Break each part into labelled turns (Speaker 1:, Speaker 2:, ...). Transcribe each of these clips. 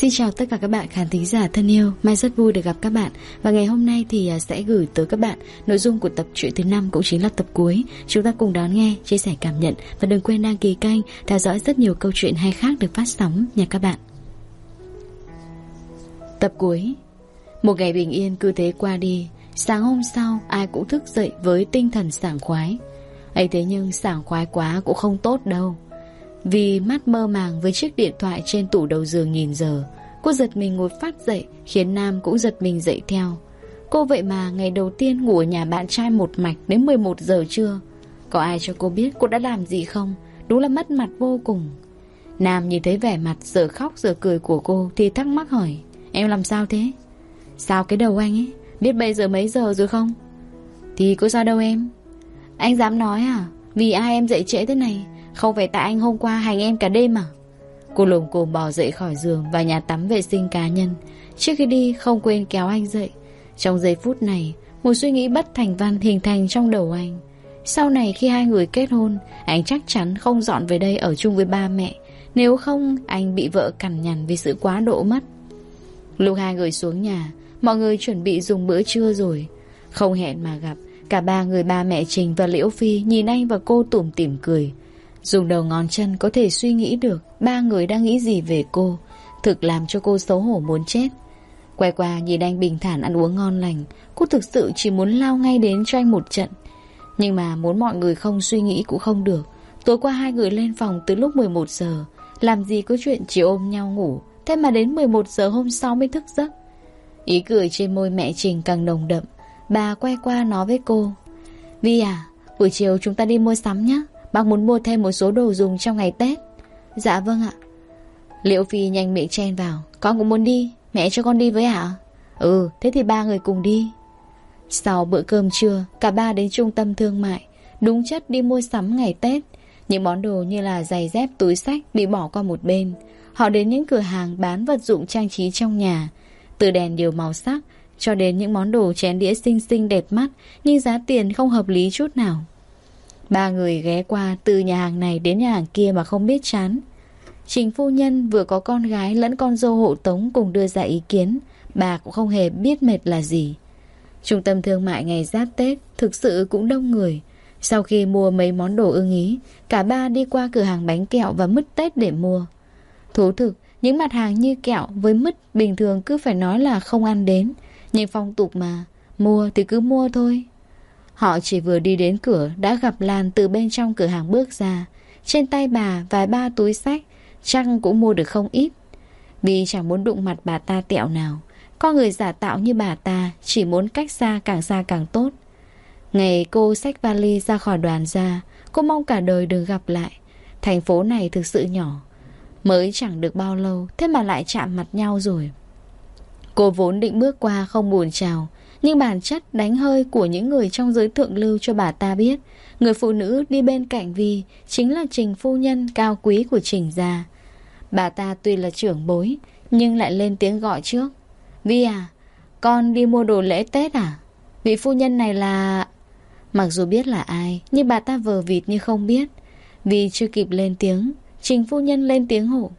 Speaker 1: Xin chào tất cả các bạn khán thính giả thân yêu. Mai rất vui được gặp các bạn. Và ngày hôm nay thì à, sẽ gửi tới các bạn Nội dung của tập truyện thứ 5 cũng chính là tập cuối. Chúng ta cùng đón nghe, chia sẻ cảm nhận Và đừng quên đăng ký kênh Theo dõi rất nhiều câu chuyện hay khác được phát sóng nha các bạn. Tập cuối. Một ngày bình yên cứ thế qua đi. Sáng hôm sau ai cũng thức dậy với tinh thần sảng khoái. Ấy thế nhưng sảng khoái quá cũng không tốt đâu vì mắt mơ màng với chiếc điện thoại trên tủ đầu giường nhìn giờ, Cô giật mình ngồi phát dậy, Khiến Nam cũng giật mình dậy theo. Cô vậy mà ngày đầu tiên ngủ ở nhà bạn trai một mạch Đến 11 giờ trưa. Có ai cho cô biết cô đã làm gì không? Đúng là mất mặt vô cùng. Nam nhìn thấy vẻ mặt giờ khóc giờ cười của cô Thì thắc mắc hỏi, Em làm sao thế? Sao cái đầu anh ấy? Biết bây giờ mấy giờ rồi không? Thì có sao đâu em? Anh dám nói à? Vì ai em dậy trễ thế này? Không phải tại anh hôm qua hành em cả đêm à? Cô lồm cồm bò dậy khỏi giường Và nhà tắm vệ sinh cá nhân. Trước khi đi, không quên kéo anh dậy. Trong giây phút này, Một suy nghĩ bất thành văn hình thành trong đầu anh. Sau này khi hai người kết hôn, Anh chắc chắn không dọn về đây ở chung với ba mẹ. Nếu không, anh bị vợ cằn nhằn Vì sự quá độ mất. Lúc hai người xuống nhà, Mọi người chuẩn bị dùng bữa trưa rồi. Không hẹn mà gặp, Cả ba người ba mẹ Trình và Liễu Phi Nhìn anh và cô tủm tỉm cười. Dùng đầu ngón chân có thể suy nghĩ được Ba người đang nghĩ gì về cô, Thực làm cho cô xấu hổ muốn chết. Quay qua nhìn anh bình thản ăn uống ngon lành, Cô thực sự chỉ muốn lao ngay đến cho anh một trận. Nhưng mà muốn mọi người không suy nghĩ cũng không được. Tối qua hai người lên phòng từ lúc 11 giờ, Làm gì có chuyện chỉ ôm nhau ngủ, Thế mà đến 11 giờ hôm sau mới thức giấc. Ý cười trên môi mẹ Trình càng nồng đậm, Bà quay qua nói với cô, Vi à Buổi chiều chúng ta đi mua sắm nhé Bác muốn mua thêm một số đồ dùng trong ngày Tết. Dạ vâng ạ. Liễu Phi nhanh miệng chen vào. Con cũng muốn đi. Mẹ cho con đi với ạ. Ừ thế thì ba người cùng đi. Sau bữa cơm trưa, Cả ba đến trung tâm thương mại, Đúng chất đi mua sắm ngày Tết. Những món đồ như là giày dép, túi sách Bị bỏ qua một bên. Họ đến những cửa hàng bán vật dụng trang trí trong nhà. Từ đèn điều màu sắc Cho đến những món đồ chén đĩa xinh xinh đẹp mắt, Nhưng giá tiền không hợp lý chút nào. Ba người ghé qua từ nhà hàng này đến nhà hàng kia mà không biết chán. Trình phu nhân vừa có con gái lẫn con dâu hộ tống cùng đưa ra ý kiến, bà cũng không hề biết mệt là gì. Trung tâm thương mại ngày giáp Tết thực sự cũng đông người. Sau khi mua mấy món đồ ưng ý, cả ba đi qua cửa hàng bánh kẹo và mứt Tết để mua. Thú thực, những mặt hàng như kẹo với mứt bình thường cứ phải nói là không ăn đến. Nhưng phong tục mà, mua thì cứ mua thôi. Họ chỉ vừa đi đến cửa đã gặp Lan từ bên trong cửa hàng bước ra. Trên tay bà vài ba túi sách, chắc cũng mua được không ít. Vì chẳng muốn đụng mặt bà ta tẹo nào. Con người giả tạo như bà ta chỉ muốn cách xa càng xa càng tốt. Ngày cô xách vali ra khỏi đoàn ra, cô mong cả đời đừng gặp lại. Thành phố này thực sự nhỏ. Mới chẳng được bao lâu, thế mà lại chạm mặt nhau rồi. Cô vốn định bước qua không buồn chào, nhưng bản chất đánh hơi của những người trong giới thượng lưu cho bà ta biết, Người phụ nữ đi bên cạnh Vi Chính là Trình phu nhân cao quý của Trình gia. Bà ta tuy là trưởng bối, Nhưng lại lên tiếng gọi trước. Vi à Con đi mua đồ lễ Tết à? Vị phu nhân này là Mặc dù biết là ai, Nhưng bà ta vờ vịt như không biết. Vì chưa kịp lên tiếng, Trình phu nhân lên tiếng hộ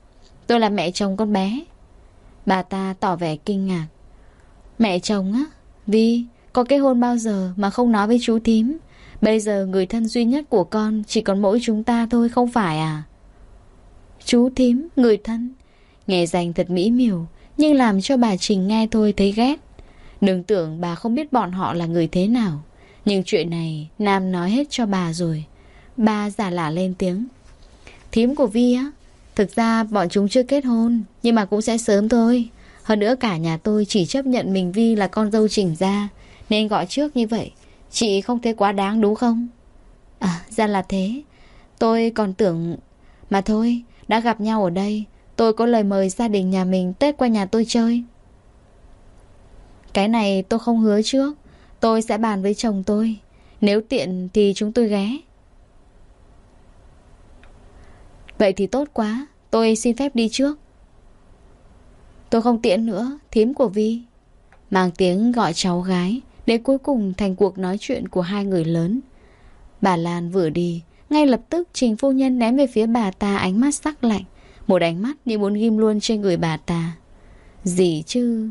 Speaker 1: Tôi là mẹ chồng con bé. Bà ta tỏ vẻ kinh ngạc. Mẹ chồng á? Vi, có kết hôn bao giờ mà không nói với chú thím? Bây giờ người thân duy nhất của con Chỉ còn mỗi chúng ta thôi không phải à? Chú thím, người thân. Nghe danh thật mỹ miều Nhưng làm cho bà Trình nghe thôi thấy ghét. Đừng tưởng bà không biết bọn họ là người thế nào. Nhưng chuyện này Nam nói hết cho bà rồi. Bà giả lả lên tiếng. Thím của Vi á Thực ra bọn chúng chưa kết hôn Nhưng mà cũng sẽ sớm thôi hơn nữa cả nhà tôi chỉ chấp nhận mình Vi là con dâu chỉnh ra, Nên gọi trước như vậy. Chị không thấy quá đáng đúng không? À ra là thế. Tôi còn tưởng, Mà thôi, đã gặp nhau ở đây, Tôi có lời mời gia đình nhà mình Tết qua nhà tôi chơi. Cái này tôi không hứa trước, Tôi sẽ bàn với chồng tôi. Nếu tiện thì chúng tôi ghé. Vậy thì tốt quá, Tôi xin phép đi trước. Tôi không tiễn nữa, Thím của Vi. Mang tiếng gọi cháu gái, Để cuối cùng thành cuộc nói chuyện của hai người lớn. Bà Lan vừa đi, Ngay lập tức Trình Phu Nhân ném về phía bà ta ánh mắt sắc lạnh, Một ánh mắt như muốn ghim luôn trên người bà ta. Gì chứ?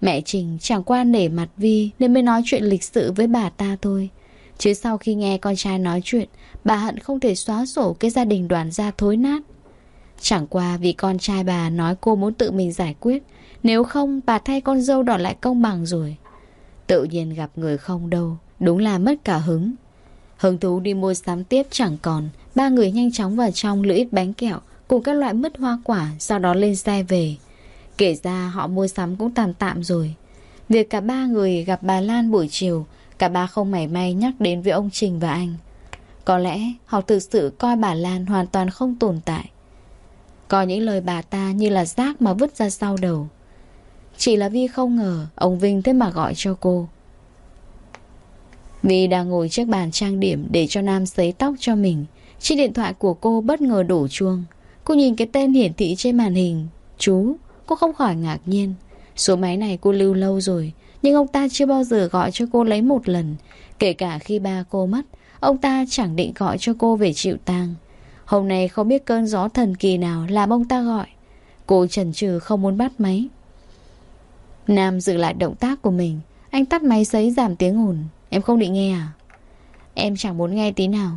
Speaker 1: Mẹ Trình chẳng qua nể mặt Vi Nên mới nói chuyện lịch sự với bà ta thôi. Chứ sau khi nghe con trai nói chuyện, Bà hận không thể xóa sổ Cái gia đình đoàn gia thối nát. Chẳng qua vì con trai bà nói cô muốn tự mình giải quyết, Nếu không bà thay con dâu đòi lại công bằng rồi. Tự nhiên gặp người không đâu, Đúng là mất cả hứng. Hứng thú đi mua sắm tiếp chẳng còn, Ba người nhanh chóng vào trong lưỡi ít bánh kẹo Cùng các loại mứt hoa quả, Sau đó lên xe về. Kể ra họ mua sắm cũng tạm tạm rồi. Việc cả ba người gặp bà Lan buổi chiều, Cả ba không mảy may nhắc đến với ông Trình và anh. Có lẽ họ thực sự coi bà Lan hoàn toàn không tồn tại. Coi những lời bà ta như là rác mà vứt ra sau đầu. Chỉ là Vi không ngờ, Ông Vinh thế mà gọi cho cô. Vi đang ngồi trước bàn trang điểm Để cho Nam sấy tóc cho mình. Chiếc điện thoại của cô bất ngờ đổ chuông. Cô nhìn cái tên hiển thị trên màn hình. Chú, Cô không khỏi ngạc nhiên. Số máy này cô lưu lâu rồi, Nhưng ông ta chưa bao giờ gọi cho cô lấy một lần. Kể cả khi ba cô mất, Ông ta chẳng định gọi cho cô về chịu tang. Hôm nay không biết cơn gió thần kỳ nào Làm ông ta gọi. Cô chần chừ không muốn bắt máy. Nam dừng lại động tác của mình. Anh tắt máy giấy giảm tiếng ồn. Em không định nghe à? Em chẳng muốn nghe tí nào.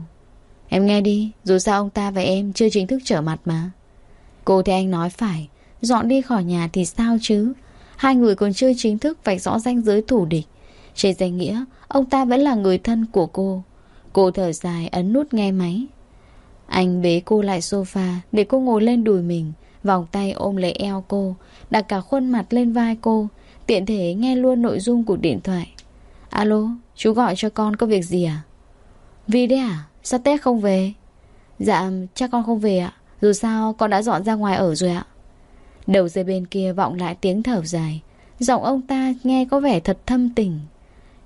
Speaker 1: Em nghe đi, Dù sao ông ta và em chưa chính thức trở mặt mà. Cô thấy anh nói phải, Dọn đi khỏi nhà thì sao chứ? Hai người còn chưa chính thức vạch rõ danh giới thủ địch. Trên danh nghĩa, Ông ta vẫn là người thân của cô. Cô thở dài ấn nút nghe máy. Anh bế cô lại sofa Để cô ngồi lên đùi mình Vòng tay ôm lấy eo cô Đặt cả khuôn mặt lên vai cô Tiện thể nghe luôn nội dung của điện thoại. Alo, chú gọi cho con có việc gì à? Vì đấy à? Sao Tết không về? Dạ, chắc con không về ạ. Dù sao con đã dọn ra ngoài ở rồi ạ. Đầu dây bên kia vọng lại tiếng thở dài. Giọng ông ta nghe có vẻ thật thâm tình.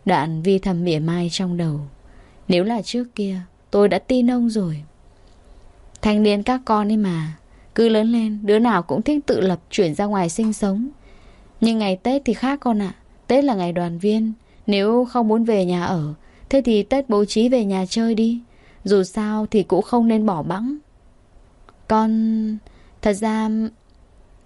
Speaker 1: Đoạn vi thầm mỉa mai trong đầu. Nếu là trước kia Tôi đã tin ông rồi. Thanh niên các con ấy mà Cứ lớn lên Đứa nào cũng thích tự lập chuyển ra ngoài sinh sống Nhưng ngày Tết thì khác con ạ Tết là ngày đoàn viên Nếu không muốn về nhà ở Thế thì Tết bố trí về nhà chơi đi Dù sao thì cũng không nên bỏ bẵng Con... Thật ra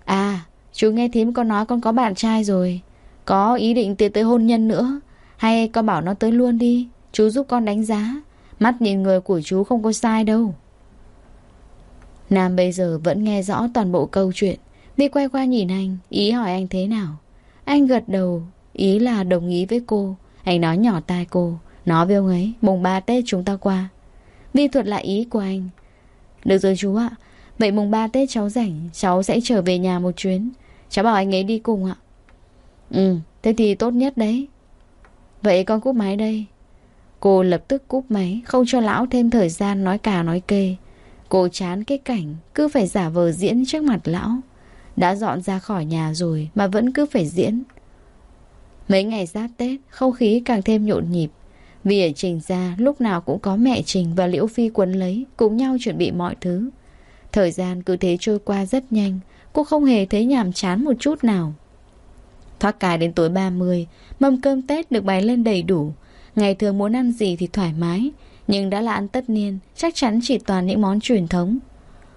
Speaker 1: À, chú nghe thím con nói con có bạn trai rồi. Có ý định tiến tới hôn nhân nữa. Hay con bảo nó tới luôn đi. Chú giúp con đánh giá. Mắt nhìn người của chú không có sai đâu. Nam bây giờ vẫn nghe rõ toàn bộ câu chuyện. Vi quay qua nhìn anh, ý hỏi anh thế nào. Anh gật đầu, ý là đồng ý với cô. Anh nói nhỏ tai cô, nói với ông ấy, mùng 3 Tết chúng ta qua. Vi thuật lại ý của anh. Được rồi chú ạ, Vậy mùng 3 Tết cháu rảnh Cháu sẽ trở về nhà một chuyến Cháu bảo anh ấy đi cùng ạ Ừ thế thì tốt nhất đấy Vậy con cúp máy đây Cô lập tức cúp máy Không cho lão thêm thời gian nói cả nói kê Cô chán cái cảnh Cứ phải giả vờ diễn trước mặt lão. Đã dọn ra khỏi nhà rồi Mà vẫn cứ phải diễn. Mấy ngày giáp Tết, Không khí càng thêm nhộn nhịp. Vì ở Trình ra lúc nào cũng có mẹ Trình và Liễu Phi quấn lấy, Cùng nhau chuẩn bị mọi thứ. Thời gian cứ thế trôi qua rất nhanh, Cô không hề thấy nhàm chán một chút nào. Thoát cài đến tối 30 Mâm cơm Tết được bày lên đầy đủ. Ngày thường muốn ăn gì thì thoải mái nhưng đã là ăn tất niên, Chắc chắn chỉ toàn những món truyền thống.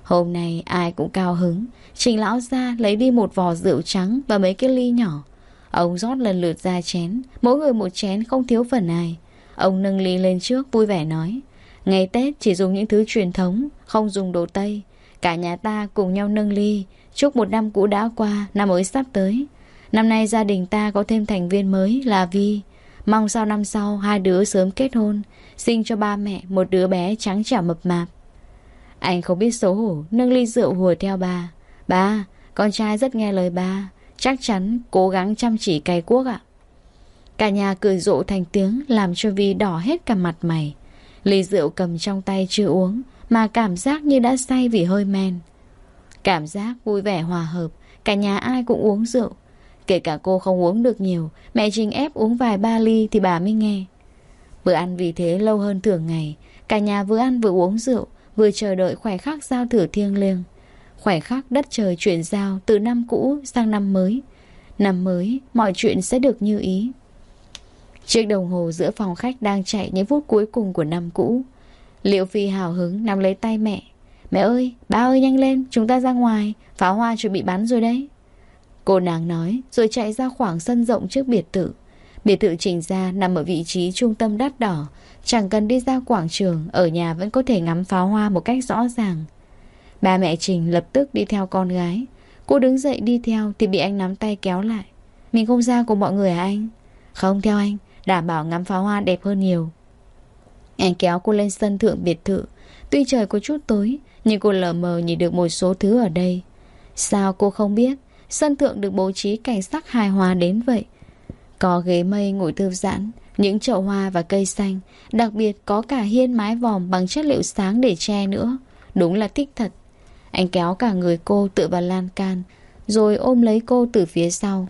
Speaker 1: Hôm nay ai cũng cao hứng. Trình lão ra lấy đi một vò rượu trắng Và mấy cái ly nhỏ. Ông rót lần lượt ra chén, Mỗi người một chén không thiếu phần ai. Ông nâng ly lên trước, vui vẻ nói, Ngày Tết chỉ dùng những thứ truyền thống, Không dùng đồ Tây. Cả nhà ta cùng nhau nâng ly, Chúc một năm cũ đã qua, Năm mới sắp tới. Năm nay gia đình ta có thêm thành viên mới là Vi. Mong sau năm sau Hai đứa sớm kết hôn Sinh cho ba mẹ một đứa bé trắng trẻo mập mạp Anh không biết xấu hổ Nâng ly rượu hùa theo bà Ba, con trai rất nghe lời ba Chắc chắn cố gắng chăm chỉ cày cuốc ạ Cả nhà cười rộ thành tiếng Làm cho Vi đỏ hết cả mặt mày Ly rượu cầm trong tay chưa uống mà cảm giác như đã say vì hơi men. Cảm giác vui vẻ hòa hợp, cả nhà ai cũng uống rượu. Kể cả cô không uống được nhiều, mẹ Trình ép uống vài ba ly thì bà mới nghe. Bữa ăn vì thế lâu hơn thường ngày, cả nhà vừa ăn vừa uống rượu, vừa chờ đợi khoảnh khắc giao thử thiêng liêng. Khoảnh khắc đất trời chuyển giao từ năm cũ sang năm mới. Năm mới, mọi chuyện sẽ được như ý. Chiếc đồng hồ giữa phòng khách đang chạy những phút cuối cùng của năm cũ. Liệu Phi hào hứng nắm lấy tay mẹ Mẹ ơi, ba ơi nhanh lên Chúng ta ra ngoài Pháo hoa chuẩn bị bắn rồi đấy Cô nàng nói rồi chạy ra khoảng sân rộng trước biệt thự. Biệt thự trình ra nằm ở vị trí trung tâm đắt đỏ. Chẳng cần đi ra quảng trường, ở nhà vẫn có thể ngắm pháo hoa một cách rõ ràng. Ba mẹ Trình lập tức đi theo con gái. Cô đứng dậy đi theo thì bị anh nắm tay kéo lại. Mình không ra cùng mọi người à anh? Không theo anh, đảm bảo ngắm pháo hoa đẹp hơn nhiều. Anh kéo cô lên sân thượng biệt thự. Tuy trời có chút tối, nhưng cô lờ mờ nhìn được một số thứ ở đây. Sao cô không biết? Sân thượng được bố trí cảnh sắc hài hòa đến vậy. Có ghế mây ngồi thư giãn, những chậu hoa và cây xanh, đặc biệt có cả hiên mái vòm bằng chất liệu sáng để che nữa. Đúng là thích thật. Anh kéo cả người cô tựa vào lan can, rồi ôm lấy cô từ phía sau.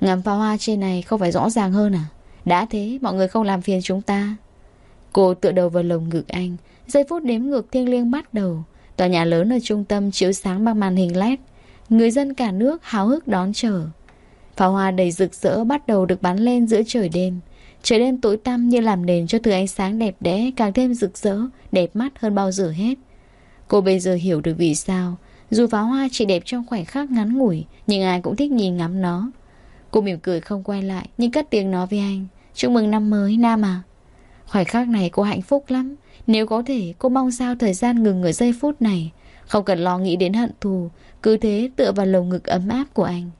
Speaker 1: Ngắm pháo hoa trên này không phải rõ ràng hơn à? Đã thế, mọi người không làm phiền chúng ta. Cô tựa đầu vào lồng ngực anh, giây phút đếm ngược thiêng liêng bắt đầu. Tòa nhà lớn ở trung tâm chiếu sáng bằng màn hình LED. Người dân cả nước háo hức đón chờ. Pháo hoa đầy rực rỡ bắt đầu được bắn lên giữa trời đêm. Trời đêm tối tăm như làm nền cho thứ ánh sáng đẹp đẽ càng thêm rực rỡ, đẹp mắt hơn bao giờ hết. Cô bây giờ hiểu được vì sao Dù pháo hoa chỉ đẹp trong khoảnh khắc ngắn ngủi Nhưng ai cũng thích nhìn ngắm nó Cô mỉm cười không quay lại Nhưng cất tiếng nói với anh Chúc mừng năm mới Nam à Khoảnh khắc này cô hạnh phúc lắm Nếu có thể cô mong sao thời gian ngừng ở giây phút này Không cần lo nghĩ đến hận thù cứ thế tựa vào lồng ngực ấm áp của anh.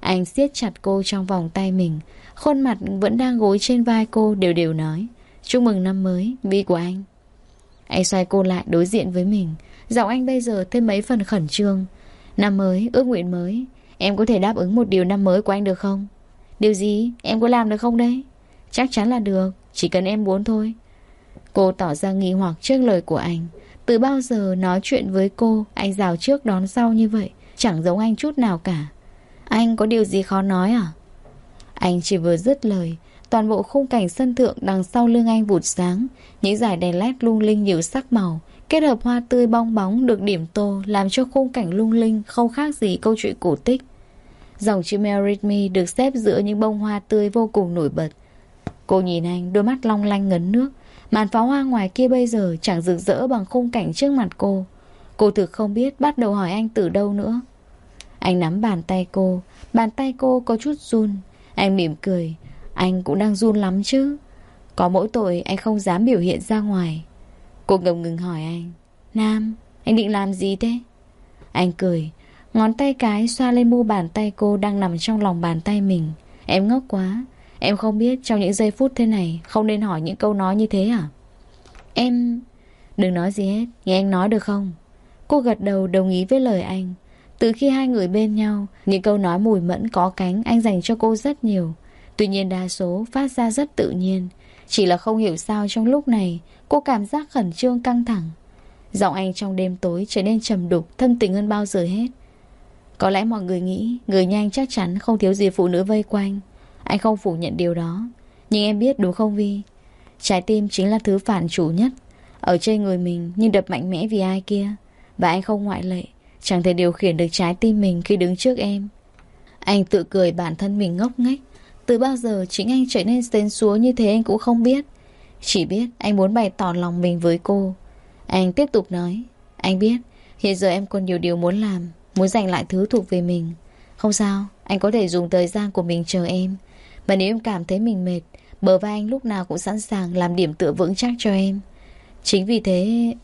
Speaker 1: Anh siết chặt cô trong vòng tay mình. Khuôn mặt vẫn đang gối trên vai cô đều đều nói Chúc mừng năm mới Vi của anh. Anh xoay cô lại đối diện với mình. Giọng anh bây giờ thêm mấy phần khẩn trương. Năm mới, ước nguyện mới. Em có thể đáp ứng một điều năm mới của anh được không? Điều gì? Em có làm được không đấy? Chắc chắn là được Chỉ cần em muốn thôi. Cô tỏ ra nghi hoặc trước lời của anh. Từ bao giờ nói chuyện với cô, Anh rào trước đón sau như vậy? Chẳng giống anh chút nào cả. Anh có điều gì khó nói à? Anh chỉ vừa dứt lời, Toàn bộ khung cảnh sân thượng đằng sau lưng anh vụt sáng. Những dải đèn led lung linh nhiều sắc màu, Kết hợp hoa tươi bong bóng được điểm tô, Làm cho khung cảnh lung linh, không khác gì câu chuyện cổ tích. Dòng chữ Marry Me được xếp giữa những bông hoa tươi vô cùng nổi bật. Cô nhìn anh, đôi mắt long lanh ngấn nước. Màn pháo hoa ngoài kia bây giờ chẳng rực rỡ bằng khung cảnh trước mặt cô. Cô thực không biết bắt đầu hỏi anh từ đâu nữa. Anh nắm bàn tay cô. Bàn tay cô có chút run. Anh mỉm cười. Anh cũng đang run lắm chứ. Có mỗi tội anh không dám biểu hiện ra ngoài. Cô ngập ngừng hỏi anh. Nam, anh định làm gì thế? Anh cười. Ngón tay cái xoa lên mu bàn tay cô Đang nằm trong lòng bàn tay mình. Em ngốc quá. Em không biết trong những giây phút thế này Không nên hỏi những câu nói như thế à? Em... Đừng nói gì hết, Nghe anh nói được không? Cô gật đầu đồng ý với lời anh. Từ khi hai người bên nhau, Những câu nói mùi mẫn có cánh Anh dành cho cô rất nhiều. Tuy nhiên đa số phát ra rất tự nhiên. Chỉ là không hiểu sao trong lúc này, Cô cảm giác khẩn trương căng thẳng. Giọng anh trong đêm tối trở nên trầm đục, Thâm tình hơn bao giờ hết. Có lẽ mọi người nghĩ, Người nhanh chắc chắn không thiếu gì phụ nữ vây quanh. Anh không phủ nhận điều đó. Nhưng em biết đúng không Vi? Trái tim chính là thứ phản chủ nhất. Ở trên người mình nhưng đập mạnh mẽ vì ai kia. Và anh không ngoại lệ. Chẳng thể điều khiển được trái tim mình khi đứng trước em. Anh tự cười bản thân mình ngốc nghếch. Từ bao giờ chính anh trở nên xến xúa như thế anh cũng không biết. Chỉ biết anh muốn bày tỏ lòng mình với cô. Anh tiếp tục nói. Anh biết, Hiện giờ em còn nhiều điều muốn làm, Muốn giành lại thứ thuộc về mình. Không sao, Anh có thể dùng thời gian của mình chờ em. Và nếu em cảm thấy mình mệt. Bờ vai anh lúc nào cũng sẵn sàng Làm điểm tựa vững chắc cho em. Chính vì thế,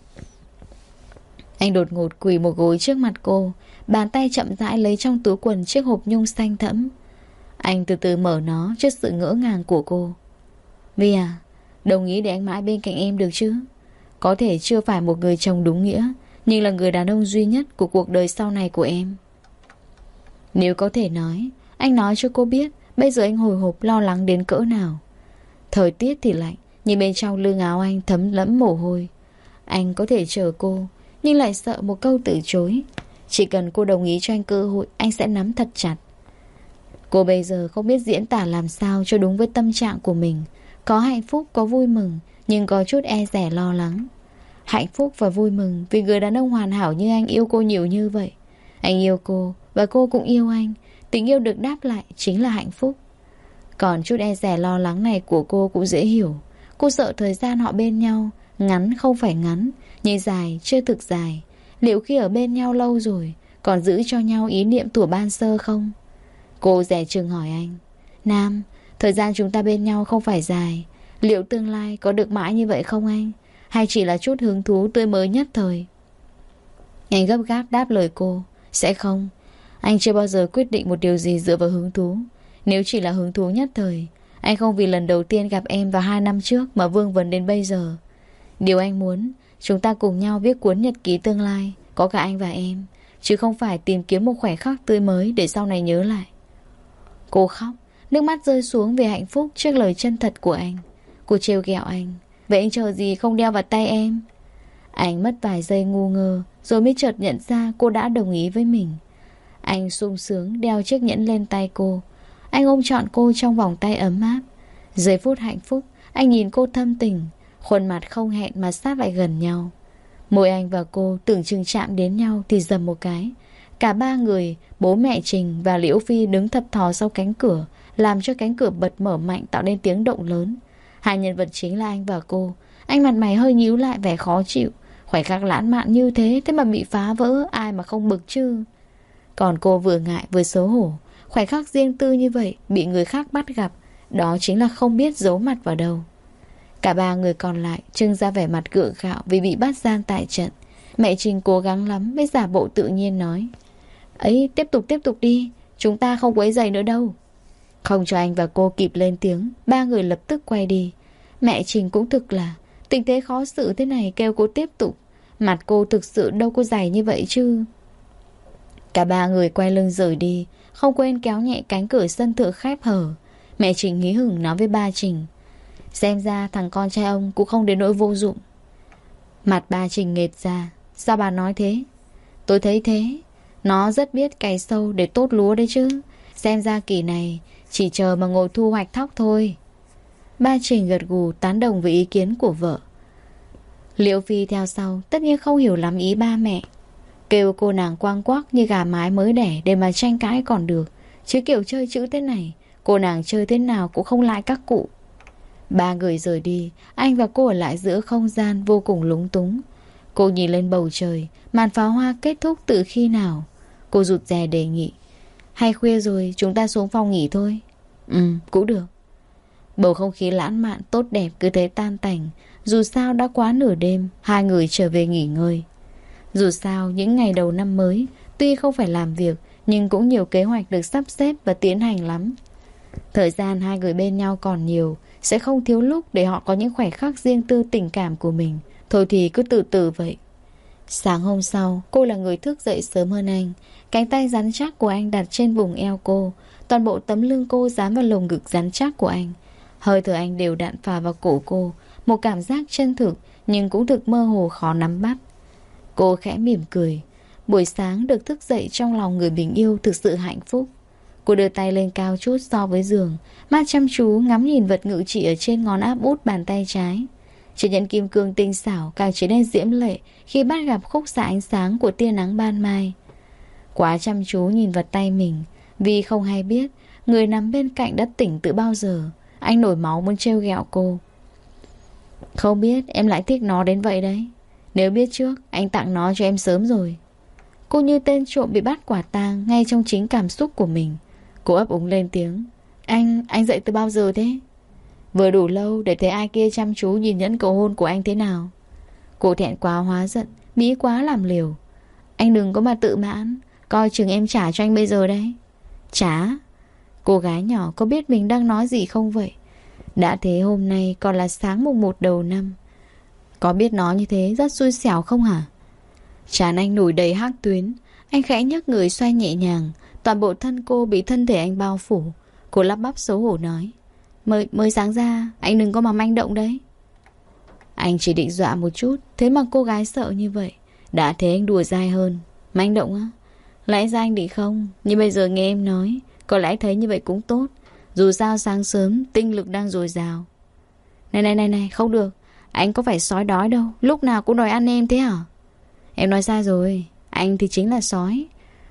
Speaker 1: Anh đột ngột quỳ một gối trước mặt cô, Bàn tay chậm rãi lấy trong túi quần chiếc hộp nhung xanh thẫm. Anh từ từ mở nó trước sự ngỡ ngàng của cô. Vi à Đồng ý để anh mãi bên cạnh em được chứ? Có thể chưa phải một người chồng đúng nghĩa, Nhưng là người đàn ông duy nhất Của cuộc đời sau này của em. Nếu có thể nói, Anh nói cho cô biết Bây giờ anh hồi hộp lo lắng đến cỡ nào Thời tiết thì lạnh Nhưng bên trong lưng áo anh thấm lẫm mồ hôi Anh có thể chờ cô Nhưng lại sợ một câu từ chối Chỉ cần cô đồng ý cho anh cơ hội Anh sẽ nắm thật chặt Cô bây giờ không biết diễn tả làm sao cho đúng với tâm trạng của mình. Có hạnh phúc, có vui mừng, nhưng có chút e rẻ lo lắng. Hạnh phúc và vui mừng vì người đàn ông hoàn hảo như anh yêu cô nhiều như vậy. Anh yêu cô và cô cũng yêu anh. Tình yêu được đáp lại chính là hạnh phúc. Còn chút e rẻ lo lắng này của cô cũng dễ hiểu. Cô sợ thời gian họ bên nhau, ngắn không phải ngắn, nhưng dài chưa thực dài. Liệu khi ở bên nhau lâu rồi, Còn giữ cho nhau ý niệm tuổi ban sơ không? Cô rẻ chừng hỏi anh. Nam Thời gian chúng ta bên nhau không phải dài. Liệu tương lai có được mãi như vậy không anh? Hay chỉ là chút hứng thú tươi mới nhất thời? Anh gấp gáp đáp lời cô. Sẽ không. Anh chưa bao giờ quyết định một điều gì dựa vào hứng thú. Nếu chỉ là hứng thú nhất thời, Anh không vì lần đầu tiên gặp em vào hai năm trước Mà vương vấn đến bây giờ. Điều anh muốn, Chúng ta cùng nhau viết cuốn nhật ký tương lai, Có cả anh và em, Chứ không phải tìm kiếm một khoảnh khắc tươi mới Để sau này nhớ lại. Cô khóc, Nước mắt rơi xuống về hạnh phúc trước lời chân thật của anh. Cô trêu ghẹo anh, Vậy anh chờ gì không đeo vào tay em? Anh mất vài giây ngu ngơ, Rồi mới chợt nhận ra cô đã đồng ý với mình. Anh sung sướng đeo chiếc nhẫn lên tay cô. Anh ôm trọn cô trong vòng tay ấm áp. Giây phút hạnh phúc Anh nhìn cô thâm tình Khuôn mặt không hẹn mà sát lại gần nhau. Môi anh và cô tưởng chừng chạm đến nhau Thì dầm một cái. Cả ba người, bố mẹ Trình và Liễu Phi đứng thập thò sau cánh cửa Làm cho cánh cửa bật mở mạnh tạo nên tiếng động lớn. Hai nhân vật chính là anh và cô. Anh mặt mày hơi nhíu lại vẻ khó chịu. Khoảnh khắc lãng mạn như thế Thế mà bị phá vỡ Ai mà không bực chứ? Còn cô vừa ngại vừa xấu hổ. Khoảnh khắc riêng tư như vậy Bị người khác bắt gặp, Đó chính là không biết giấu mặt vào đâu. Cả ba người còn lại trưng ra vẻ mặt gượng gạo Vì bị bắt gian tại trận. Mẹ Trình cố gắng lắm mới giả bộ tự nhiên nói, Ấy, tiếp tục tiếp tục đi, Chúng ta không quấy giày nữa đâu. Không cho anh và cô kịp lên tiếng, Ba người lập tức quay đi. Mẹ Trình cũng thực là, Tình thế khó xử thế này kêu cô tiếp tục. Mặt cô thực sự đâu có dày như vậy chứ. Cả ba người quay lưng rời đi, Không quên kéo nhẹ cánh cửa sân thượng khép hở. Mẹ Trình nghĩ hửng nói với ba Trình Xem ra thằng con trai ông cũng không đến nỗi vô dụng. Mặt ba Trình nghệt ra, Sao bà nói thế? Tôi thấy thế, Nó rất biết cày sâu để tốt lúa đấy chứ. Xem ra kỳ này, chỉ chờ mà ngồi thu hoạch thóc thôi. Ba Trình gật gù tán đồng với ý kiến của vợ. Liễu Phi theo sau, Tất nhiên không hiểu lắm ý ba mẹ. Kêu cô nàng quang quắc như gà mái mới đẻ Để mà tranh cãi còn được. Chứ kiểu chơi chữ thế này, Cô nàng chơi thế nào cũng không lại các cụ. Ba người rời đi, Anh và cô ở lại giữa không gian vô cùng lúng túng. Cô nhìn lên bầu trời, Màn pháo hoa kết thúc từ khi nào? Cô rụt rè đề nghị. Hay khuya rồi, chúng ta xuống phòng nghỉ thôi. Ừ cũng được. Bầu không khí lãng mạn, tốt đẹp, cứ thế tan tành. Dù sao đã quá nửa đêm, Hai người trở về nghỉ ngơi. Dù sao những ngày đầu năm mới Tuy không phải làm việc Nhưng cũng nhiều kế hoạch được sắp xếp và tiến hành lắm. Thời gian hai người bên nhau còn nhiều Sẽ không thiếu lúc để họ có những khoảnh khắc riêng tư tình cảm của mình. Thôi thì cứ từ từ vậy. Sáng hôm sau, cô là người thức dậy sớm hơn anh. Cánh tay rắn chắc của anh đặt trên vùng eo cô. Toàn bộ tấm lưng cô dán vào lồng ngực rắn chắc của anh. Hơi thở anh đều đạn phà vào cổ cô. Một cảm giác chân thực Nhưng cũng thực mơ hồ khó nắm bắt. Cô khẽ mỉm cười. Buổi sáng được thức dậy trong lòng người bình yêu Thực sự hạnh phúc. Cô đưa tay lên cao chút so với giường. Mắt chăm chú ngắm nhìn vật ngự trị Ở trên ngón áp út bàn tay trái. Chiếc nhẫn kim cương tinh xảo, Càng trở nên diễm lệ Khi bắt gặp khúc xạ ánh sáng của tia nắng ban mai. Quá chăm chú nhìn vật tay mình. Vì không hay biết, Người nằm bên cạnh đã tỉnh từ bao giờ. Anh nổi máu muốn trêu ghẹo cô. Không biết em lại thích nó đến vậy đấy. Nếu biết trước Anh tặng nó cho em sớm rồi. Cô như tên trộm bị bắt quả tang Ngay trong chính cảm xúc của mình. Cô ấp úng lên tiếng. Anh, anh dậy từ bao giờ thế? Vừa đủ lâu để thấy ai kia chăm chú Nhìn nhẫn cầu hôn của anh thế nào. Cô thẹn quá hóa giận Mỹ quá làm liều. Anh đừng có mà tự mãn Coi chừng em trả cho anh bây giờ đấy. Trả Cô gái nhỏ có biết mình đang nói gì không vậy? Đã thế hôm nay còn là sáng mùng một đầu năm. Có biết nói như thế rất xui xẻo không hả? Chán anh nổi đầy hắc tuyến. Anh khẽ nhấc người xoay nhẹ nhàng. Toàn bộ thân cô bị thân thể anh bao phủ. Cô lắp bắp xấu hổ nói. Mới, mới sáng ra Anh đừng có mà manh động đấy. Anh chỉ định dọa một chút Thế mà cô gái sợ như vậy. Đã thế anh đùa dai hơn. Manh động á? Lẽ ra anh định không? Nhưng bây giờ nghe em nói Có lẽ thấy như vậy cũng tốt. Dù sao sáng sớm tinh lực đang dồi dào. Này này này này không được. Anh có phải sói đói đâu. Lúc nào cũng đòi ăn em thế hả? Em nói sai rồi. Anh thì chính là sói.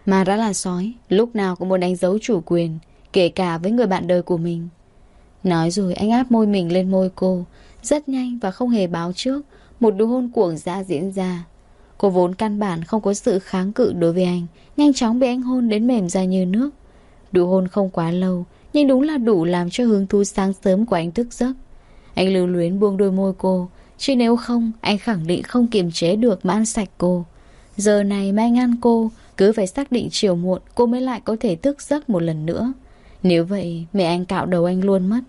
Speaker 1: Mà đã là sói, Lúc nào cũng muốn đánh dấu chủ quyền, Kể cả với người bạn đời của mình. Nói rồi, anh áp môi mình lên môi cô. Rất nhanh và không hề báo trước, Một đứa hôn cuồng dã diễn ra. Cô vốn căn bản không có sự kháng cự đối với anh, Nhanh chóng bị anh hôn đến mềm ra như nước. Đủ hôn không quá lâu, Nhưng đúng là đủ làm cho hứng thú sáng sớm của anh thức giấc. Anh lưu luyến buông đôi môi cô, Chứ nếu không, Anh khẳng định không kiềm chế được mà ăn sạch cô. Giờ này mà anh ăn cô, Cứ phải xác định chiều muộn Cô mới lại có thể thức giấc một lần nữa. Nếu vậy, mẹ anh cạo đầu anh luôn mất.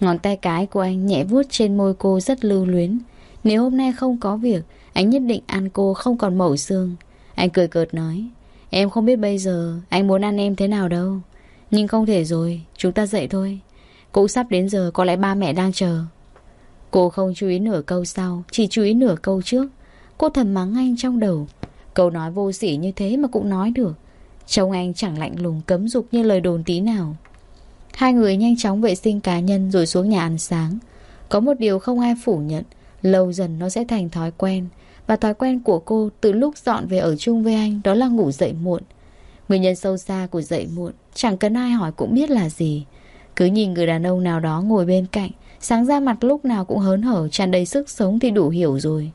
Speaker 1: Ngón tay cái của anh nhẹ vuốt trên môi cô rất lưu luyến. Nếu hôm nay không có việc, Anh nhất định ăn cô không còn mẩu xương. Anh cười cợt nói, Em không biết bây giờ anh muốn ăn em thế nào đâu. Nhưng không thể rồi, Chúng ta dậy thôi. Cũng sắp đến giờ có lẽ ba mẹ đang chờ. Cô không chú ý nửa câu sau, Chỉ chú ý nửa câu trước. Cô thầm mắng anh trong đầu. Câu nói vô sỉ như thế mà cũng nói được. Trông anh chẳng lạnh lùng, cấm dục như lời đồn tí nào. Hai người nhanh chóng vệ sinh cá nhân rồi xuống nhà ăn sáng. Có một điều không ai phủ nhận, Lâu dần nó sẽ thành thói quen. Và thói quen của cô từ lúc dọn về ở chung với anh Đó là ngủ dậy muộn. Nguyên nhân sâu xa của dậy muộn, Chẳng cần ai hỏi cũng biết là gì. Cứ nhìn người đàn ông nào đó ngồi bên cạnh, Sáng ra mặt lúc nào cũng hớn hở, tràn đầy sức sống thì đủ hiểu rồi.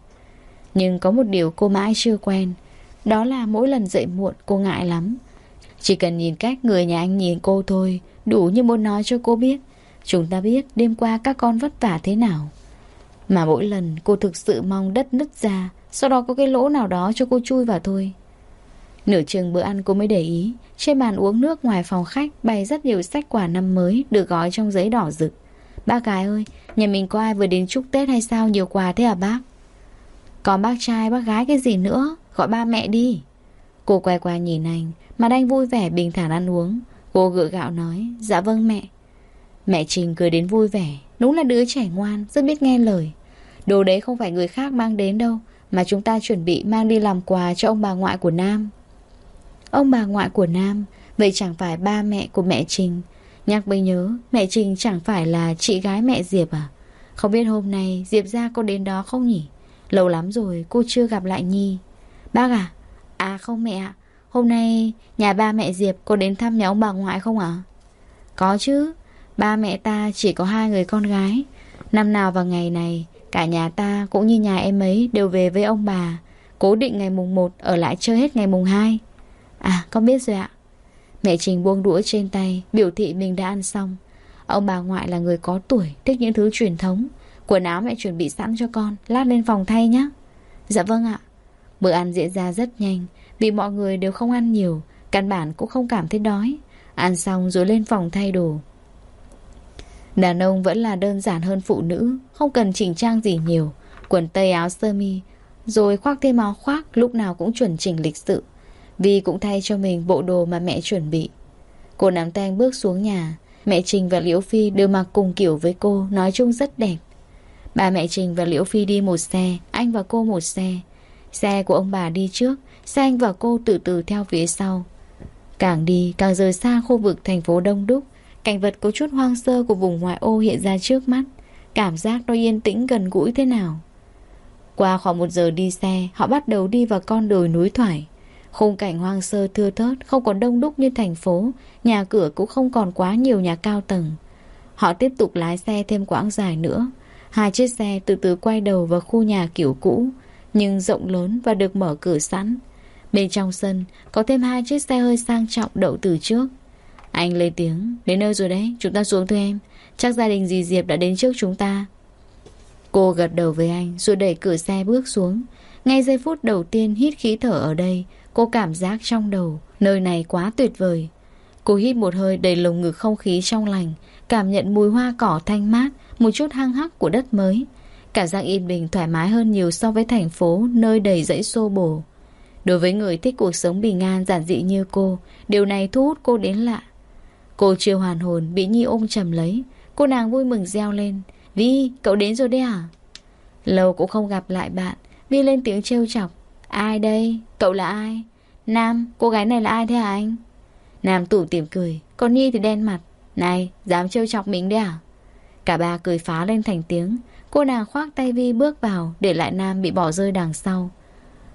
Speaker 1: Nhưng có một điều cô mãi chưa quen, Đó là mỗi lần dậy muộn, cô ngại lắm. Chỉ cần nhìn cách người nhà anh nhìn cô thôi, Đủ như muốn nói cho cô biết, Chúng ta biết đêm qua các con vất vả thế nào. Mà mỗi lần cô thực sự mong đất nứt ra, Sau đó có cái lỗ nào đó cho cô chui vào thôi. Nửa chừng bữa ăn cô mới để ý, Trên bàn uống nước ngoài phòng khách Bày rất nhiều sách quà năm mới Được gói trong giấy đỏ rực. Bác gái ơi, Nhà mình có ai vừa đến chúc Tết hay sao nhiều quà thế à bác? Còn bác trai, bác gái cái gì nữa? Gọi ba mẹ đi. Cô quay qua nhìn anh Mà anh vui vẻ bình thản ăn uống. Cô gượng gạo nói Dạ vâng mẹ. Mẹ Trình cười đến vui vẻ, Đúng là đứa trẻ ngoan, Rất biết nghe lời. Đồ đấy không phải người khác mang đến đâu, Mà chúng ta chuẩn bị mang đi làm quà cho ông bà ngoại của Nam. Ông bà ngoại của Nam, Vậy chẳng phải ba mẹ của mẹ Trình. Nhắc bây nhớ, Mẹ Trình chẳng phải là chị gái mẹ Diệp à? Không biết hôm nay Diệp ra có đến đó không nhỉ? Lâu lắm rồi cô chưa gặp lại Nhi. Bác à? À không mẹ ạ. Hôm nay nhà ba mẹ Diệp có đến thăm nhà ông bà ngoại không ạ? Có chứ. Ba mẹ ta chỉ có hai người con gái. Năm nào vào ngày này, Cả nhà ta cũng như nhà em ấy Đều về với ông bà, Cố định ngày mùng 1 Ở lại chơi hết ngày mùng 2 À con biết rồi ạ. Mẹ Trình buông đũa trên tay, Biểu thị mình đã ăn xong. Ông bà ngoại là người có tuổi, Thích những thứ truyền thống. Quần áo mẹ chuẩn bị sẵn cho con, Lát lên phòng thay nhé Dạ vâng ạ. Bữa ăn diễn ra rất nhanh, Vì mọi người đều không ăn nhiều, Căn bản cũng không cảm thấy đói. Ăn xong rồi lên phòng thay đồ. Đàn ông vẫn là đơn giản hơn phụ nữ, Không cần chỉnh trang gì nhiều. Quần tây áo sơ mi, Rồi khoác thêm áo khoác, Lúc nào cũng chuẩn chỉnh lịch sự. Vi cũng thay cho mình bộ đồ mà mẹ chuẩn bị. Cô nắm tay bước xuống nhà. Mẹ Trình và Liễu Phi đều mặc cùng kiểu với cô, Nói chung rất đẹp. Bà mẹ Trình và Liễu Phi đi một xe, Anh và cô một xe. Xe của ông bà đi trước, Xe anh và cô từ từ theo phía sau. Càng đi, càng rời xa khu vực thành phố Đông Đúc, Cảnh vật có chút hoang sơ của vùng ngoại ô hiện ra trước mắt. Cảm giác nó yên tĩnh gần gũi thế nào? Qua khoảng một giờ đi xe, Họ bắt đầu đi vào con đồi núi thoải. Khung cảnh hoang sơ thưa thớt, Không còn đông đúc như thành phố. Nhà cửa cũng không còn quá nhiều nhà cao tầng. Họ tiếp tục lái xe thêm quãng dài nữa. Hai chiếc xe từ từ quay đầu vào khu nhà kiểu cũ, Nhưng rộng lớn và được mở cửa sẵn. Bên trong sân, Có thêm hai chiếc xe hơi sang trọng đậu từ trước. Anh lên tiếng, Đến nơi rồi đấy, chúng ta xuống thôi em. Chắc gia đình dì Diệp đã đến trước chúng ta. Cô gật đầu với anh, Rồi đẩy cửa xe bước xuống. Ngay giây phút đầu tiên hít khí thở ở đây Cô cảm giác trong đầu Nơi này quá tuyệt vời. Cô hít một hơi đầy lồng ngực không khí trong lành Cảm nhận mùi hoa cỏ thanh mát Một chút hăng hắc của đất mới. Cảm giác yên bình thoải mái hơn nhiều so với thành phố Nơi đầy dãy xô bồ. Đối với người thích cuộc sống bình an giản dị như cô Điều này thu hút cô đến lạ. Cô chưa hoàn hồn Bị Nhi ôm chầm lấy. Cô nàng vui mừng reo lên. Vi, cậu đến rồi đấy à? Lâu cũng không gặp lại bạn. Vi lên tiếng trêu chọc. Ai đây? Cậu là ai? Nam, cô gái này là ai thế hả anh? Nam tủ tìm cười Còn Nhi thì đen mặt Này, dám trêu chọc mình đấy à? Cả ba cười phá lên thành tiếng Cô nàng khoác tay Vi bước vào Để lại Nam bị bỏ rơi đằng sau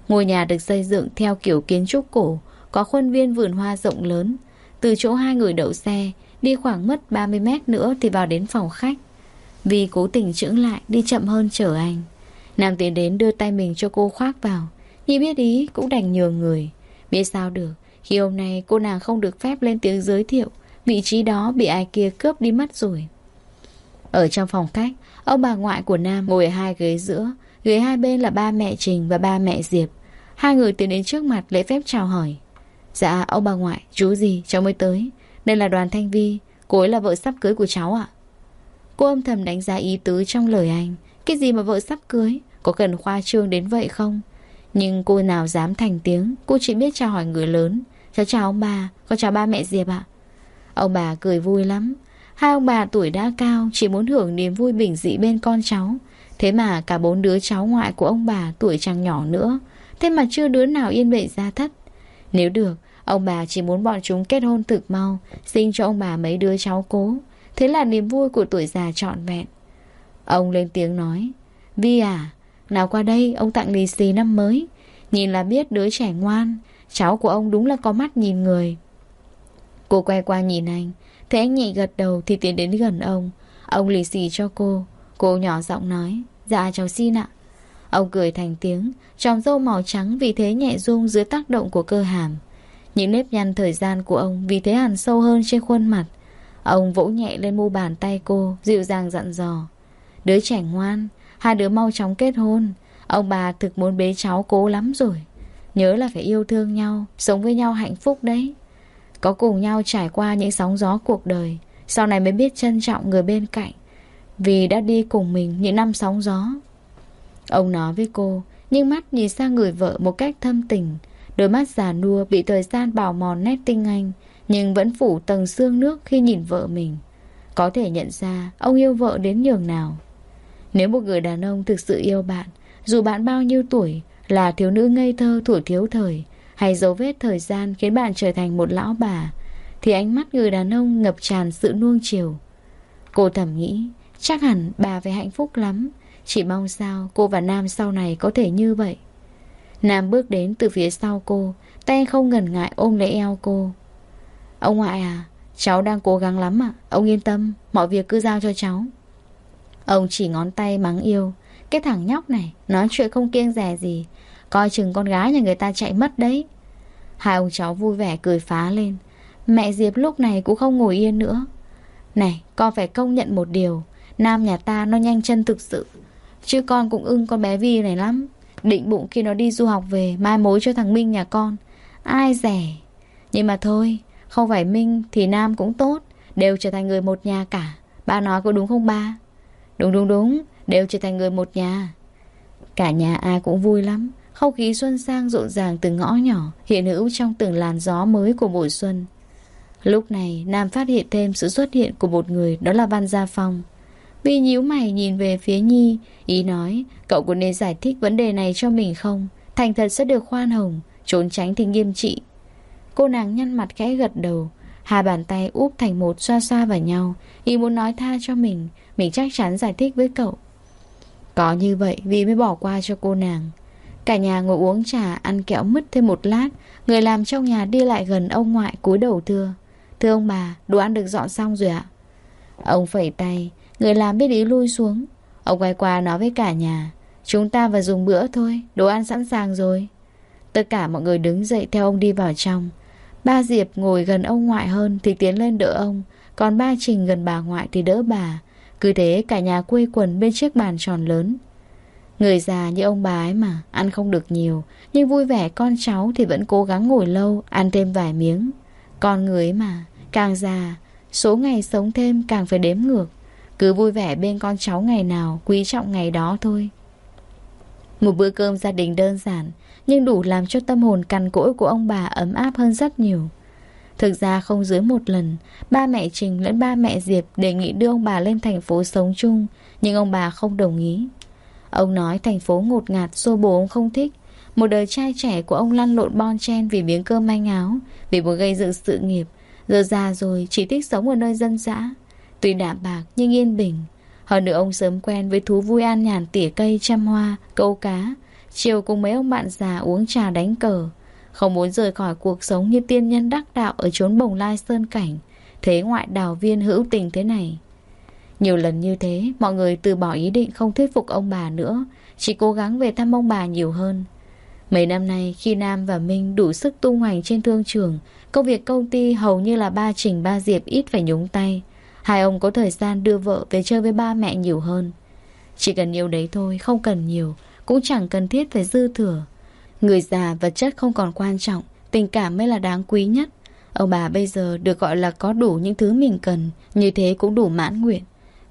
Speaker 1: Ngôi nhà được xây dựng theo kiểu kiến trúc cổ Có khuôn viên vườn hoa rộng lớn Từ chỗ hai người đậu xe Đi khoảng mất 30 mét nữa Thì vào đến phòng khách Vi cố tình chững lại Đi chậm hơn chở anh Nam tiến đến đưa tay mình cho cô khoác vào Nhi biết ý, cũng đành nhường người. Biết sao được, Khi hôm nay cô nàng không được phép lên tiếng giới thiệu, Vị trí đó bị ai kia cướp đi mất rồi. Ở trong phòng khách, Ông bà ngoại của Nam ngồi ở hai ghế giữa, Ghế hai bên là ba mẹ Trình và ba mẹ Diệp. Hai người tiến đến trước mặt lễ phép chào hỏi. Dạ ông bà ngoại, Chú gì, cháu mới tới. Đây là đoàn Thanh Vi, Cô ấy là vợ sắp cưới của cháu ạ. Cô âm thầm đánh giá ý tứ trong lời anh. Cái gì mà vợ sắp cưới? Có cần khoa trương đến vậy không? Nhưng cô nào dám thành tiếng, Cô chỉ biết chào hỏi người lớn. Cháu chào ông bà, Con chào ba mẹ Diệp ạ. Ông bà cười vui lắm. Hai ông bà tuổi đã cao, Chỉ muốn hưởng niềm vui bình dị bên con cháu. Thế mà cả bốn đứa cháu ngoại của ông bà Tuổi chẳng nhỏ nữa. Thế mà chưa đứa nào yên bệ ra thất. Nếu được, Ông bà chỉ muốn bọn chúng kết hôn thực mau, Sinh cho ông bà mấy đứa cháu cố. Thế là niềm vui của tuổi già trọn vẹn. Ông lên tiếng nói, Vi à nào qua đây, ông tặng lì xì năm mới. Nhìn là biết đứa trẻ ngoan. Cháu của ông đúng là có mắt nhìn người. Cô quay qua nhìn anh. Thấy anh nhị gật đầu thì tiến đến gần ông. Ông lì xì cho cô. Cô nhỏ giọng nói Dạ cháu xin ạ. Ông cười thành tiếng, Tròng râu màu trắng vì thế nhẹ rung dưới tác động của cơ hàm. Những nếp nhăn thời gian của ông Vì thế hẳn sâu hơn trên khuôn mặt. Ông vỗ nhẹ lên mu bàn tay cô, Dịu dàng dặn dò, Đứa trẻ ngoan Hai đứa mau chóng kết hôn. Ông bà thực muốn bế cháu cố lắm rồi. Nhớ là phải yêu thương nhau, Sống với nhau hạnh phúc đấy. Có cùng nhau trải qua những sóng gió cuộc đời, Sau này mới biết trân trọng người bên cạnh, Vì đã đi cùng mình những năm sóng gió. Ông nói với cô, Nhưng mắt nhìn sang người vợ một cách thâm tình. Đôi mắt già nua bị thời gian bào mòn nét tinh anh, Nhưng vẫn phủ tầng xương nước khi nhìn vợ mình. Có thể nhận ra ông yêu vợ đến nhường nào. Nếu một người đàn ông thực sự yêu bạn, Dù bạn bao nhiêu tuổi, Là thiếu nữ ngây thơ tuổi thiếu thời, Hay dấu vết thời gian khiến bạn trở thành một lão bà, Thì ánh mắt người đàn ông ngập tràn sự nuông chiều. Cô thầm nghĩ, Chắc hẳn bà phải hạnh phúc lắm. Chỉ mong sao cô và Nam sau này có thể như vậy. Nam bước đến từ phía sau cô, Tay không ngần ngại ôm lấy eo cô. Ông ngoại à Cháu đang cố gắng lắm ạ. Ông yên tâm, Mọi việc cứ giao cho cháu. Ông chỉ ngón tay mắng yêu. Cái thằng nhóc này, Nói chuyện không kiêng rẻ gì. Coi chừng con gái nhà người ta chạy mất đấy. Hai ông cháu vui vẻ cười phá lên. Mẹ Diệp lúc này cũng không ngồi yên nữa. Này, con phải công nhận một điều. Nam nhà ta nó nhanh chân thực sự. Chứ con cũng ưng con bé Vi này lắm. Định bụng khi nó đi du học về, Mai mối cho thằng Minh nhà con. Ai rẻ? Nhưng mà thôi, Không phải Minh thì Nam cũng tốt. Đều trở thành người một nhà cả. Ba nói có đúng không ba? Đúng đúng đúng. Đều trở thành người một nhà. Cả nhà ai cũng vui lắm. Không khí xuân sang rộn ràng từng ngõ nhỏ, Hiện hữu trong từng làn gió mới của mùa xuân. Lúc này, Nam phát hiện thêm sự xuất hiện của một người, Đó là Văn Gia Phong. Vi nhíu mày nhìn về phía Nhi, Ý nói, Cậu có nên giải thích vấn đề này cho mình không? Thành thật sẽ được khoan hồng, Trốn tránh thì nghiêm trị. Cô nàng nhăn mặt khẽ gật đầu. Hai bàn tay úp thành một xoa xoa vào nhau, Ý muốn nói tha cho mình mình chắc chắn giải thích với cậu. Có như vậy vì mới bỏ qua cho cô nàng. Cả nhà ngồi uống trà, Ăn kẹo mứt thêm một lát. Người làm trong nhà đi lại gần ông ngoại cúi đầu thưa. Thưa ông bà, Đồ ăn được dọn xong rồi ạ. Ông phẩy tay, Người làm biết ý lui xuống. Ông quay qua nói với cả nhà, Chúng ta vào dùng bữa thôi, Đồ ăn sẵn sàng rồi. Tất cả mọi người đứng dậy theo ông đi vào trong. Ba Diệp ngồi gần ông ngoại hơn Thì tiến lên đỡ ông, Còn ba Trình gần bà ngoại thì đỡ bà. Cứ thế cả nhà quây quần bên chiếc bàn tròn lớn. Người già như ông bà ấy mà, Ăn không được nhiều, Nhưng vui vẻ con cháu thì vẫn cố gắng ngồi lâu, Ăn thêm vài miếng. Con người mà, Càng già, Số ngày sống thêm càng phải đếm ngược. Cứ vui vẻ bên con cháu ngày nào, Quý trọng ngày đó thôi. Một bữa cơm gia đình đơn giản, Nhưng đủ làm cho tâm hồn cằn cỗi của ông bà ấm áp hơn rất nhiều. Thực ra không dưới một lần Ba mẹ Trình lẫn ba mẹ Diệp Đề nghị đưa ông bà lên thành phố sống chung Nhưng ông bà không đồng ý. Ông nói thành phố ngột ngạt Xô bồ ông không thích. Một đời trai trẻ của ông lăn lộn bon chen Vì miếng cơm manh áo Vì muốn gây dựng sự nghiệp. Giờ già rồi chỉ thích sống ở nơi dân dã. Tuy đạm bạc nhưng yên bình. Hơn nữa ông sớm quen với thú vui an nhàn tỉa cây chăm hoa, câu cá. Chiều cùng mấy ông bạn già uống trà đánh cờ. Không muốn rời khỏi cuộc sống như tiên nhân đắc đạo Ở chốn bồng lai sơn cảnh Thế ngoại đào viên hữu tình thế này. Nhiều lần như thế Mọi người từ bỏ ý định không thuyết phục ông bà nữa Chỉ cố gắng về thăm ông bà nhiều hơn. Mấy năm nay khi Nam và Minh đủ sức tung hoành trên thương trường Công việc công ty hầu như là ba Trình ba Diệp ít phải nhúng tay. Hai ông có thời gian đưa vợ về chơi với ba mẹ nhiều hơn. Chỉ cần nhiều đấy thôi, không cần nhiều Cũng chẳng cần thiết phải dư thừa. Người già vật chất không còn quan trọng, Tình cảm mới là đáng quý nhất. Ông bà bây giờ được gọi là có đủ những thứ mình cần, Như thế cũng đủ mãn nguyện.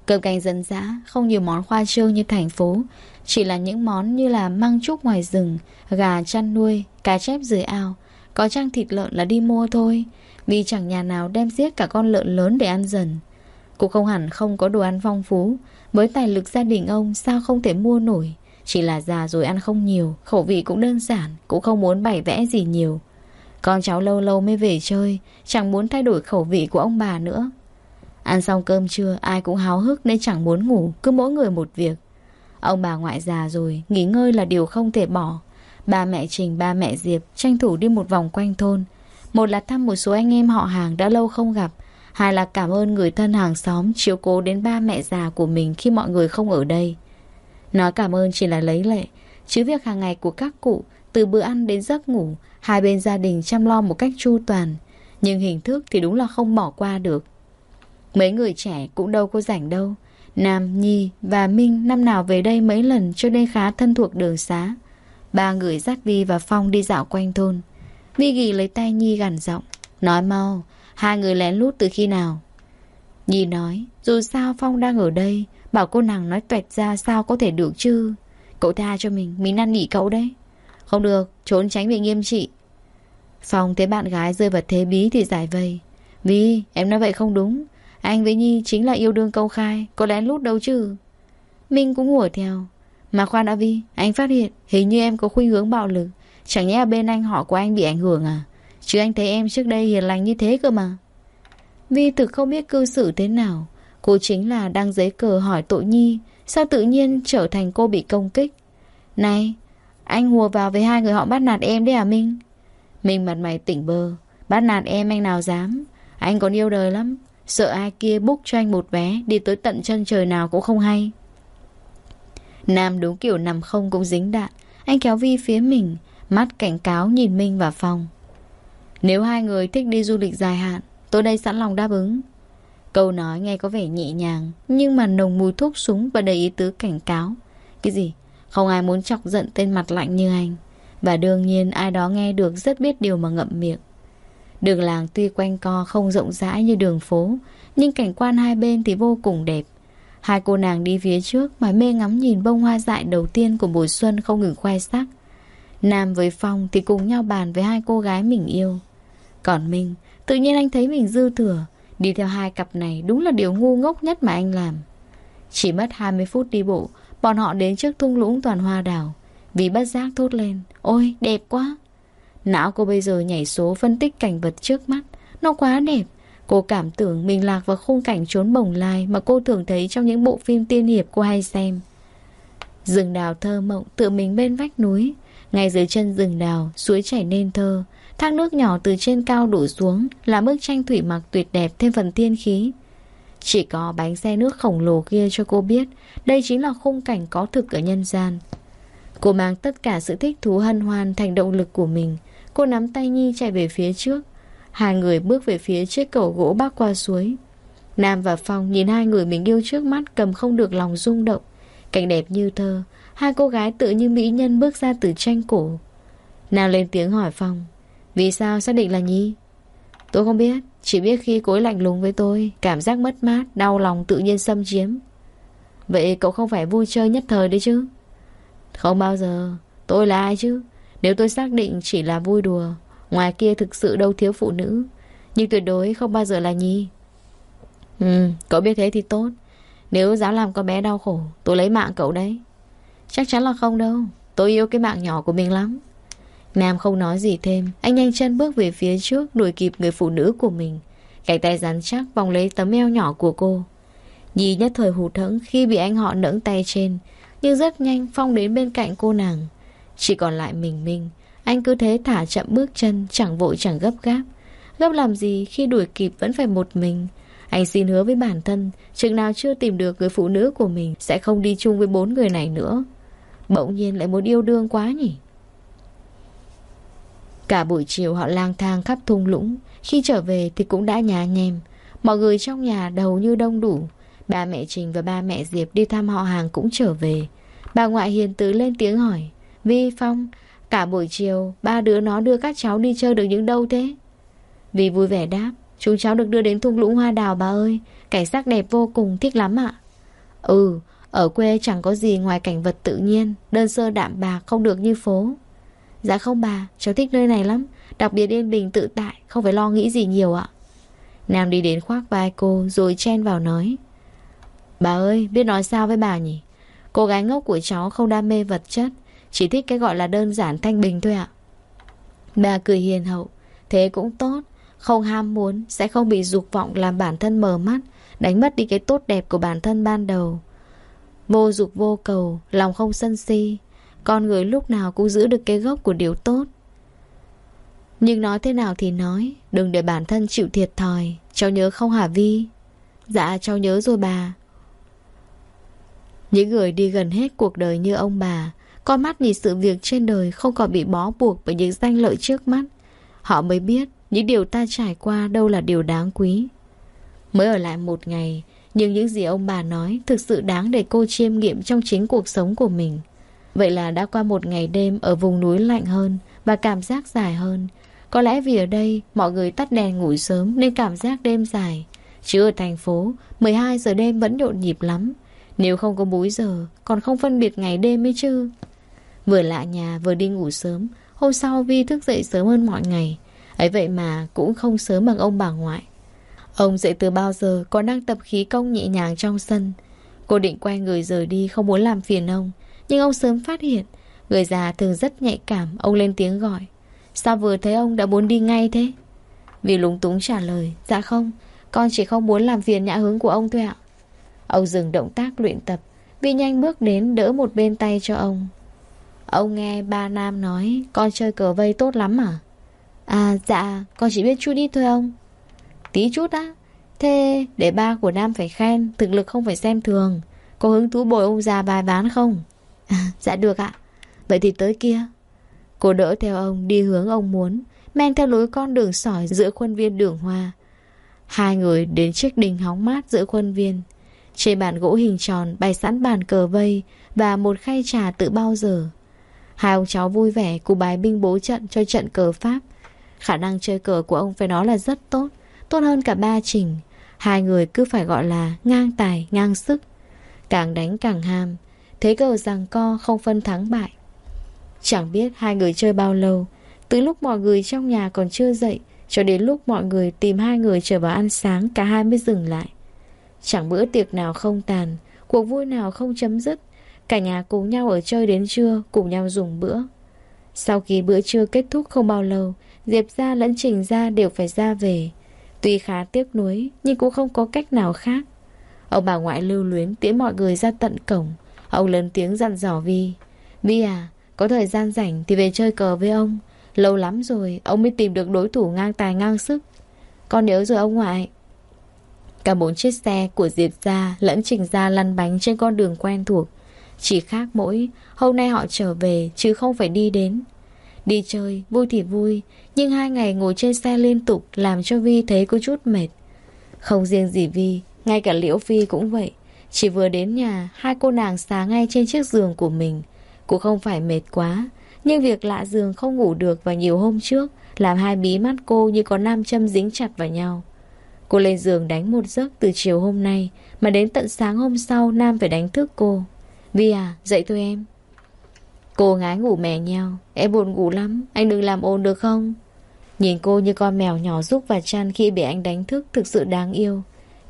Speaker 1: Cơm canh dân dã, Không nhiều món khoa trương như thành phố, Chỉ là những món như là măng trúc ngoài rừng, Gà chăn nuôi, Cá chép dưới ao. Có trang thịt lợn là đi mua thôi, Vì chẳng nhà nào đem giết cả con lợn lớn để ăn dần. Cũng không hẳn không có đồ ăn phong phú, Với tài lực gia đình ông Sao không thể mua nổi. Chỉ là già rồi ăn không nhiều Khẩu vị cũng đơn giản Cũng không muốn bày vẽ gì nhiều. Con cháu lâu lâu mới về chơi Chẳng muốn thay đổi khẩu vị của ông bà nữa. Ăn xong cơm trưa ai cũng háo hức nên chẳng muốn ngủ Cứ mỗi người một việc. Ông bà ngoại già rồi Nghỉ ngơi là điều không thể bỏ. Ba mẹ Trình, ba mẹ Diệp tranh thủ đi một vòng quanh thôn. Một là thăm một số anh em họ hàng đã lâu không gặp. Hai là cảm ơn người thân hàng xóm chiếu cố đến ba mẹ già của mình khi mọi người không ở đây. Nói cảm ơn chỉ là lấy lệ Chứ việc hàng ngày của các cụ Từ bữa ăn đến giấc ngủ Hai bên gia đình chăm lo một cách chu toàn Nhưng hình thức thì đúng là không bỏ qua được. Mấy người trẻ cũng đâu có rảnh đâu Nam, Nhi và Minh năm nào về đây mấy lần cho nên khá thân thuộc đường xá. Ba người dắt Vi và Phong đi dạo quanh thôn. Vi ghi lấy tay Nhi gằn giọng Nói mau Hai người lén lút từ khi nào? Nhi nói Dù sao Phong đang ở đây Bảo cô nàng nói tuẹt ra sao có thể được chứ? Cậu tha cho mình Mình năn nỉ cậu đấy. Không được, Trốn tránh bị nghiêm trị. Phong thấy bạn gái rơi vào thế bí thì giải vây. Vi em nói vậy không đúng. Anh với Nhi chính là yêu đương câu khai, Có lén lút đâu chứ? Minh cũng hùa theo. Mà khoan đã Vi, Anh phát hiện Hình như em có khuynh hướng bạo lực. Chẳng nhẽ bên anh họ của anh bị ảnh hưởng à? Chứ anh thấy em trước đây hiền lành như thế cơ mà. Vi thực không biết cư xử thế nào. Cô chính là đang giấy cờ hỏi tội nhi, Sao tự nhiên trở thành cô bị công kích? Này, Anh hùa vào với hai người họ bắt nạt em đấy à Minh? Minh mặt mày tỉnh bơ, Bắt nạt em anh nào dám? Anh còn yêu đời lắm, Sợ ai kia búc cho anh một vé, Đi tới tận chân trời nào cũng không hay. Nam đúng kiểu nằm không cũng dính đạn, Anh kéo Vi phía mình, Mắt cảnh cáo nhìn Minh và Phong. Nếu hai người thích đi du lịch dài hạn, Tôi đây sẵn lòng đáp ứng. Câu nói nghe có vẻ nhẹ nhàng Nhưng mà nồng mùi thuốc súng và đầy ý tứ cảnh cáo. Cái gì? Không ai muốn chọc giận tên mặt lạnh như anh. Và đương nhiên ai đó nghe được rất biết điều mà ngậm miệng. Đường làng tuy quanh co không rộng rãi như đường phố Nhưng cảnh quan hai bên thì vô cùng đẹp. Hai cô nàng đi phía trước mà mê ngắm nhìn bông hoa dại đầu tiên của mùa xuân không ngừng khoe sắc. Nam với Phong thì cùng nhau bàn với hai cô gái mình yêu. Còn mình, tự nhiên anh thấy mình dư thừa Đi theo hai cặp này đúng là điều ngu ngốc nhất mà anh làm. Chỉ mất 20 phút đi bộ, Bọn họ đến trước thung lũng toàn hoa đào Vì bất giác thốt lên, Ôi, đẹp quá. Não cô bây giờ nhảy số phân tích cảnh vật trước mắt. Nó quá đẹp. Cô cảm tưởng mình lạc vào khung cảnh trốn bồng lai Mà cô thường thấy trong những bộ phim tiên hiệp cô hay xem. Rừng đào thơ mộng tự mình bên vách núi. Ngay dưới chân rừng đào, Suối chảy nên thơ. Thác nước nhỏ từ trên cao đổ xuống Là bức tranh thủy mặc tuyệt đẹp thêm phần tiên khí. Chỉ có bánh xe nước khổng lồ kia cho cô biết Đây chính là khung cảnh có thực ở nhân gian. Cô mang tất cả sự thích thú hân hoan thành động lực của mình. Cô nắm tay Nhi chạy về phía trước. Hai người bước về phía chiếc cầu gỗ bắc qua suối. Nam và Phong nhìn hai người mình yêu trước mắt cầm không được lòng rung động. Cảnh đẹp như thơ, Hai cô gái tự như mỹ nhân bước ra từ tranh cổ. Nam lên tiếng hỏi Phong. Vì sao xác định là Nhi? Tôi không biết. Chỉ biết khi cối lạnh lùng với tôi Cảm giác mất mát, đau lòng tự nhiên xâm chiếm. Vậy cậu không phải vui chơi nhất thời đấy chứ? Không bao giờ. Tôi là ai chứ? Nếu tôi xác định chỉ là vui đùa Ngoài kia thực sự đâu thiếu phụ nữ Nhưng tuyệt đối không bao giờ là Nhi. Ừ, cậu biết thế thì tốt. Nếu dám làm con bé đau khổ Tôi lấy mạng cậu đấy. Chắc chắn là không đâu. Tôi yêu cái mạng nhỏ của mình lắm. Nam không nói gì thêm. Anh nhanh chân bước về phía trước, Đuổi kịp người phụ nữ của mình. Cánh tay rắn chắc vòng lấy tấm eo nhỏ của cô. Nhi nhất thời hụt hẫng Khi bị anh họ nẫng tay trên, Nhưng rất nhanh Phong đến bên cạnh cô nàng. Chỉ còn lại mình mình. Anh cứ thế thả chậm bước chân, Chẳng vội chẳng gấp gáp. Gấp làm gì khi đuổi kịp vẫn phải một mình? Anh xin hứa với bản thân, Chừng nào chưa tìm được người phụ nữ của mình Sẽ không đi chung với bốn người này nữa. Bỗng nhiên lại muốn yêu đương quá nhỉ? Cả buổi chiều họ lang thang khắp thung lũng. Khi trở về thì cũng đã nhà nhem. Mọi người trong nhà đầu như đông đủ. Ba mẹ Trình và ba mẹ Diệp đi thăm họ hàng cũng trở về. Bà ngoại hiền tứ lên tiếng hỏi, Vi Phong, Cả buổi chiều Ba đứa nó đưa các cháu đi chơi được những đâu thế? Vi vui vẻ đáp Chúng cháu được đưa đến thung lũng hoa đào bà ơi. Cảnh sắc đẹp vô cùng, thích lắm ạ. Ừ Ở quê chẳng có gì ngoài cảnh vật tự nhiên, Đơn sơ đạm bạc không được như phố. Dạ không bà, Cháu thích nơi này lắm. Đặc biệt yên bình tự tại, Không phải lo nghĩ gì nhiều ạ. Nam đi đến khoác vai cô, Rồi chen vào nói. Bà ơi, biết nói sao với bà nhỉ? Cô gái ngốc của cháu không đam mê vật chất, Chỉ thích cái gọi là đơn giản thanh bình thôi ạ. Bà cười hiền hậu. Thế cũng tốt, Không ham muốn, Sẽ không bị dục vọng làm bản thân mờ mắt, Đánh mất đi cái tốt đẹp của bản thân ban đầu. Vô dục vô cầu, Lòng không sân si con người lúc nào cũng giữ được cái gốc của điều tốt. Nhưng nói thế nào thì nói, Đừng để bản thân chịu thiệt thòi. Cháu nhớ không hả Vi? Dạ cháu nhớ rồi bà. Những người đi gần hết cuộc đời như ông bà, Con mắt nhìn sự việc trên đời Không còn bị bó buộc bởi những danh lợi trước mắt. Họ mới biết Những điều ta trải qua đâu là điều đáng quý. Mới ở lại một ngày, Nhưng những gì ông bà nói Thực sự đáng để cô chiêm nghiệm trong chính cuộc sống của mình. Vậy là đã qua một ngày đêm Ở vùng núi lạnh hơn Và cảm giác dài hơn. Có lẽ vì ở đây mọi người tắt đèn ngủ sớm Nên cảm giác đêm dài. Chứ ở thành phố 12 giờ đêm vẫn nhộn nhịp lắm. Nếu không có múi giờ, Còn không phân biệt ngày đêm ấy chứ. Vừa lạ nhà, vừa đi ngủ sớm, Hôm sau Vi thức dậy sớm hơn mọi ngày. Ấy vậy mà cũng không sớm bằng ông bà ngoại. Ông dậy từ bao giờ Còn đang tập khí công nhẹ nhàng trong sân. Cô định quay người rời đi Không muốn làm phiền ông. Nhưng ông sớm phát hiện, Người già thường rất nhạy cảm, Ông lên tiếng gọi. Sao vừa thấy ông đã muốn đi ngay thế? Vì lúng túng trả lời Dạ không, Con chỉ không muốn làm phiền nhã hướng của ông thôi ạ. Ông dừng động tác luyện tập Vi nhanh bước đến đỡ một bên tay cho ông. Ông nghe ba Nam nói, Con chơi cờ vây tốt lắm à? À dạ Con chỉ biết chút ít thôi ông. Tí chút á? Thế để ba của Nam phải khen, Thực lực không phải xem thường. Có hứng thú bồi ông già bài bán không? À, Dạ được ạ Vậy thì tới kia Cô đỡ theo ông đi hướng ông muốn Men theo lối con đường sỏi giữa khuôn viên đường hoa Hai người đến chiếc đình hóng mát giữa khuôn viên trên bàn gỗ hình tròn bày sẵn bàn cờ vây và một khay trà tự bao giờ. Hai ông cháu vui vẻ cùng bài binh bố trận cho trận cờ Pháp. Khả năng chơi cờ của ông phải nói là rất tốt, tốt hơn cả ba trình. Hai người cứ phải gọi là ngang tài, ngang sức. Càng đánh càng ham, thế cờ rằng co không phân thắng bại. Chẳng biết hai người chơi bao lâu, từ lúc mọi người trong nhà còn chưa dậy, cho đến lúc mọi người tìm hai người trở vào ăn sáng, cả hai mới dừng lại. Chẳng bữa tiệc nào không tàn Cuộc vui nào không chấm dứt Cả nhà cùng nhau ở chơi đến trưa Cùng nhau dùng bữa Sau khi bữa trưa kết thúc không bao lâu Diệp ra lẫn Trình ra đều phải ra về Tuy khá tiếc nuối Nhưng cũng không có cách nào khác Ông bà ngoại lưu luyến tiễn mọi người ra tận cổng Ông lớn tiếng dặn dò Vi Vi à Có thời gian rảnh thì về chơi cờ với ông Lâu lắm rồi Ông mới tìm được đối thủ ngang tài ngang sức Con nhớ rồi ông ngoại Cả bốn chiếc xe của Diệp Gia lẫn Trình Gia lăn bánh trên con đường quen thuộc. Chỉ khác mỗi, hôm nay họ trở về chứ không phải đi đến. Đi chơi, vui thì vui, nhưng hai ngày ngồi trên xe liên tục làm cho Vi thấy có chút mệt. Không riêng gì Vi, ngay cả Liễu Phi cũng vậy. Chỉ vừa đến nhà, hai cô nàng xá ngay trên chiếc giường của mình. Cũng không phải mệt quá, nhưng việc lạ giường không ngủ được vào nhiều hôm trước làm hai bí mắt cô như có nam châm dính chặt vào nhau. Cô lên giường đánh một giấc từ chiều hôm nay Mà đến tận sáng hôm sau Nam phải đánh thức cô Vi à dậy thôi em Cô ngái ngủ mè nhau Em buồn ngủ lắm Anh đừng làm ồn được không Nhìn cô như con mèo nhỏ rúc vào chăn Khi bị anh đánh thức thực sự đáng yêu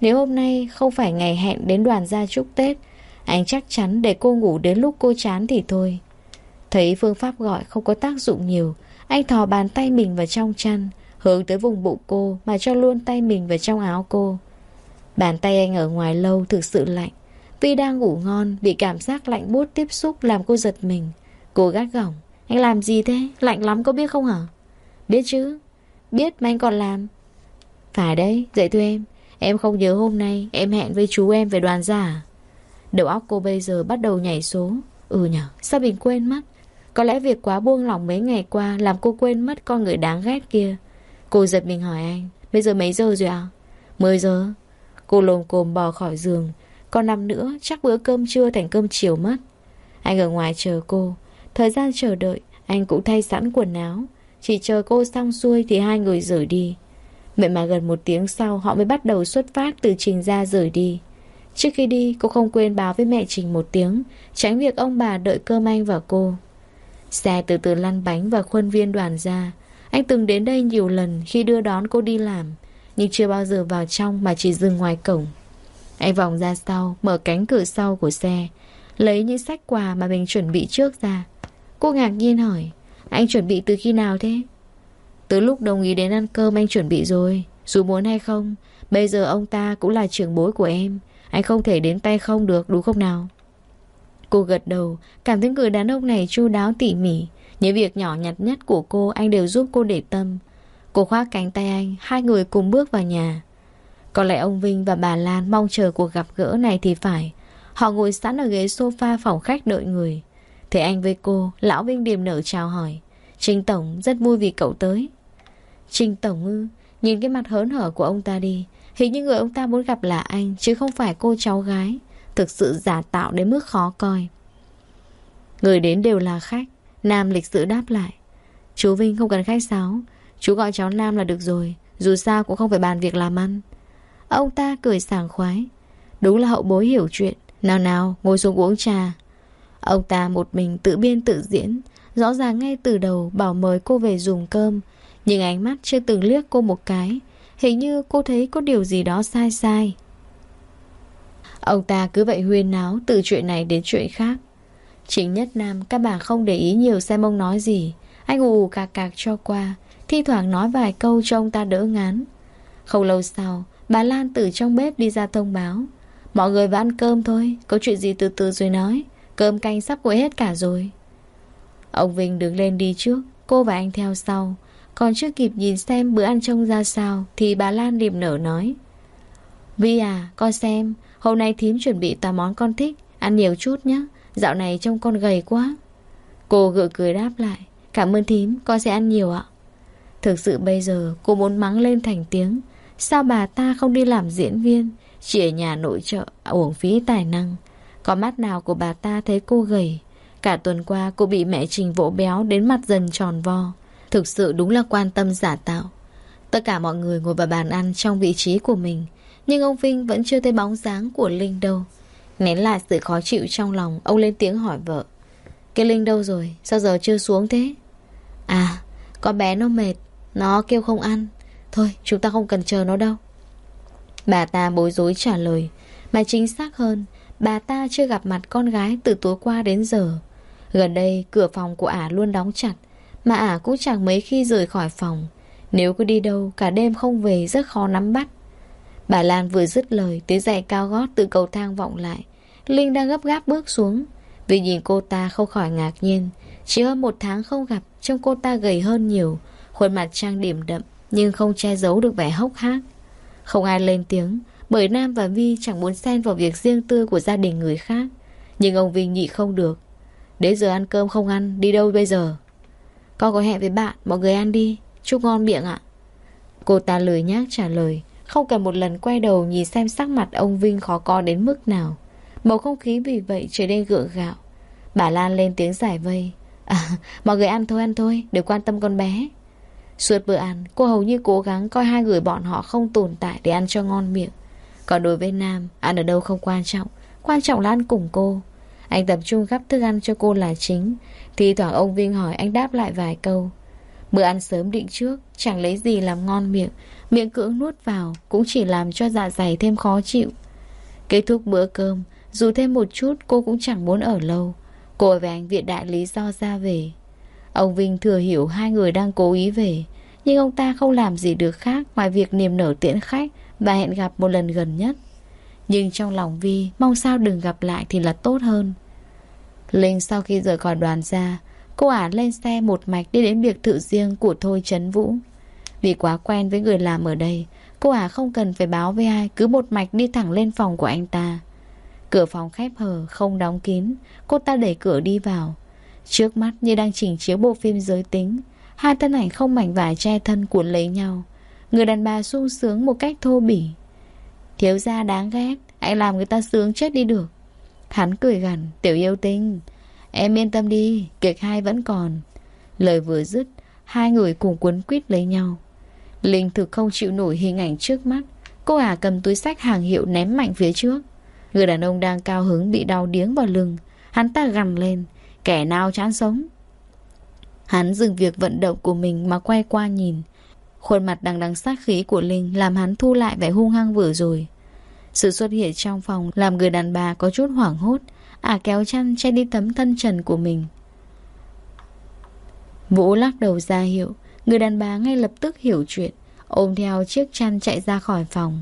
Speaker 1: nếu hôm nay không phải ngày hẹn đến đoàn gia chúc Tết Anh chắc chắn để cô ngủ đến lúc cô chán thì thôi. Thấy phương pháp gọi không có tác dụng nhiều Anh thò bàn tay mình vào trong chăn Hướng tới vùng bụng cô Mà cho luôn tay mình vào trong áo cô. Bàn tay anh ở ngoài lâu thực sự lạnh Vi đang ngủ ngon Bị cảm giác lạnh buốt tiếp xúc Làm cô giật mình. Cô gắt gỏng Anh làm gì thế? Lạnh lắm có biết không hả? Biết chứ. Biết mà anh còn làm. Phải đấy, dậy thôi em. Em không nhớ hôm nay Em hẹn với chú em về đoàn giả. Đầu óc cô bây giờ bắt đầu nhảy số. Ừ nhở, sao mình quên mất? Có lẽ việc quá buông lỏng mấy ngày qua Làm cô quên mất con người đáng ghét kia. Cô giật mình hỏi anh Bây giờ mấy giờ rồi ạ? À? 10 giờ. Cô lồm cồm bò khỏi giường. Còn nằm nữa chắc bữa cơm trưa thành cơm chiều mất. Anh ở ngoài chờ cô. Thời gian chờ đợi Anh cũng thay sẵn quần áo. Chỉ chờ cô xong xuôi thì hai người rời đi. Vậy mà gần một tiếng sau, Họ mới bắt đầu xuất phát từ Trình ra rời đi. Trước khi đi, cô không quên báo với mẹ Trình một tiếng, Tránh việc ông bà đợi cơm anh và cô. Xe từ từ lăn bánh và khuôn viên đoàn ra. Anh từng đến đây nhiều lần khi đưa đón cô đi làm, Nhưng chưa bao giờ vào trong mà chỉ dừng ngoài cổng. Anh vòng ra sau, Mở cánh cửa sau của xe, Lấy những sách quà mà mình chuẩn bị trước ra. Cô ngạc nhiên hỏi, Anh chuẩn bị từ khi nào thế? Từ lúc đồng ý đến ăn cơm anh chuẩn bị rồi. Dù muốn hay không, Bây giờ ông ta cũng là trưởng bối của em. Anh không thể đến tay không được, đúng không nào? Cô gật đầu, Cảm thấy người đàn ông này chu đáo tỉ mỉ. Những việc nhỏ nhặt nhất của cô Anh đều giúp cô để tâm. Cô khoác cánh tay anh, Hai người cùng bước vào nhà. Có lẽ ông Vinh và bà Lan mong chờ cuộc gặp gỡ này thì phải. Họ ngồi sẵn ở ghế sofa phòng khách đợi người. Thế anh với cô, Lão Vinh điềm nở chào hỏi. Trình Tổng rất vui vì cậu tới. Trình Tổng ngư, Nhìn cái mặt hớn hở của ông ta đi. Hình như người ông ta muốn gặp là anh, Chứ không phải cô cháu gái. Thực sự giả tạo đến mức khó coi. Người đến đều là khách. Nam lịch sự đáp lại. Chú Vinh không cần khách sáo. Chú gọi cháu Nam là được rồi. Dù sao cũng không phải bàn việc làm ăn. Ông ta cười sảng khoái. Đúng là hậu bối hiểu chuyện. Nào nào, ngồi xuống uống trà. Ông ta một mình tự biên tự diễn. Rõ ràng ngay từ đầu bảo mời cô về dùng cơm. Nhưng ánh mắt chưa từng liếc cô một cái Hình như cô thấy có điều gì đó sai sai Ông ta cứ vậy huyên náo từ chuyện này đến chuyện khác. Chính nhất Nam các bà không để ý nhiều xem ông nói gì. Anh ù cạc cạc cho qua, thi thoảng nói vài câu cho ông ta đỡ ngán. Không lâu sau, bà Lan từ trong bếp đi ra thông báo. Mọi người vào ăn cơm thôi, có chuyện gì từ từ rồi nói. Cơm canh sắp nguội hết cả rồi. Ông Vinh đứng lên đi trước, cô và anh theo sau. Còn chưa kịp nhìn xem bữa ăn trông ra sao Thì bà Lan điềm nở nói. Vi à, con xem Hôm nay thím chuẩn bị toàn món con thích Ăn nhiều chút nhé Dạo này trông con gầy quá. Cô gượng cười đáp lại Cảm ơn thím, con sẽ ăn nhiều ạ. Thực sự bây giờ cô muốn mắng lên thành tiếng Sao bà ta không đi làm diễn viên Chỉ ở nhà nội trợ Uổng phí tài năng. Có mắt nào của bà ta thấy cô gầy Cả tuần qua cô bị mẹ Trình vỗ béo Đến mặt dần tròn vo. Thực sự đúng là quan tâm giả tạo. Tất cả mọi người ngồi vào bàn ăn trong vị trí của mình, nhưng ông Vinh vẫn chưa thấy bóng dáng của Linh đâu. Nén lại sự khó chịu trong lòng, Ông lên tiếng hỏi vợ. Cái Linh đâu rồi? Sao giờ chưa xuống thế? À con bé nó mệt, Nó kêu không ăn. Thôi, chúng ta không cần chờ nó đâu. Bà ta bối rối trả lời. Mà chính xác hơn, Bà ta chưa gặp mặt con gái từ tối qua đến giờ. Gần đây, cửa phòng của ả luôn đóng chặt mà ả cũng chẳng mấy khi rời khỏi phòng. Nếu cứ đi đâu, cả đêm không về, rất khó nắm bắt. Bà Lan vừa dứt lời, Tiếng giày cao gót từ cầu thang vọng lại. Linh đang gấp gáp bước xuống. Vì nhìn cô ta không khỏi ngạc nhiên. Chỉ hơn một tháng không gặp, Trông cô ta gầy hơn nhiều. Khuôn mặt trang điểm đậm, Nhưng không che giấu được vẻ hốc hác. Không ai lên tiếng, Bởi Nam và Vi chẳng muốn xen vào việc riêng tư của gia đình người khác. Nhưng ông Vi nhị không được. Đến giờ ăn cơm không ăn, Đi đâu bây giờ? Con có hẹn với bạn, Mọi người ăn đi. Chúc ngon miệng ạ. Cô ta lười nhác trả lời. Không cần một lần quay đầu nhìn xem sắc mặt ông Vinh khó co đến mức nào. Bầu không khí vì vậy trở nên gượng gạo. Bà Lan lên tiếng giải vây. À mọi người ăn thôi ăn thôi, Đừng quan tâm con bé. Suốt bữa ăn, cô hầu như cố gắng coi hai người bọn họ không tồn tại để ăn cho ngon miệng. Còn đối với Nam, Ăn ở đâu không quan trọng. Quan trọng là ăn cùng cô. Anh tập trung gắp thức ăn cho cô là chính. Thì thoảng ông Vinh hỏi anh đáp lại vài câu. Bữa ăn sớm định trước, Chẳng lấy gì làm ngon miệng. Miệng cưỡng nuốt vào, Cũng chỉ làm cho dạ dày thêm khó chịu. Kết thúc bữa cơm, Dù thêm một chút, cô cũng chẳng muốn ở lâu. Cô và anh viện đại lý do ra về. Ông Vinh thừa hiểu hai người đang cố ý về. Nhưng ông ta không làm gì được khác Ngoài việc niềm nở tiễn khách Và hẹn gặp một lần gần nhất. Nhưng trong lòng Vi, Mong sao đừng gặp lại thì là tốt hơn. Linh sau khi rời khỏi đoàn ra, Cô ả lên xe một mạch đi đến biệt thự riêng của Thôi Trấn Vũ. Vì quá quen với người làm ở đây, Cô ả không cần phải báo với ai, Cứ một mạch đi thẳng lên phòng của anh ta. Cửa phòng khép hờ, không đóng kín, Cô ta đẩy cửa đi vào. Trước mắt như đang chỉnh chiếu bộ phim giới tính, Hai thân ảnh không mảnh vải che thân cuốn lấy nhau. Người đàn bà sung sướng một cách thô bỉ. Thiếu gia đáng ghét, Anh làm người ta sướng chết đi được. Hắn cười gằn, Tiểu yêu tinh, Em yên tâm đi Kịch hai vẫn còn. Lời vừa dứt, Hai người cùng quấn quýt lấy nhau. Linh thực không chịu nổi hình ảnh trước mắt, Cô ả cầm túi sách hàng hiệu ném mạnh phía trước. Người đàn ông đang cao hứng bị đau điếng vào lưng, Hắn ta gằn lên, Kẻ nào chán sống? Hắn dừng việc vận động của mình mà quay qua nhìn. Khuôn mặt đằng đằng sát khí của Linh Làm hắn thu lại vẻ hung hăng vừa rồi. Sự xuất hiện trong phòng Làm người đàn bà có chút hoảng hốt. Ả kéo chăn che đi tấm thân trần của mình. Vũ lắc đầu ra hiệu. Người đàn bà ngay lập tức hiểu chuyện, Ôm theo chiếc chăn chạy ra khỏi phòng.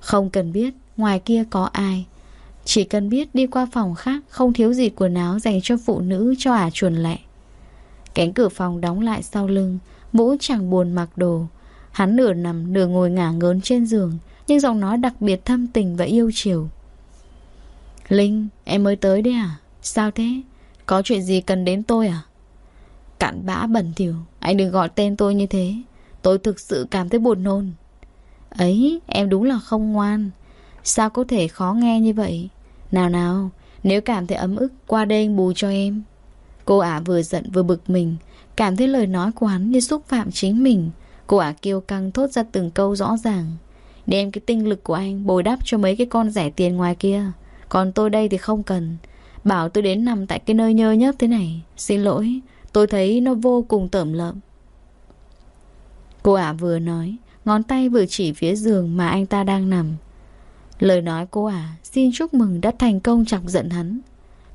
Speaker 1: Không cần biết Ngoài kia có ai. Chỉ cần biết đi qua phòng khác, Không thiếu gì quần áo dành cho phụ nữ cho ả chuồn lẹ. Cánh cửa phòng đóng lại sau lưng, Vũ chẳng buồn mặc đồ. Hắn nửa nằm, nửa ngồi ngả ngớn trên giường. Nhưng giọng nói đặc biệt thâm tình và yêu chiều. Linh, em mới tới đấy à? Sao thế? Có chuyện gì cần đến tôi à? Cặn bã bẩn thỉu Anh đừng gọi tên tôi như thế. Tôi thực sự cảm thấy buồn nôn. Ấy, em đúng là không ngoan. Sao có thể khó nghe như vậy? Nào nào Nếu cảm thấy ấm ức Qua đây anh bù cho em. Cô ả vừa giận vừa bực mình Cảm thấy lời nói của hắn như xúc phạm chính mình. Cô ả kêu căng thốt ra từng câu rõ ràng. Đem cái tinh lực của anh Bồi đắp cho mấy cái con rẻ tiền ngoài kia. Còn tôi đây thì không cần. Bảo tôi đến nằm tại cái nơi nhơ nhớp thế này. Xin lỗi, Tôi thấy nó vô cùng tởm lợm. Cô ả vừa nói, Ngón tay vừa chỉ phía giường mà anh ta đang nằm. Lời nói cô ả, Xin chúc mừng đã thành công chọc giận hắn.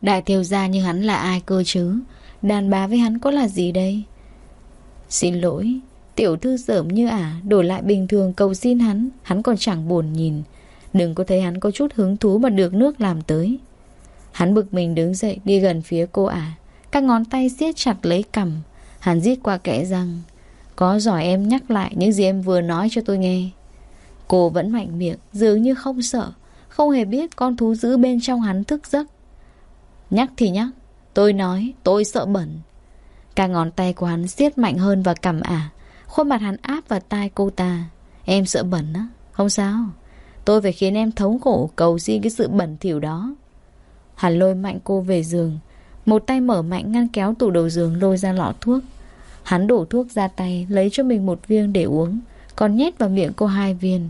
Speaker 1: Đại thiêu gia như hắn là ai cơ chứ? Đàn bà với hắn có là gì đây? Xin lỗi Tiểu thư dởm như ả Đổi lại bình thường cầu xin hắn Hắn còn chẳng buồn nhìn. Đừng có thấy hắn có chút hứng thú mà được nước làm tới. Hắn bực mình đứng dậy, Đi gần phía cô ả. Các ngón tay siết chặt lấy cầm Hắn giết qua kẽ răng. Có giỏi em nhắc lại những gì em vừa nói cho tôi nghe. Cô vẫn mạnh miệng, Dường như không sợ. Không hề biết con thú dữ bên trong hắn thức giấc. Nhắc thì nhắc, Tôi nói, tôi sợ bẩn. Cả ngón tay của hắn siết mạnh hơn và cầm ả. Khuôn mặt hắn áp vào tai cô ta. Em sợ bẩn á. Không sao. Tôi phải khiến em thống khổ, cầu xin cái sự bẩn thỉu đó. Hắn lôi mạnh cô về giường. Một tay mở mạnh ngăn kéo tủ đầu giường lôi ra lọ thuốc. Hắn đổ thuốc ra tay, Lấy cho mình một viên để uống. Còn nhét vào miệng cô hai viên.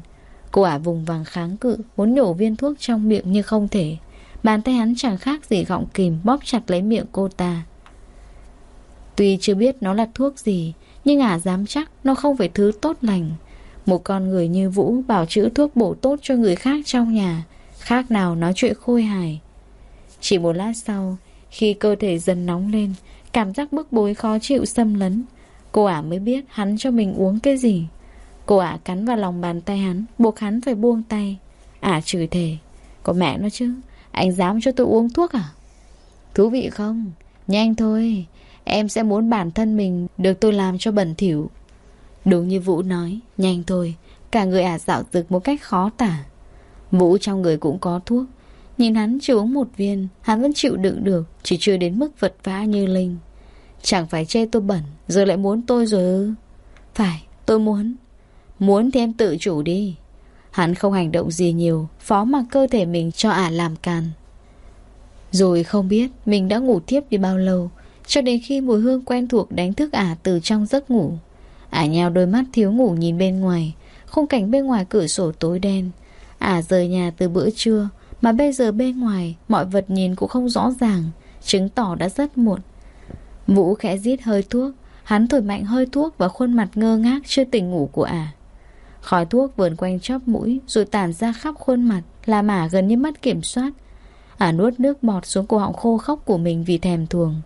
Speaker 1: Cô ả vùng vàng kháng cự, Muốn nhổ viên thuốc trong miệng nhưng không thể. Bàn tay hắn chẳng khác gì gọng kìm Bóp chặt lấy miệng cô ta. Tuy chưa biết nó là thuốc gì nhưng ả dám chắc Nó không phải thứ tốt lành Một con người như Vũ bảo chữa thuốc bổ tốt cho người khác trong nhà, Khác nào nói chuyện khôi hài Chỉ một lát sau, Khi cơ thể dần nóng lên, Cảm giác bức bối khó chịu xâm lấn, Cô ả mới biết hắn cho mình uống cái gì Cô ả cắn vào lòng bàn tay hắn, Buộc hắn phải buông tay à, Ả chửi thề, Có mẹ nó chứ, anh dám cho tôi uống thuốc à? Thú vị không? Nhanh thôi Em sẽ muốn bản thân mình Được tôi làm cho bẩn thỉu. Đúng như Vũ nói, Nhanh thôi, Cả người ả dạo dực một cách khó tả. Vũ trong người cũng có thuốc, Nhìn hắn chưa uống một viên, Hắn vẫn chịu đựng được, Chỉ chưa đến mức vật vã như Linh. Chẳng phải chê tôi bẩn, Giờ lại muốn tôi rồi ư? Phải, tôi muốn. Muốn thì em tự chủ đi. Hắn không hành động gì nhiều, Phó mặc cơ thể mình cho ả làm càn. Rồi không biết Mình đã ngủ tiếp đi bao lâu cho đến khi mùi hương quen thuộc đánh thức ả từ trong giấc ngủ, Ả nhào đôi mắt thiếu ngủ nhìn bên ngoài. Khung cảnh bên ngoài cửa sổ tối đen. Ả rời nhà từ bữa trưa, Mà bây giờ bên ngoài, Mọi vật nhìn cũng không rõ ràng, Chứng tỏ đã rất muộn. Vũ khẽ rít hơi thuốc, Hắn thổi mạnh hơi thuốc và khuôn mặt ngơ ngác chưa tỉnh ngủ của ả. Khói thuốc vườn quanh chóp mũi, Rồi tản ra khắp khuôn mặt, Làm ả gần như mất kiểm soát. Ả nuốt nước bọt xuống cổ họng khô khốc của mình Vì thèm thuồng.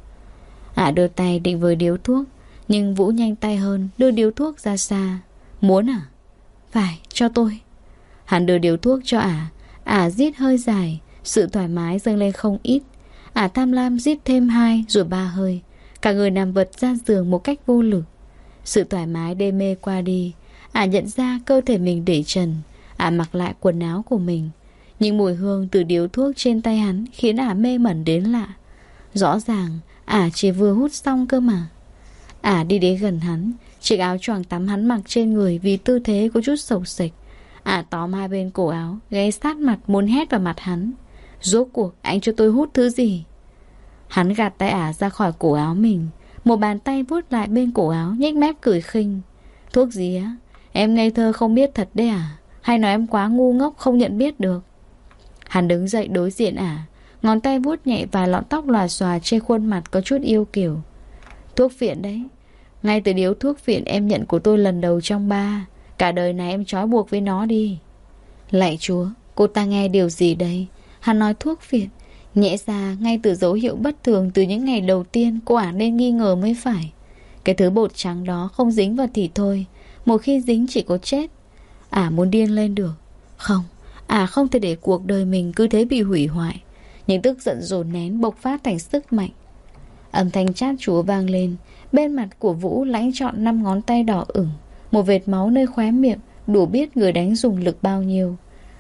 Speaker 1: Ả đưa tay định với điếu thuốc Nhưng Vũ nhanh tay hơn đưa điếu thuốc ra xa. Muốn à? Phải, cho tôi. Hắn đưa điếu thuốc cho ả. Ả rít hơi dài Sự thoải mái dâng lên không ít. Ả tham lam rít thêm hai rồi ba hơi. Cả người nằm vật ra giường một cách vô lực. Sự thoải mái đê mê qua đi Ả nhận ra cơ thể mình để trần. Ả mặc lại quần áo của mình. Nhưng mùi hương từ điếu thuốc trên tay hắn Khiến ả mê mẩn đến lạ. Rõ ràng Ả chỉ vừa hút xong cơ mà. Ả đi đến gần hắn, Chiếc áo choàng tắm hắn mặc trên người Vì tư thế có chút sầu sịch Ả à, tóm hai bên cổ áo, Ghé sát mặt, muốn hét vào mặt hắn. Rốt cuộc, anh cho tôi hút thứ gì? Hắn gạt tay ả ra khỏi cổ áo mình, Một bàn tay vuốt lại bên cổ áo, nhếch mép cười khinh. Thuốc gì á? Em ngây thơ không biết thật đấy à? Hay nói em quá ngu ngốc không nhận biết được? Hắn đứng dậy đối diện ả Ngón tay vuốt nhẹ vài lọn tóc lòa xòa Trên khuôn mặt có chút yêu kiều. Thuốc phiện đấy. Ngay từ điếu thuốc phiện em nhận của tôi lần đầu trong ba. Cả đời này em trói buộc với nó đi. Lạy chúa, Cô ta nghe điều gì đây? Hắn nói thuốc phiện. Nhẹ ra, ngay từ dấu hiệu bất thường Từ những ngày đầu tiên, cô ả nên nghi ngờ mới phải. Cái thứ bột trắng đó không dính vào thì thôi. Một khi dính chỉ có chết. Ả muốn điên lên được. Không, Ả không thể để cuộc đời mình cứ thế bị hủy hoại. Những tức giận dồn nén bộc phát thành sức mạnh. Âm thanh chát chúa vang lên Bên mặt của Vũ lãnh chọn năm ngón tay đỏ ửng Một vệt máu nơi khóe miệng Đủ biết người đánh dùng lực bao nhiêu.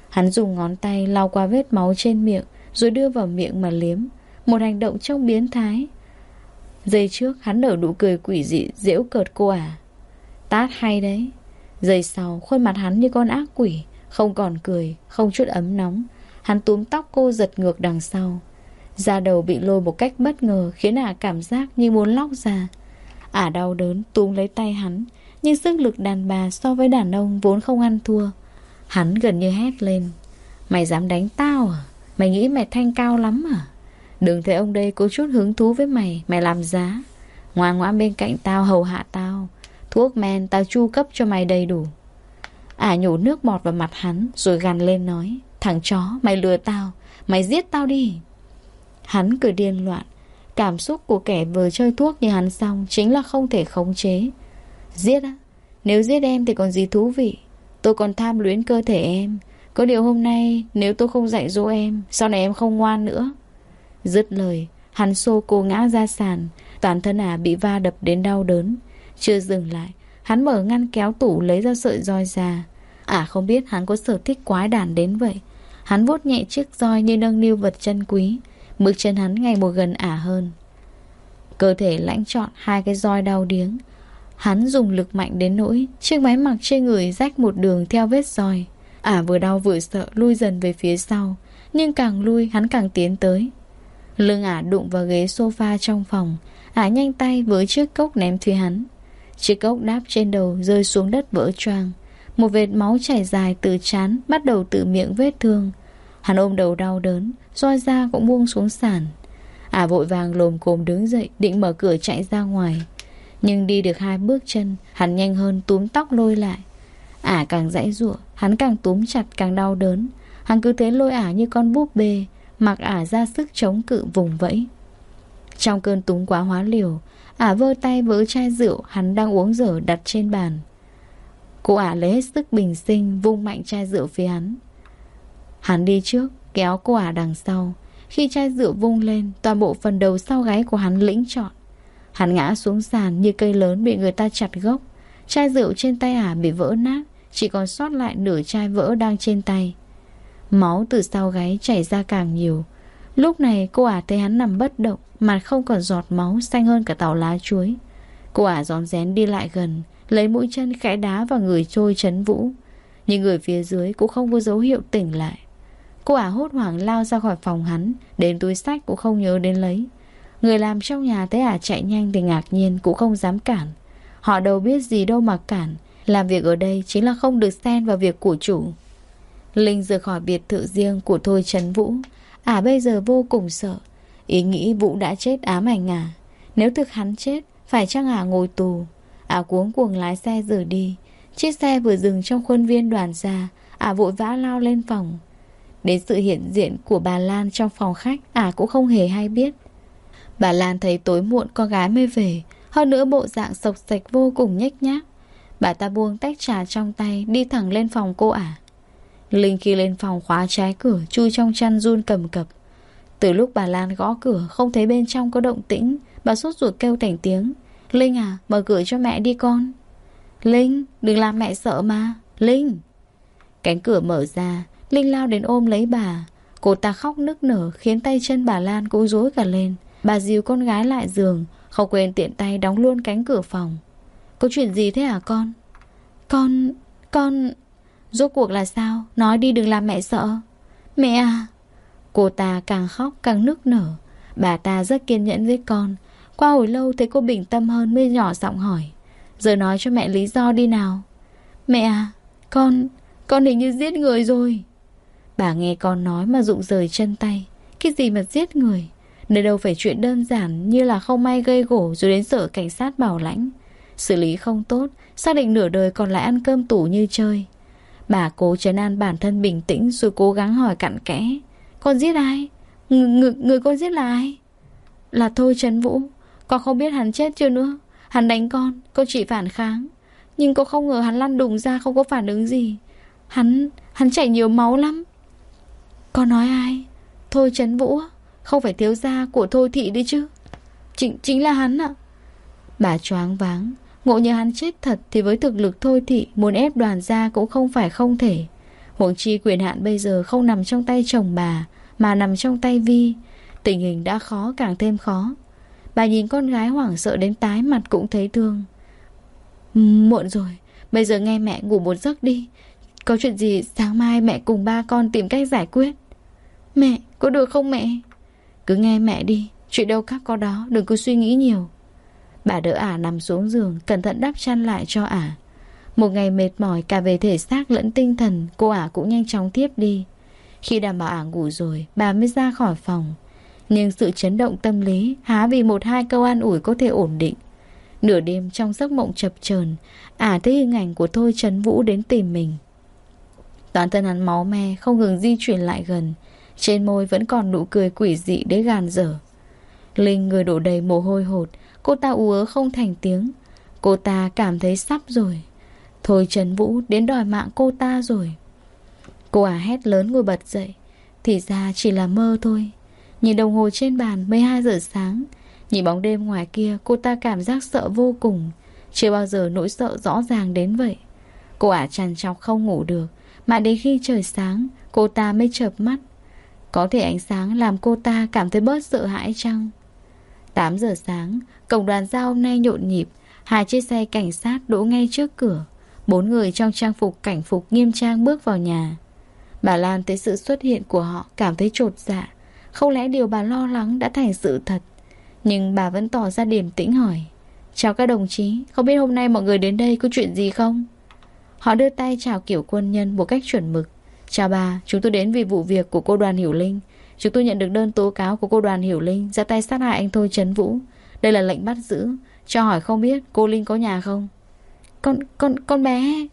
Speaker 1: Hắn dùng ngón tay lau qua vết máu trên miệng Rồi đưa vào miệng mà liếm Một hành động trong biến thái. Giây trước hắn nở nụ cười quỷ dị Diễu cợt cô à Tát hay đấy. Giây sau khuôn mặt hắn như con ác quỷ Không còn cười, không chút ấm nóng. Hắn túm tóc cô giật ngược đằng sau. Da đầu bị lôi một cách bất ngờ Khiến ả cảm giác như muốn lóc ra Ả đau đớn túm lấy tay hắn Nhưng sức lực đàn bà so với đàn ông Vốn không ăn thua. Hắn gần như hét lên. Mày dám đánh tao à? Mày nghĩ mày thanh cao lắm à? Đừng thấy ông đây có chút hứng thú với mày Mày làm giá. Ngoan ngoãn bên cạnh tao hầu hạ tao. Thuốc men tao chu cấp cho mày đầy đủ. Ả à, nhổ nước bọt vào mặt hắn Rồi gằn lên nói. Thằng chó, mày lừa tao, Mày giết tao đi. Hắn cười điên loạn. Cảm xúc của kẻ vừa chơi thuốc như hắn xong Chính là không thể khống chế. Giết á, Nếu giết em thì còn gì thú vị. Tôi còn tham luyến cơ thể em. Có điều hôm nay nếu tôi không dạy dỗ em, Sau này em không ngoan nữa. Dứt lời, Hắn xô cô ngã ra sàn. Toàn thân ả bị va đập đến đau đớn. Chưa dừng lại, Hắn mở ngăn kéo tủ lấy ra sợi roi ra Ả không biết hắn có sở thích quái đản đến vậy. Hắn vuốt nhẹ chiếc roi như nâng niu vật chân quý. Bước chân hắn ngày một gần ả hơn. Cơ thể lãnh trọn hai cái roi đau điếng. Hắn dùng lực mạnh đến nỗi Chiếc máy mặc trên người rách một đường theo vết roi. Ả vừa đau vừa sợ lui dần về phía sau, Nhưng càng lui hắn càng tiến tới. Lưng ả đụng vào ghế sofa trong phòng, Ả nhanh tay với chiếc cốc ném phía hắn. Chiếc cốc đáp trên đầu rơi xuống đất vỡ choang. Một vệt máu chảy dài từ chán Bắt đầu từ miệng vết thương. Hắn ôm đầu đau đớn roi da cũng buông xuống sàn. Ả vội vàng lồm cồm đứng dậy Định mở cửa chạy ra ngoài. Nhưng đi được hai bước chân Hắn nhanh hơn túm tóc lôi lại. Ả càng dãy giụa, Hắn càng túm chặt càng đau đớn. Hắn cứ thế lôi ả như con búp bê Mặc ả ra sức chống cự vùng vẫy. Trong cơn túng quá hóa liều Ả vơ tay vỡ chai rượu Hắn đang uống dở đặt trên bàn. Cô ả lấy hết sức bình sinh, Vung mạnh chai rượu phía hắn. Hắn đi trước, Kéo cô ả đằng sau. Khi chai rượu vung lên, Toàn bộ phần đầu sau gáy của hắn lĩnh trọn. Hắn ngã xuống sàn như cây lớn bị người ta chặt gốc. Chai rượu trên tay ả bị vỡ nát, Chỉ còn sót lại nửa chai vỡ đang trên tay. Máu từ sau gáy chảy ra càng nhiều. Lúc này cô ả thấy hắn nằm bất động, Mặt không còn giọt máu, xanh hơn cả tàu lá chuối. Cô ả gión rén đi lại gần Lấy mũi chân khẽ đá vào người trôi chấn vũ Nhưng người phía dưới cũng không có dấu hiệu tỉnh lại Cô ả hốt hoảng lao ra khỏi phòng hắn Đến túi sách cũng không nhớ đến lấy Người làm trong nhà thấy ả à chạy nhanh thì ngạc nhiên cũng không dám cản. Họ đâu biết gì đâu mà cản. Làm việc ở đây chính là không được xen vào việc của chủ. Linh rời khỏi biệt thự riêng của Thôi Trấn Vũ. Ả à bây giờ vô cùng sợ. Ý nghĩ Vũ đã chết ám ảnh à. Nếu thực hắn chết, phải chăng ả à ngồi tù. Ả cuống cuồng lái xe rời đi. Chiếc xe vừa dừng trong khuôn viên đoàn ra. Ả vội vã lao lên phòng. Đến sự hiện diện của bà Lan trong phòng khách, ả cũng không hề hay biết. Bà Lan thấy tối muộn con gái mới về Hơn nữa bộ dạng sộc sạch vô cùng nhếch nhác Bà ta buông tách trà trong tay Đi thẳng lên phòng cô ả Linh khi lên phòng khóa trái cửa Chui trong chăn run cầm cập Từ lúc bà Lan gõ cửa Không thấy bên trong có động tĩnh Bà sốt ruột kêu thành tiếng Linh à mở cửa cho mẹ đi con. Linh, đừng làm mẹ sợ mà. Linh. Cánh cửa mở ra, Linh lao đến ôm lấy bà. Cô ta khóc nức nở, Khiến tay chân bà Lan cũng rối cả lên. Bà dìu con gái lại giường, Không quên tiện tay đóng luôn cánh cửa phòng. Có chuyện gì thế hả con? Con... con... Rốt cuộc là sao? Nói đi đừng làm mẹ sợ. Mẹ à. Cô ta càng khóc càng nức nở. Bà ta rất kiên nhẫn với con qua hồi lâu thấy cô bình tâm hơn mới nhỏ giọng hỏi Giờ nói cho mẹ lý do đi nào Mẹ à Con Con hình như giết người rồi Bà nghe con nói mà rụng rời chân tay Cái gì mà giết người Nơi đâu phải chuyện đơn giản như là không may gây gổ rồi đến sở cảnh sát bảo lãnh. Xử lý không tốt, xác định nửa đời còn lại ăn cơm tủ như chơi. Bà cố chấn an bản thân bình tĩnh rồi cố gắng hỏi cặn kẽ. Con giết ai? Người, người con giết là ai? Là Thôi Trấn Vũ. Con không biết hắn chết chưa nữa. Hắn đánh con, con chỉ phản kháng. Nhưng con không ngờ hắn lăn đùng ra không có phản ứng gì. Hắn, hắn chảy nhiều máu lắm. Con nói ai? Thôi Trấn Vũ Không phải thiếu gia của Thôi Thị đi chứ Chính, chính là hắn ạ Bà choáng váng Ngộ nhờ hắn chết thật thì với thực lực Thôi Thị Muốn ép đoàn gia cũng không phải không thể Huống chi quyền hạn bây giờ không nằm trong tay chồng bà Mà nằm trong tay Vi Tình hình đã khó càng thêm khó Bà nhìn con gái hoảng sợ đến tái mặt cũng thấy thương ừ, Muộn rồi Bây giờ nghe mẹ ngủ một giấc đi Có chuyện gì sáng mai mẹ cùng ba con tìm cách giải quyết Mẹ, có được không mẹ? Cứ nghe mẹ đi, chuyện đâu khác có đó, đừng cứ suy nghĩ nhiều. Bà đỡ ả nằm xuống giường, cẩn thận đắp chăn lại cho ả. Một ngày mệt mỏi cả về thể xác lẫn tinh thần, cô ả cũng nhanh chóng tiếp đi. Khi đảm bảo ả ngủ rồi, bà mới ra khỏi phòng. Nhưng sự chấn động tâm lý há vì một hai câu an ủi có thể ổn định. Nửa đêm trong giấc mộng chập chờn, ả thấy hình ảnh của Thôi Trấn Vũ đến tìm mình. Toàn thân hắn máu me, không ngừng di chuyển lại gần, trên môi vẫn còn nụ cười quỷ dị để gàn dở. Linh người đổ đầy mồ hôi hột Cô ta ú không thành tiếng. Cô ta cảm thấy sắp rồi. Thôi Trần Vũ đến đòi mạng cô ta rồi. Cô à hét lớn ngồi bật dậy. Thì ra chỉ là mơ thôi. Nhìn đồng hồ trên bàn 12 giờ sáng Nhìn bóng đêm ngoài kia Cô ta cảm giác sợ vô cùng Chưa bao giờ nỗi sợ rõ ràng đến vậy Cô ả trằn trọc không ngủ được Mà đến khi trời sáng Cô ta mới chợp mắt có thể ánh sáng làm cô ta cảm thấy bớt sợ hãi chăng? 8 giờ sáng, cổng đoàn giao hôm nay nhộn nhịp, hai chiếc xe cảnh sát đỗ ngay trước cửa. Bốn người trong trang phục cảnh phục nghiêm trang bước vào nhà. Bà Lan thấy sự xuất hiện của họ cảm thấy trột dạ. Không lẽ điều bà lo lắng đã thành sự thật. Nhưng bà vẫn tỏ ra điềm tĩnh hỏi. Chào các đồng chí, không biết hôm nay mọi người đến đây có chuyện gì không? Họ đưa tay chào kiểu quân nhân một cách chuẩn mực. Chào bà, chúng tôi đến vì vụ việc của cô đoàn Hiểu Linh. Chúng tôi nhận được đơn tố cáo của cô đoàn Hiểu Linh ra tay sát hại anh Thôi Trấn Vũ. Đây là lệnh bắt giữ. Cho hỏi không biết cô Linh có nhà không? Con, con, con bé...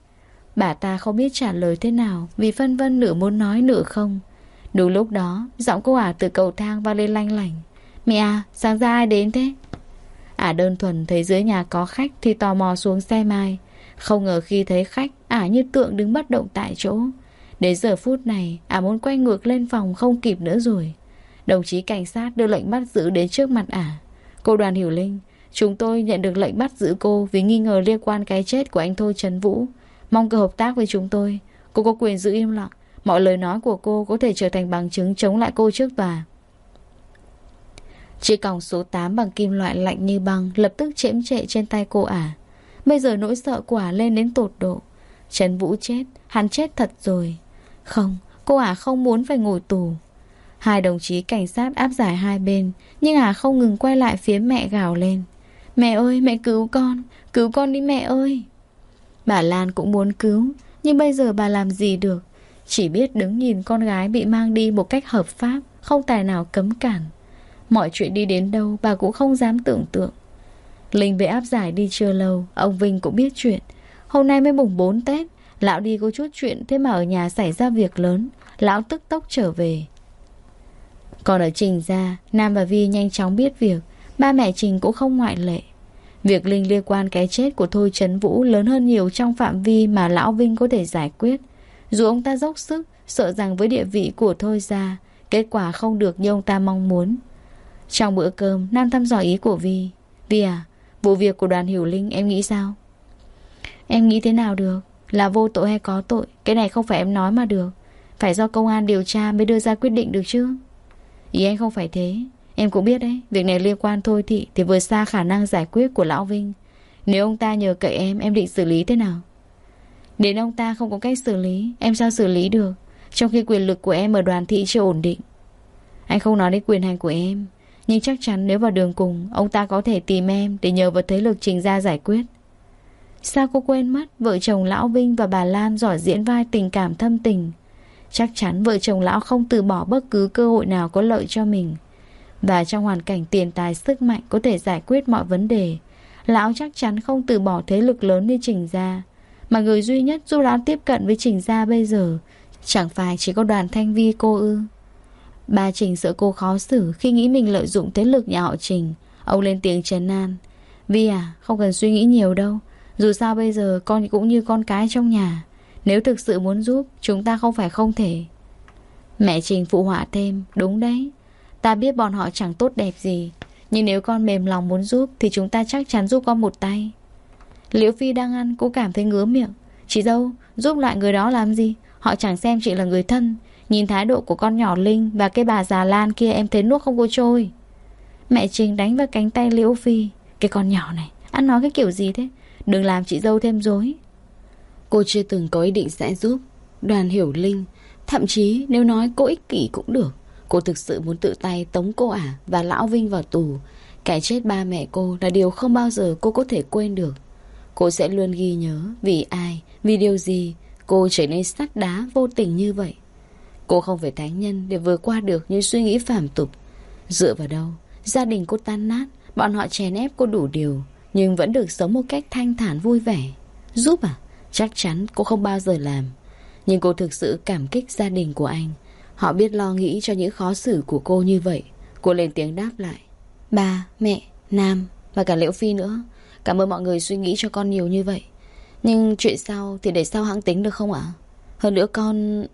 Speaker 1: Bà ta không biết trả lời thế nào vì phân vân nửa muốn nói nửa không. Đúng lúc đó, giọng cô ả từ cầu thang vang lên lanh lảnh. Mẹ à, sáng ra ai đến thế? Ả đơn thuần thấy dưới nhà có khách thì tò mò xuống xe mai. Không ngờ khi thấy khách, ả như tượng đứng bất động tại chỗ. Đến giờ phút này, ả muốn quay ngược lên phòng không kịp nữa rồi. Đồng chí cảnh sát đưa lệnh bắt giữ đến trước mặt ả. Cô đoàn hiểu linh, chúng tôi nhận được lệnh bắt giữ cô vì nghi ngờ liên quan cái chết của anh Thôi Trấn Vũ. Mong cơ hợp tác với chúng tôi. Cô có quyền giữ im lặng. Mọi lời nói của cô có thể trở thành bằng chứng chống lại cô trước tòa. Chiếc còng số 8 bằng kim loại lạnh như băng lập tức chễm trệ trên tay cô ả. Bây giờ nỗi sợ quả lên đến tột độ. trần Vũ chết, hắn chết thật rồi. Không, cô ả không muốn phải ngồi tù. Hai đồng chí cảnh sát áp giải hai bên, nhưng ả không ngừng quay lại phía mẹ gào lên. Mẹ ơi, mẹ cứu con, cứu con đi mẹ ơi. Bà Lan cũng muốn cứu, nhưng bây giờ bà làm gì được. Chỉ biết đứng nhìn con gái bị mang đi một cách hợp pháp, không tài nào cấm cản. Mọi chuyện đi đến đâu bà cũng không dám tưởng tượng. Linh bị áp giải đi chưa lâu, ông Vinh cũng biết chuyện. Hôm nay mới mùng 4 Tết, Lão đi có chút chuyện Thế mà ở nhà xảy ra việc lớn Lão tức tốc trở về Còn ở Trình ra Nam và Vi nhanh chóng biết việc Ba mẹ Trình cũng không ngoại lệ Việc Linh liên quan cái chết của Thôi Trấn Vũ Lớn hơn nhiều trong phạm vi Mà Lão Vinh có thể giải quyết dù ông ta dốc sức, Sợ rằng với địa vị của Thôi ra Kết quả không được như ông ta mong muốn. Trong bữa cơm, Nam thăm dò ý của Vi. Vi à Vụ việc của đoàn Hiểu Linh em nghĩ sao? Em nghĩ thế nào được? Là vô tội hay có tội? Cái này không phải em nói mà được. Phải do công an điều tra mới đưa ra quyết định được chứ? Ý anh không phải thế. Em cũng biết đấy, Việc này liên quan thôi thị Thì vừa xa khả năng giải quyết của Lão Vinh. Nếu ông ta nhờ cậy em Em định xử lý thế nào? Đến ông ta không có cách xử lý. Em sao xử lý được? Trong khi quyền lực của em ở đoàn thị chưa ổn định. Anh không nói đến quyền hành của em. Nhưng chắc chắn nếu vào đường cùng, Ông ta có thể tìm em Để nhờ vào thế lực trình ra giải quyết. Sao cô quên mất Vợ chồng Lão Vinh và bà Lan giỏi diễn vai tình cảm thâm tình? Chắc chắn vợ chồng Lão không từ bỏ bất cứ cơ hội nào có lợi cho mình. Và trong hoàn cảnh tiền tài sức mạnh Có thể giải quyết mọi vấn đề, Lão chắc chắn không từ bỏ thế lực lớn như Trình Gia mà người duy nhất giúp Lão tiếp cận với Trình Gia bây giờ Chẳng phải chỉ có đoàn thanh vi cô ư? Bà Trình sợ cô khó xử Khi nghĩ mình lợi dụng thế lực nhà họ Trình. Ông lên tiếng trấn an. Vi à không cần suy nghĩ nhiều đâu. Dù sao bây giờ con cũng như con cái trong nhà. Nếu thực sự muốn giúp, Chúng ta không phải không thể. Mẹ Trình phụ họa thêm. Đúng đấy. Ta biết bọn họ chẳng tốt đẹp gì. Nhưng nếu con mềm lòng muốn giúp, Thì chúng ta chắc chắn giúp con một tay. Liễu Phi đang ăn cũng cảm thấy ngứa miệng. Chị dâu, giúp loại người đó làm gì? Họ chẳng xem chị là người thân. Nhìn thái độ của con nhỏ Linh Và cái bà già Lan kia, em thấy nuốt không có trôi. Mẹ Trình đánh vào cánh tay Liễu Phi. Cái con nhỏ này, Ăn nói cái kiểu gì thế? Đừng làm chị dâu thêm dối Cô chưa từng có ý định sẽ giúp Đoàn hiểu Linh. Thậm chí, nếu nói cô ích kỷ cũng được. Cô thực sự muốn tự tay tống cô ả Và Lão Vinh vào tù. Cái chết ba mẹ cô là điều không bao giờ cô có thể quên được. Cô sẽ luôn ghi nhớ Vì ai, vì điều gì Cô trở nên sắt đá vô tình như vậy. Cô không phải thánh nhân để vượt qua được những suy nghĩ phàm tục. Dựa vào đâu Gia đình cô tan nát Bọn họ chèn ép cô đủ điều Nhưng vẫn được sống một cách thanh thản vui vẻ. Giúp à? Chắc chắn cô không bao giờ làm. Nhưng cô thực sự cảm kích gia đình của anh. Họ biết lo nghĩ cho những khó xử của cô như vậy. Cô lên tiếng đáp lại. Ba, mẹ, Nam Và cả Liễu Phi nữa. Cảm ơn mọi người suy nghĩ cho con nhiều như vậy Nhưng chuyện sau thì để sau hãng tính được không ạ? Hơn nữa con...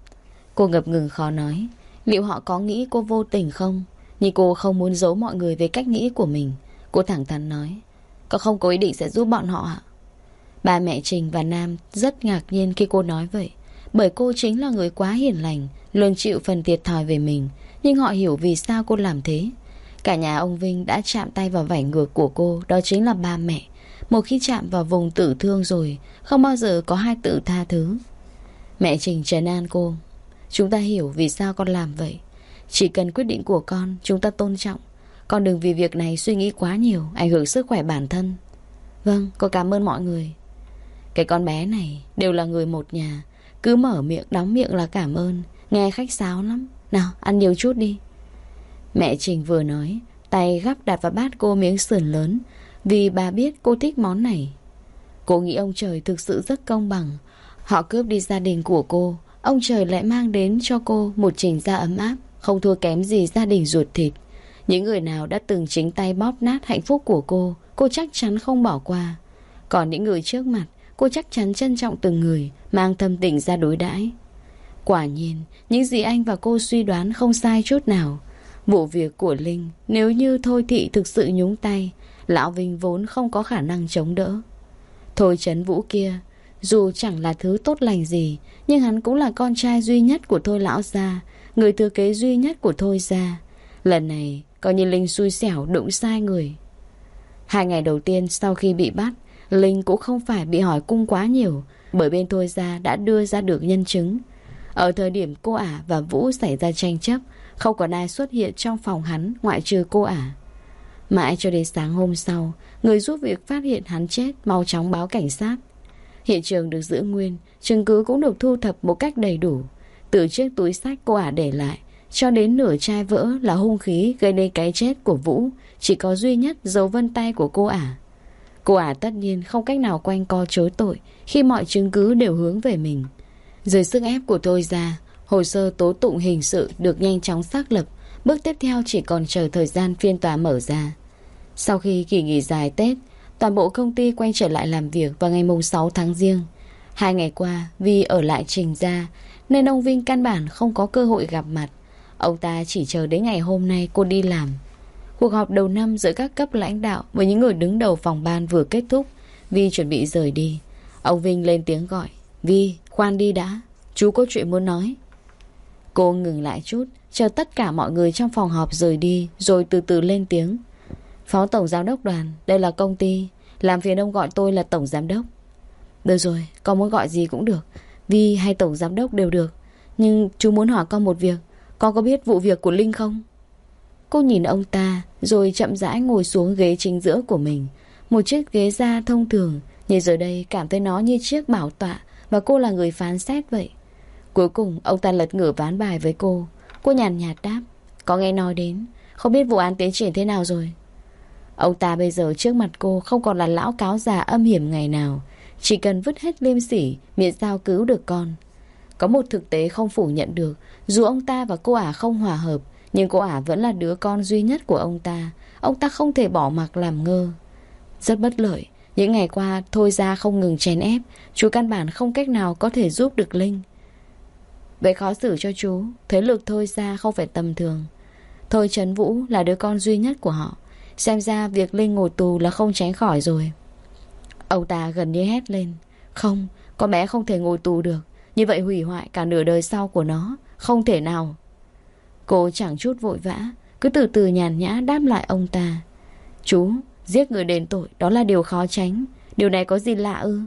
Speaker 1: Cô ngập ngừng khó nói Liệu họ có nghĩ cô vô tình không? Nhưng cô không muốn giấu mọi người về cách nghĩ của mình Cô thẳng thắn nói Con không có ý định sẽ giúp bọn họ ạ? Ba mẹ Trình và Nam rất ngạc nhiên khi cô nói vậy, Bởi cô chính là người quá hiền lành, Luôn chịu phần thiệt thòi về mình, Nhưng họ hiểu vì sao cô làm thế Cả nhà ông Vinh đã chạm tay vào vảy ngược của cô, Đó chính là ba mẹ một khi chạm vào vùng tử thương rồi Không bao giờ có hai tự tha thứ. Mẹ Trình trấn an cô. Chúng ta hiểu vì sao con làm vậy. Chỉ cần quyết định của con Chúng ta tôn trọng. Con đừng vì việc này suy nghĩ quá nhiều Ảnh hưởng sức khỏe bản thân. Vâng, con cảm ơn mọi người. Cái con bé này đều là người một nhà. Cứ mở miệng đóng miệng là cảm ơn. Nghe khách sáo lắm. Nào ăn nhiều chút đi. Mẹ Trình vừa nói Tay gắp đặt vào bát cô miếng sườn lớn vì bà biết cô thích món này. Cô nghĩ ông trời thực sự rất công bằng. Họ cướp đi gia đình của cô. Ông trời lại mang đến cho cô Một trình gia ấm áp, Không thua kém gì gia đình ruột thịt. Những người nào đã từng chính tay bóp nát hạnh phúc của cô Cô chắc chắn không bỏ qua. Còn những người trước mặt, Cô chắc chắn trân trọng từng người, Mang thâm tình ra đối đãi. Quả nhiên, Những gì anh và cô suy đoán không sai chút nào. Vụ việc của Linh, Nếu như Thôi Thị thực sự nhúng tay Lão Vinh vốn không có khả năng chống đỡ. Thôi chấn Vũ kia, Dù chẳng là thứ tốt lành gì, Nhưng hắn cũng là con trai duy nhất của Thôi Lão Gia, Người thừa kế duy nhất của Thôi Gia. Lần này, Coi như Linh xui xẻo đụng sai người. Hai ngày đầu tiên sau khi bị bắt, Linh cũng không phải bị hỏi cung quá nhiều, Bởi bên Thôi Gia đã đưa ra được nhân chứng. Ở thời điểm cô ả và Vũ xảy ra tranh chấp, không còn ai xuất hiện trong phòng hắn Ngoại trừ cô ả. Mãi cho đến sáng hôm sau, Người giúp việc phát hiện hắn chết, Mau chóng báo cảnh sát. Hiện trường được giữ nguyên, Chứng cứ cũng được thu thập một cách đầy đủ. Từ chiếc túi sách cô ả để lại, Cho đến nửa chai vỡ là hung khí Gây nên cái chết của Vũ, Chỉ có duy nhất dấu vân tay của cô ả. Cô ả tất nhiên không cách nào quanh co chối tội Khi mọi chứng cứ đều hướng về mình. Dưới sức ép của tôi ra, Hồ sơ tố tụng hình sự được nhanh chóng xác lập, Bước tiếp theo chỉ còn chờ thời gian phiên tòa mở ra. Sau khi kỳ nghỉ dài Tết Toàn bộ công ty quay trở lại làm việc vào ngày mùng 6 tháng riêng. Hai ngày qua vì ở lại trình ra Nên ông Vinh căn bản không có cơ hội gặp mặt. Ông ta chỉ chờ đến ngày hôm nay cô đi làm. Cuộc họp đầu năm giữa các cấp lãnh đạo Với những người đứng đầu phòng ban vừa kết thúc Vi chuẩn bị rời đi. Ông Vinh lên tiếng gọi Vi, khoan đi đã Chú có chuyện muốn nói. Cô ngừng lại chút Chờ tất cả mọi người trong phòng họp rời đi Rồi từ từ lên tiếng. Phó Tổng Giám đốc đoàn, Đây là công ty, Làm phiền ông gọi tôi là Tổng Giám đốc. Được rồi Con muốn gọi gì cũng được, Vi hay Tổng Giám đốc đều được. Nhưng chú muốn hỏi con một việc, Con có biết vụ việc của Linh không? Cô nhìn ông ta, Rồi chậm rãi ngồi xuống ghế chính giữa của mình. Một chiếc ghế da thông thường Nhưng giờ đây cảm thấy nó như chiếc bảo tọa, Và cô là người phán xét vậy. Cuối cùng, ông ta lật ngửa ván bài với cô. Cô nhàn nhạt đáp, Có nghe nói đến, Không biết vụ án tiến triển thế nào rồi. Ông ta bây giờ trước mặt cô Không còn là lão cáo già âm hiểm ngày nào. Chỉ cần vứt hết liêm sỉ Miễn sao cứu được con. Có một thực tế không phủ nhận được. Dù ông ta và cô ả không hòa hợp, Nhưng cô ả vẫn là đứa con duy nhất của ông ta. Ông ta không thể bỏ mặc làm ngơ. Rất bất lợi. Những ngày qua, Thôi ra không ngừng chèn ép. Chú căn bản không cách nào có thể giúp được Linh. Vậy khó xử cho chú. Thế lực thôi ra không phải tầm thường. Thôi Trấn Vũ là đứa con duy nhất của họ. Xem ra việc Linh ngồi tù là không tránh khỏi rồi. Ông ta gần như hét lên. Không, con bé không thể ngồi tù được. Như vậy hủy hoại cả nửa đời sau của nó. Không thể nào. Cô chẳng chút vội vã Cứ từ từ nhàn nhã đáp lại ông ta. Chú, giết người đền tội Đó là điều khó tránh. Điều này có gì lạ ư?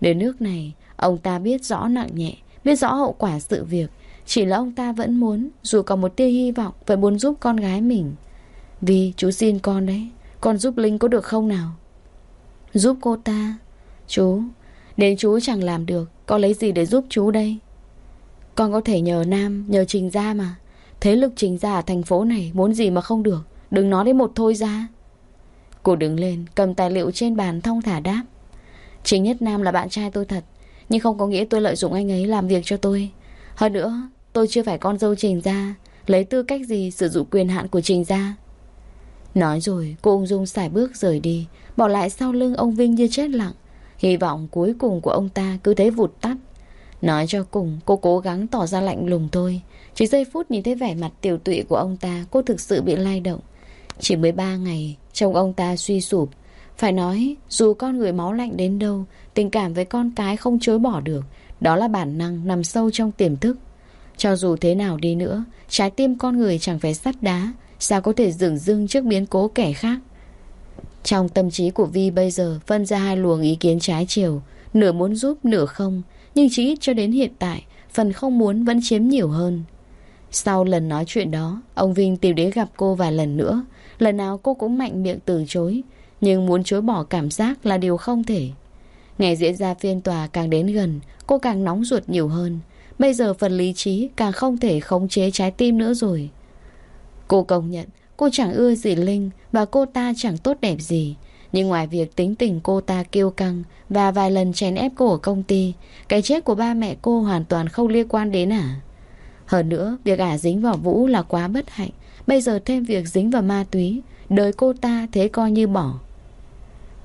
Speaker 1: Đến nước này, ông ta biết rõ nặng nhẹ Biết rõ hậu quả sự việc. Chỉ là ông ta vẫn muốn Dù còn một tia hy vọng Vẫn muốn giúp con gái mình. Vì chú xin con đấy, Con giúp Linh có được không nào? Giúp cô ta, Chú. Đến chú chẳng làm được, Con lấy gì để giúp chú đây? Con có thể nhờ Nam, Nhờ Trình Gia mà. Thế lực Trình Gia ở thành phố này Muốn gì mà không được, Đừng nói đến một thôi ra. Cô đứng lên, Cầm tài liệu trên bàn thong thả đáp. Trình Nhất Nam là bạn trai tôi thật, nhưng không có nghĩa tôi lợi dụng anh ấy làm việc cho tôi. Hơn nữa, Tôi chưa phải con dâu Trình Gia. Lấy tư cách gì sử dụng quyền hạn của Trình Gia? Nói rồi cô ung dung xài bước rời đi Bỏ lại sau lưng ông Vinh như chết lặng. Hy vọng cuối cùng của ông ta cứ thế vụt tắt. Nói cho cùng cô cố gắng tỏ ra lạnh lùng thôi. Chỉ giây phút nhìn thấy vẻ mặt tiểu tụy của ông ta Cô thực sự bị lay động. Chỉ mới ba ngày Trông ông ta suy sụp. Phải nói, dù con người máu lạnh đến đâu, tình cảm với con cái không chối bỏ được. Đó là bản năng nằm sâu trong tiềm thức. Cho dù thế nào đi nữa, trái tim con người chẳng phải sắt đá, sao có thể dừng dưng trước biến cố kẻ khác. Trong tâm trí của Vi bây giờ phân ra hai luồng ý kiến trái chiều, nửa muốn giúp nửa không, nhưng chỉ ít cho đến hiện tại, phần không muốn vẫn chiếm nhiều hơn. Sau lần nói chuyện đó, ông Vinh tìm đến gặp cô vài lần nữa, lần nào cô cũng mạnh miệng từ chối, nhưng muốn chối bỏ cảm giác là điều không thể. Ngày diễn ra phiên tòa càng đến gần Cô càng nóng ruột nhiều hơn. Bây giờ phần lý trí càng không thể khống chế trái tim nữa rồi. Cô công nhận, Cô chẳng ưa gì Linh Và cô ta chẳng tốt đẹp gì. Nhưng ngoài việc tính tình cô ta kiêu căng Và vài lần chèn ép cô ở công ty, Cái chết của ba mẹ cô hoàn toàn không liên quan đến à? Hơn nữa, Việc ả dính vào Vũ là quá bất hạnh. Bây giờ thêm việc dính vào ma túy, Đời cô ta thế coi như bỏ.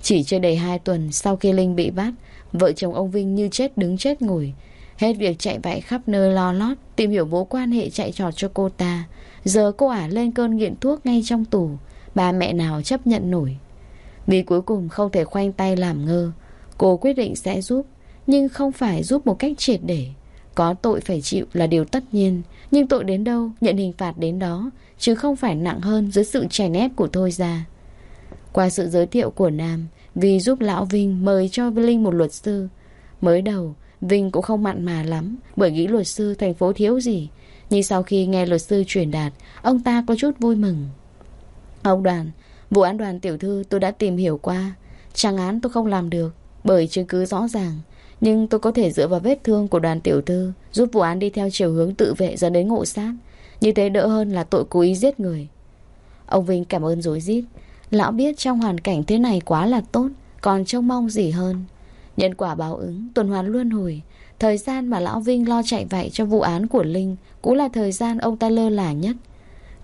Speaker 1: Chỉ chưa đầy 2 tuần sau khi Linh bị bắt, Vợ chồng ông Vinh như chết đứng chết ngồi. Hết việc chạy vạy khắp nơi lo lót, Tìm hiểu mối quan hệ chạy trọt cho cô ta. Giờ cô ả lên cơn nghiện thuốc ngay trong tù bà mẹ nào chấp nhận nổi. Vì cuối cùng không thể khoanh tay làm ngơ, Cô quyết định sẽ giúp, Nhưng không phải giúp một cách triệt để. Có tội phải chịu là điều tất nhiên, Nhưng tội đến đâu, Nhận hình phạt đến đó, Chứ không phải nặng hơn dưới sự chèn ép của Thôi ra qua sự giới thiệu của Nam Vì giúp Lão Vinh mời cho Linh một luật sư. Mới đầu, Vinh cũng không mặn mà lắm, Bởi nghĩ luật sư thành phố thiếu gì nhưng sau khi nghe luật sư truyền đạt Ông ta có chút vui mừng. Ông đoàn Vụ án đoàn tiểu thư tôi đã tìm hiểu qua. Trang án tôi không làm được Bởi chứng cứ rõ ràng. Nhưng tôi có thể dựa vào vết thương của đoàn tiểu thư Giúp vụ án đi theo chiều hướng tự vệ dẫn đến ngộ sát. Như thế đỡ hơn là tội cố ý giết người. Ông Vinh cảm ơn dối rít. Lão biết trong hoàn cảnh thế này quá là tốt Còn trông mong gì hơn. Nhân quả báo ứng, tuần hoàn luân hồi. Thời gian mà Lão Vinh lo chạy vậy cho vụ án của Linh cũng là thời gian ông ta lơ là nhất.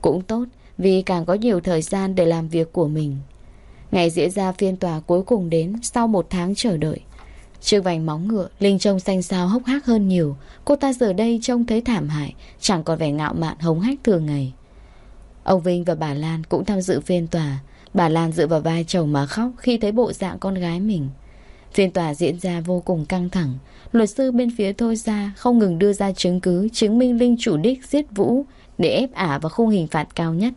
Speaker 1: Cũng tốt, Vì càng có nhiều thời gian để làm việc của mình. Ngày diễn ra phiên tòa cuối cùng đến Sau một tháng chờ đợi. Trước vành móng ngựa, Linh trông xanh xao hốc hác hơn nhiều. Cô ta giờ đây trông thấy thảm hại, Chẳng còn vẻ ngạo mạn hống hách thường ngày. Ông Vinh và bà Lan cũng tham dự phiên tòa. Bà Lan dựa vào vai chồng mà khóc khi thấy bộ dạng con gái mình. Phiên tòa diễn ra vô cùng căng thẳng Luật sư bên phía Thôi ra không ngừng đưa ra chứng cứ chứng minh Linh chủ đích giết Vũ để ép ả vào khung hình phạt cao nhất.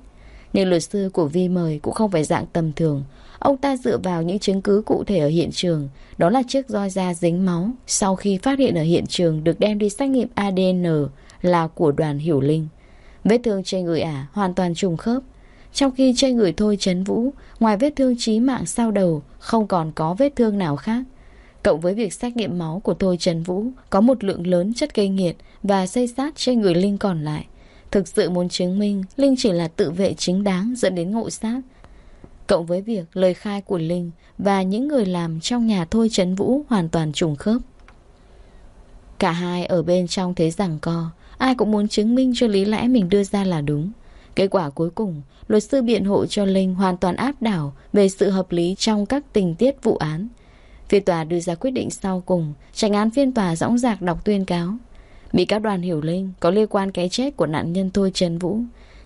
Speaker 1: Nhưng luật sư của Vi mời cũng không phải dạng tầm thường. Ông ta dựa vào những chứng cứ cụ thể ở hiện trường, đó là chiếc roi da dính máu sau khi phát hiện ở hiện trường được đem đi xét nghiệm ADN là của đoàn Hiểu Linh. Vết thương trên người ả hoàn toàn trùng khớp. Trong khi trên người Thôi Trấn Vũ, ngoài vết thương chí mạng sau đầu, không còn có vết thương nào khác. Cộng với việc xét nghiệm máu của Thôi Trần Vũ có một lượng lớn chất gây nghiệt và xây sát trên người Linh còn lại. Thực sự muốn chứng minh Linh chỉ là tự vệ chính đáng dẫn đến ngộ sát. Cộng với việc lời khai của Linh và những người làm trong nhà Thôi Trấn Vũ hoàn toàn trùng khớp. Cả hai ở bên trong thế rằng co, ai cũng muốn chứng minh cho lý lẽ mình đưa ra là đúng. Kết quả cuối cùng, luật sư biện hộ cho Linh hoàn toàn áp đảo về sự hợp lý trong các tình tiết vụ án. Phiên tòa đưa ra quyết định sau cùng, tranh án phiên tòa dõng dạc đọc tuyên cáo. Bị cáo đoàn hiểu linh có liên quan cái chết của nạn nhân Thôi Trần Vũ.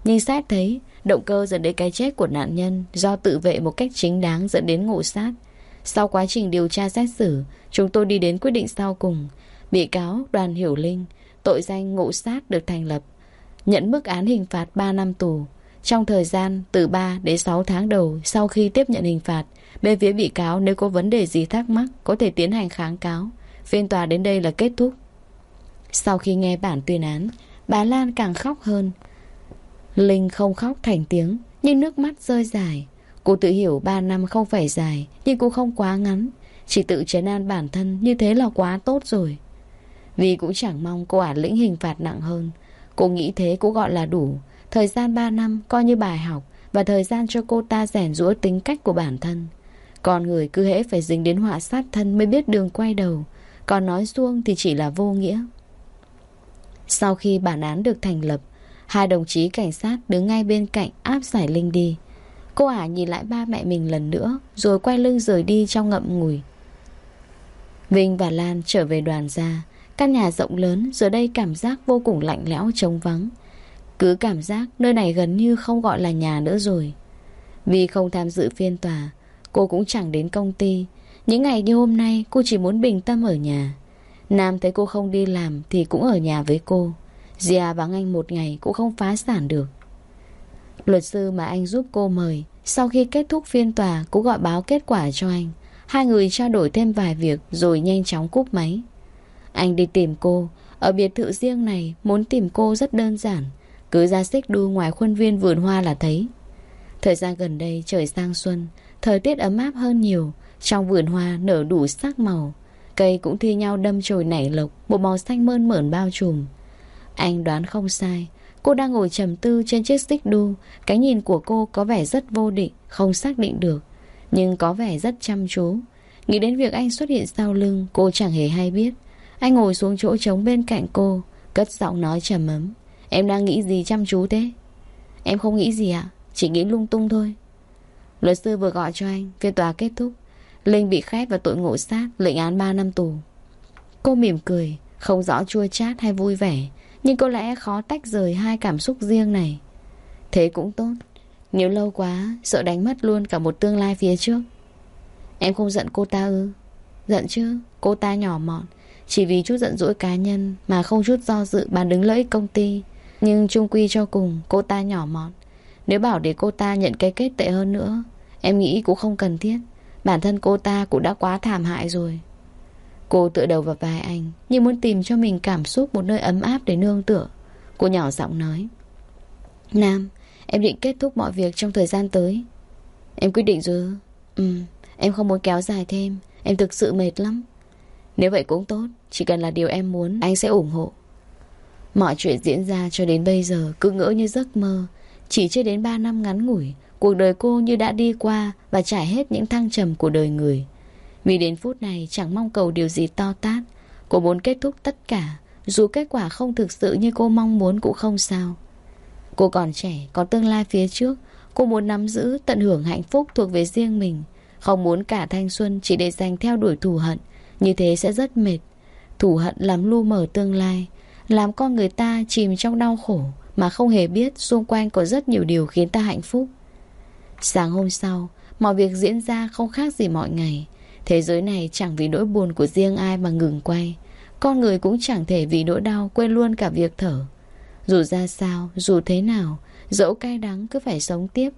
Speaker 1: Nhưng xét thấy, động cơ dẫn đến cái chết của nạn nhân do tự vệ một cách chính đáng dẫn đến ngộ sát. Sau quá trình điều tra xét xử, chúng tôi đi đến quyết định sau cùng. Bị cáo đoàn hiểu linh, tội danh ngộ sát được thành lập, nhận mức án hình phạt 3 năm tù. Trong thời gian từ 3 đến 6 tháng đầu sau khi tiếp nhận hình phạt, Bên phía bị cáo nếu có vấn đề gì thắc mắc Có thể tiến hành kháng cáo. Phiên tòa đến đây là kết thúc. Sau khi nghe bản tuyên án Bà Lan càng khóc hơn. Linh không khóc thành tiếng Nhưng nước mắt rơi dài. Cô tự hiểu 3 năm không phải dài Nhưng cũng không quá ngắn. Chỉ tự chấn an bản thân như thế là quá tốt rồi. Vì cũng chẳng mong cô ả lĩnh hình phạt nặng hơn. Cô nghĩ thế cũng gọi là đủ. Thời gian 3 năm, coi như bài học, Và thời gian cho cô ta rèn rũa tính cách của bản thân. Con người cứ hễ phải dính đến họa sát thân mới biết đường quay đầu. Còn nói xuông thì chỉ là vô nghĩa. Sau khi bản án được thành lập, Hai đồng chí cảnh sát đứng ngay bên cạnh áp giải Linh đi. Cô ả nhìn lại ba mẹ mình lần nữa, Rồi quay lưng rời đi trong ngậm ngùi. Vinh và Lan trở về đoàn ra Căn nhà rộng lớn, Giờ đây cảm giác vô cùng lạnh lẽo, trống vắng. Cứ cảm giác nơi này gần như không gọi là nhà nữa rồi. Vì không tham dự phiên tòa, Cô cũng chẳng đến công ty. Những ngày như hôm nay, cô chỉ muốn bình tâm ở nhà. Nam thấy cô không đi làm Thì cũng ở nhà với cô. Gia vắng anh một ngày cũng không phá sản được. Luật sư mà anh giúp cô mời, Sau khi kết thúc phiên tòa Cũng gọi báo kết quả cho anh. Hai người trao đổi thêm vài việc Rồi nhanh chóng cúp máy. Anh đi tìm cô. Ở biệt thự riêng này, Muốn tìm cô rất đơn giản. Cứ ra xích đu ngoài khuôn viên vườn hoa là thấy. Thời gian gần đây, trời sang xuân, Thời tiết ấm áp hơn nhiều. Trong vườn hoa nở đủ sắc màu. Cây cũng thi nhau đâm chồi nảy lộc bộ màu xanh mơn mởn bao trùm. Anh đoán không sai, Cô đang ngồi trầm tư trên chiếc xích đu. Cái nhìn của cô có vẻ rất vô định, Không xác định được, Nhưng có vẻ rất chăm chú. Nghĩ đến việc anh xuất hiện sau lưng, Cô chẳng hề hay biết. Anh ngồi xuống chỗ trống bên cạnh cô, Cất giọng nói trầm ấm. Em đang nghĩ gì chăm chú thế? Em không nghĩ gì ạ, Chỉ nghĩ lung tung thôi. Luật sư vừa gọi cho anh, Phiên tòa kết thúc. Linh bị khép và tội ngộ sát, Lệnh án 3 năm tù. Cô mỉm cười, Không rõ chua chát hay vui vẻ, Nhưng có lẽ khó tách rời hai cảm xúc riêng này. Thế cũng tốt, Nếu lâu quá, Sợ đánh mất luôn cả một tương lai phía trước. Em không giận cô ta ư? Giận chứ, Cô ta nhỏ mọn chỉ vì chút giận dỗi cá nhân Mà không chút do dự bàn đứng lợi ích công ty. Nhưng chung quy cho cùng, Cô ta nhỏ mọn. Nếu bảo để cô ta nhận cái kết tệ hơn nữa, Em nghĩ cũng không cần thiết. Bản thân cô ta cũng đã quá thảm hại rồi. Cô tựa đầu vào vai anh, Như muốn tìm cho mình cảm xúc Một nơi ấm áp để nương tựa. Cô nhỏ giọng nói, Nam, Em định kết thúc mọi việc trong thời gian tới. Em quyết định rồi. Ừ Em không muốn kéo dài thêm. Em thực sự mệt lắm. Nếu vậy cũng tốt. Chỉ cần là điều em muốn Anh sẽ ủng hộ. Mọi chuyện diễn ra cho đến bây giờ Cứ ngỡ như giấc mơ. Chỉ chưa đến 3 năm ngắn ngủi Cuộc đời cô như đã đi qua Và trải hết những thăng trầm của đời người. Vì đến phút này chẳng mong cầu điều gì to tát. Cô muốn kết thúc tất cả Dù kết quả không thực sự như cô mong muốn cũng không sao. Cô còn trẻ, có tương lai phía trước. Cô muốn nắm giữ, tận hưởng hạnh phúc thuộc về riêng mình. Không muốn cả thanh xuân chỉ để dành theo đuổi thù hận. Như thế sẽ rất mệt thủ hận làm lu mờ tương lai Làm con người ta chìm trong đau khổ Mà không hề biết xung quanh có rất nhiều điều khiến ta hạnh phúc. Sáng hôm sau, mọi việc diễn ra không khác gì mọi ngày. Thế giới này chẳng vì nỗi buồn của riêng ai mà ngừng quay. Con người cũng chẳng thể vì nỗi đau quên luôn cả việc thở. Dù ra sao, dù thế nào Dẫu cay đắng cứ phải sống tiếp.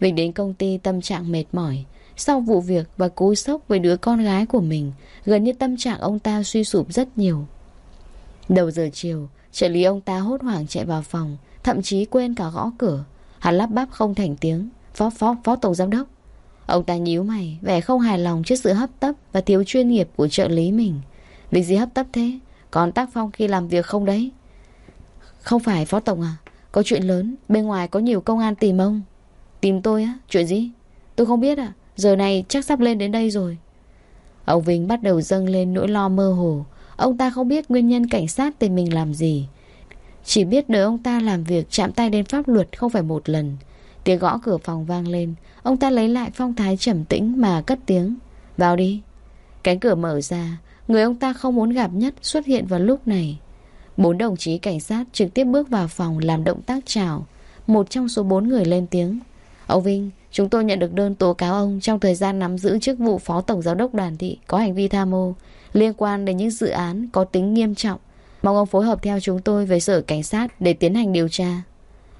Speaker 1: Vịnh đến công ty tâm trạng mệt mỏi sau vụ việc và cú sốc với đứa con gái của mình, Gần như tâm trạng ông ta suy sụp rất nhiều. Đầu giờ chiều, Trợ lý ông ta hốt hoảng chạy vào phòng, Thậm chí quên cả gõ cửa. Hắn lắp bắp không thành tiếng, Phó phó phó tổng giám đốc. Ông ta nhíu mày, Vẻ không hài lòng trước sự hấp tấp Và thiếu chuyên nghiệp của trợ lý mình. Việc gì hấp tấp thế? Còn tác phong khi làm việc không đấy? Không phải, phó tổng à. Có chuyện lớn, Bên ngoài có nhiều công an tìm ông. Tìm tôi á? Chuyện gì? Tôi không biết à Giờ này chắc sắp lên đến đây rồi. Ông Vinh bắt đầu dâng lên nỗi lo mơ hồ. Ông ta không biết nguyên nhân cảnh sát tìm mình làm gì. Chỉ biết đời ông ta làm việc chạm tay đến pháp luật không phải một lần. Tiếng gõ cửa phòng vang lên. Ông ta lấy lại phong thái trầm tĩnh mà cất tiếng. Vào đi. Cánh cửa mở ra. Người ông ta không muốn gặp nhất xuất hiện vào lúc này. Bốn đồng chí cảnh sát trực tiếp bước vào phòng làm động tác chào. Một trong số bốn người lên tiếng. Ông Vinh, chúng tôi nhận được đơn tố cáo ông trong thời gian nắm giữ chức vụ Phó Tổng Giám đốc Đoàn Thị có hành vi tham mô liên quan đến những dự án có tính nghiêm trọng. Mong ông phối hợp theo chúng tôi về sở cảnh sát để tiến hành điều tra.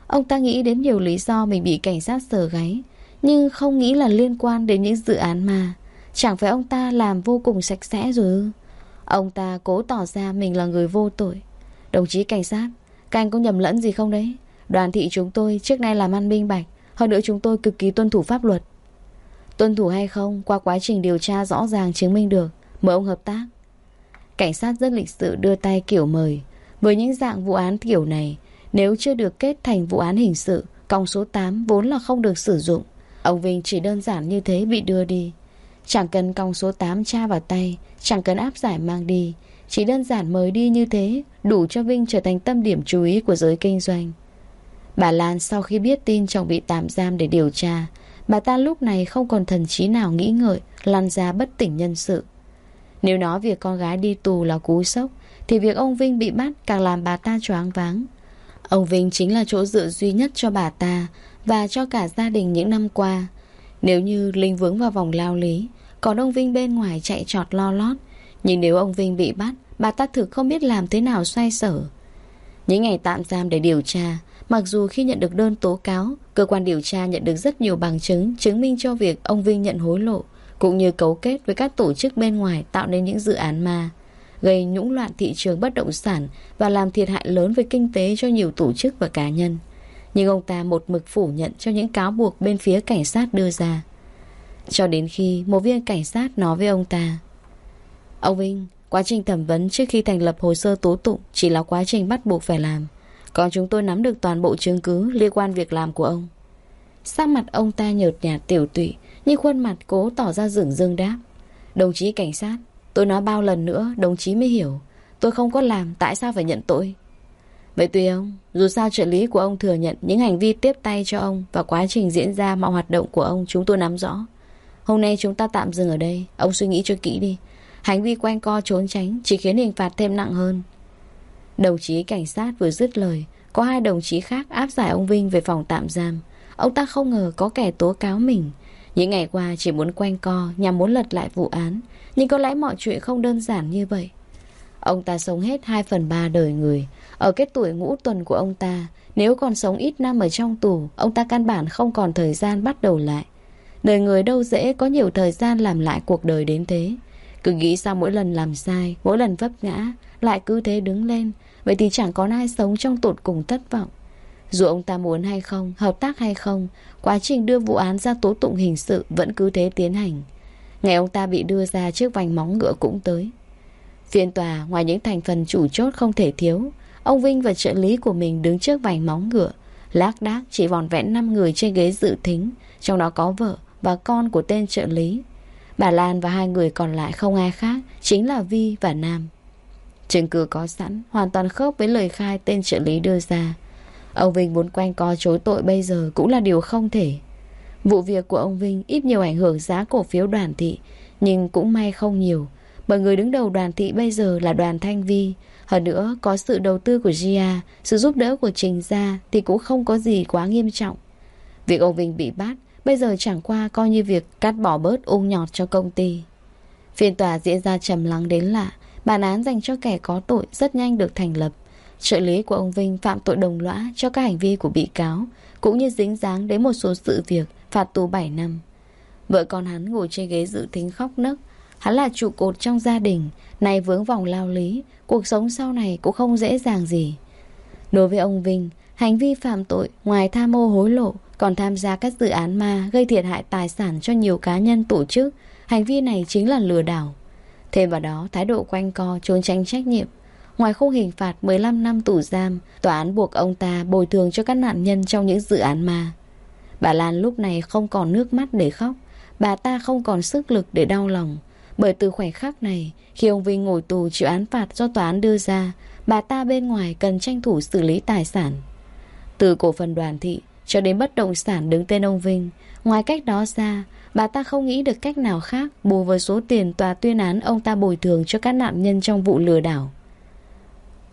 Speaker 1: Ông ta nghĩ đến nhiều lý do mình bị cảnh sát sờ gáy, nhưng không nghĩ là liên quan đến những dự án mà. Chẳng phải ông ta làm vô cùng sạch sẽ rồi ư? Ông ta cố tỏ ra mình là người vô tội. Đồng chí cảnh sát, các anh có nhầm lẫn gì không đấy? Đoàn thị chúng tôi trước nay làm ăn minh bạch, hơn nữa chúng tôi cực kỳ tuân thủ pháp luật. Tuân thủ hay không, qua quá trình điều tra rõ ràng chứng minh được. Mời ông hợp tác. Cảnh sát rất lịch sự đưa tay kiểu mời. Với những dạng vụ án kiểu này Nếu chưa được kết thành vụ án hình sự Còng số 8 vốn là không được sử dụng. Ông Vinh chỉ đơn giản như thế bị đưa đi. Chẳng cần còng số 8 tra vào tay Chẳng cần áp giải mang đi. Chỉ đơn giản mời đi như thế Đủ cho Vinh trở thành tâm điểm chú ý của giới kinh doanh. Bà Lan sau khi biết tin chồng bị tạm giam để điều tra, Bà ta lúc này không còn thần trí nào nghĩ ngợi, Lăn ra bất tỉnh nhân sự. Nếu nói việc con gái đi tù là cú sốc, Thì việc ông Vinh bị bắt càng làm bà ta choáng váng. Ông Vinh chính là chỗ dựa duy nhất cho bà ta Và cho cả gia đình những năm qua. Nếu như Linh vướng vào vòng lao lý, Còn ông Vinh bên ngoài chạy trọt lo lót. Nhưng nếu ông Vinh bị bắt, Bà ta thực không biết làm thế nào xoay sở. Những ngày tạm giam để điều tra Mặc dù khi nhận được đơn tố cáo Cơ quan điều tra nhận được rất nhiều bằng chứng Chứng minh cho việc ông Vinh nhận hối lộ cũng như cấu kết với các tổ chức bên ngoài tạo nên những dự án ma, gây nhũng loạn thị trường bất động sản và làm thiệt hại lớn về kinh tế cho nhiều tổ chức và cá nhân. Nhưng ông ta một mực phủ nhận cho những cáo buộc bên phía cảnh sát đưa ra. Cho đến khi một viên cảnh sát nói với ông ta Ông Vinh, quá trình thẩm vấn trước khi thành lập hồ sơ tố tụng chỉ là quá trình bắt buộc phải làm. Còn chúng tôi nắm được toàn bộ chứng cứ liên quan việc làm của ông. Sắc mặt ông ta nhợt nhạt tiểu tụy, nhưng khuôn mặt cố tỏ ra dửng rưng đáp. Đồng chí cảnh sát, Tôi nói bao lần nữa, đồng chí mới hiểu. Tôi không có làm, tại sao phải nhận tội? Vậy tùy ông, Dù sao trợ lý của ông thừa nhận Những hành vi tiếp tay cho ông Và quá trình diễn ra mọi hoạt động của ông Chúng tôi nắm rõ. Hôm nay chúng ta tạm dừng ở đây, Ông suy nghĩ cho kỹ đi. Hành vi quanh co trốn tránh Chỉ khiến hình phạt thêm nặng hơn. Đồng chí cảnh sát vừa dứt lời Có hai đồng chí khác áp giải ông Vinh về phòng tạm giam Ông ta không ngờ có kẻ tố cáo mình những ngày qua chỉ muốn quanh co nhằm muốn lật lại vụ án, nhưng có lẽ mọi chuyện không đơn giản như vậy. Ông ta sống hết 2 phần 3 đời người. Ở cái tuổi ngũ tuần của ông ta, nếu còn sống ít năm ở trong tù, ông ta căn bản không còn thời gian bắt đầu lại. Đời người đâu dễ có nhiều thời gian làm lại cuộc đời đến thế. Cứ nghĩ sao mỗi lần làm sai, mỗi lần vấp ngã, lại cứ thế đứng lên. Vậy thì chẳng có ai sống trong tột cùng thất vọng. Dù ông ta muốn hay không, hợp tác hay không, quá trình đưa vụ án ra tố tụng hình sự vẫn cứ thế tiến hành. Ngày ông ta bị đưa ra trước vành móng ngựa cũng tới. Phiên tòa, ngoài những thành phần chủ chốt không thể thiếu, ông Vinh và trợ lý của mình đứng trước vành móng ngựa, lác đác chỉ vòn vẹn 5 người trên ghế dự thính, trong đó có vợ và con của tên trợ lý. Bà Lan và hai người còn lại không ai khác, chính là Vi và Nam. Chứng cứ có sẵn, hoàn toàn khớp với lời khai tên trợ lý đưa ra. Ông Vinh muốn quanh co chối tội bây giờ cũng là điều không thể. Vụ việc của ông Vinh ít nhiều ảnh hưởng giá cổ phiếu đoàn thị, nhưng cũng may không nhiều. Bởi người đứng đầu đoàn thị bây giờ là đoàn Thanh Vi. Hơn nữa, có sự đầu tư của Gia, sự giúp đỡ của Trình Gia thì cũng không có gì quá nghiêm trọng. Việc ông Vinh bị bắt, bây giờ chẳng qua coi như việc cắt bỏ bớt ung nhọt cho công ty. Phiên tòa diễn ra trầm lắng đến lạ Bản án dành cho kẻ có tội rất nhanh được thành lập. Trợ lý của ông Vinh phạm tội đồng lõa cho các hành vi của bị cáo, Cũng như dính dáng đến một số sự việc phạt tù 7 năm. Vợ con hắn ngồi trên ghế dự thính khóc nức Hắn là trụ cột trong gia đình, nay vướng vòng lao lý, Cuộc sống sau này cũng không dễ dàng gì. Đối với ông Vinh, Hành vi phạm tội ngoài tham ô hối lộ, Còn tham gia các dự án ma Gây thiệt hại tài sản cho nhiều cá nhân tổ chức, Hành vi này chính là lừa đảo. Thêm vào đó, thái độ quanh co, trốn tránh trách nhiệm. Ngoài khung hình phạt 15 năm tù giam, Tòa án buộc ông ta bồi thường cho các nạn nhân trong những dự án ma. Bà Lan lúc này không còn nước mắt để khóc. Bà ta không còn sức lực để đau lòng. Bởi từ khoảnh khắc này, Khi ông Vinh ngồi tù chịu án phạt do tòa án đưa ra, Bà ta bên ngoài cần tranh thủ xử lý tài sản. Từ cổ phần đoàn thị Cho đến bất động sản đứng tên ông Vinh, Ngoài cách đó ra Bà ta không nghĩ được cách nào khác, Bù với số tiền tòa tuyên án ông ta bồi thường Cho các nạn nhân trong vụ lừa đảo.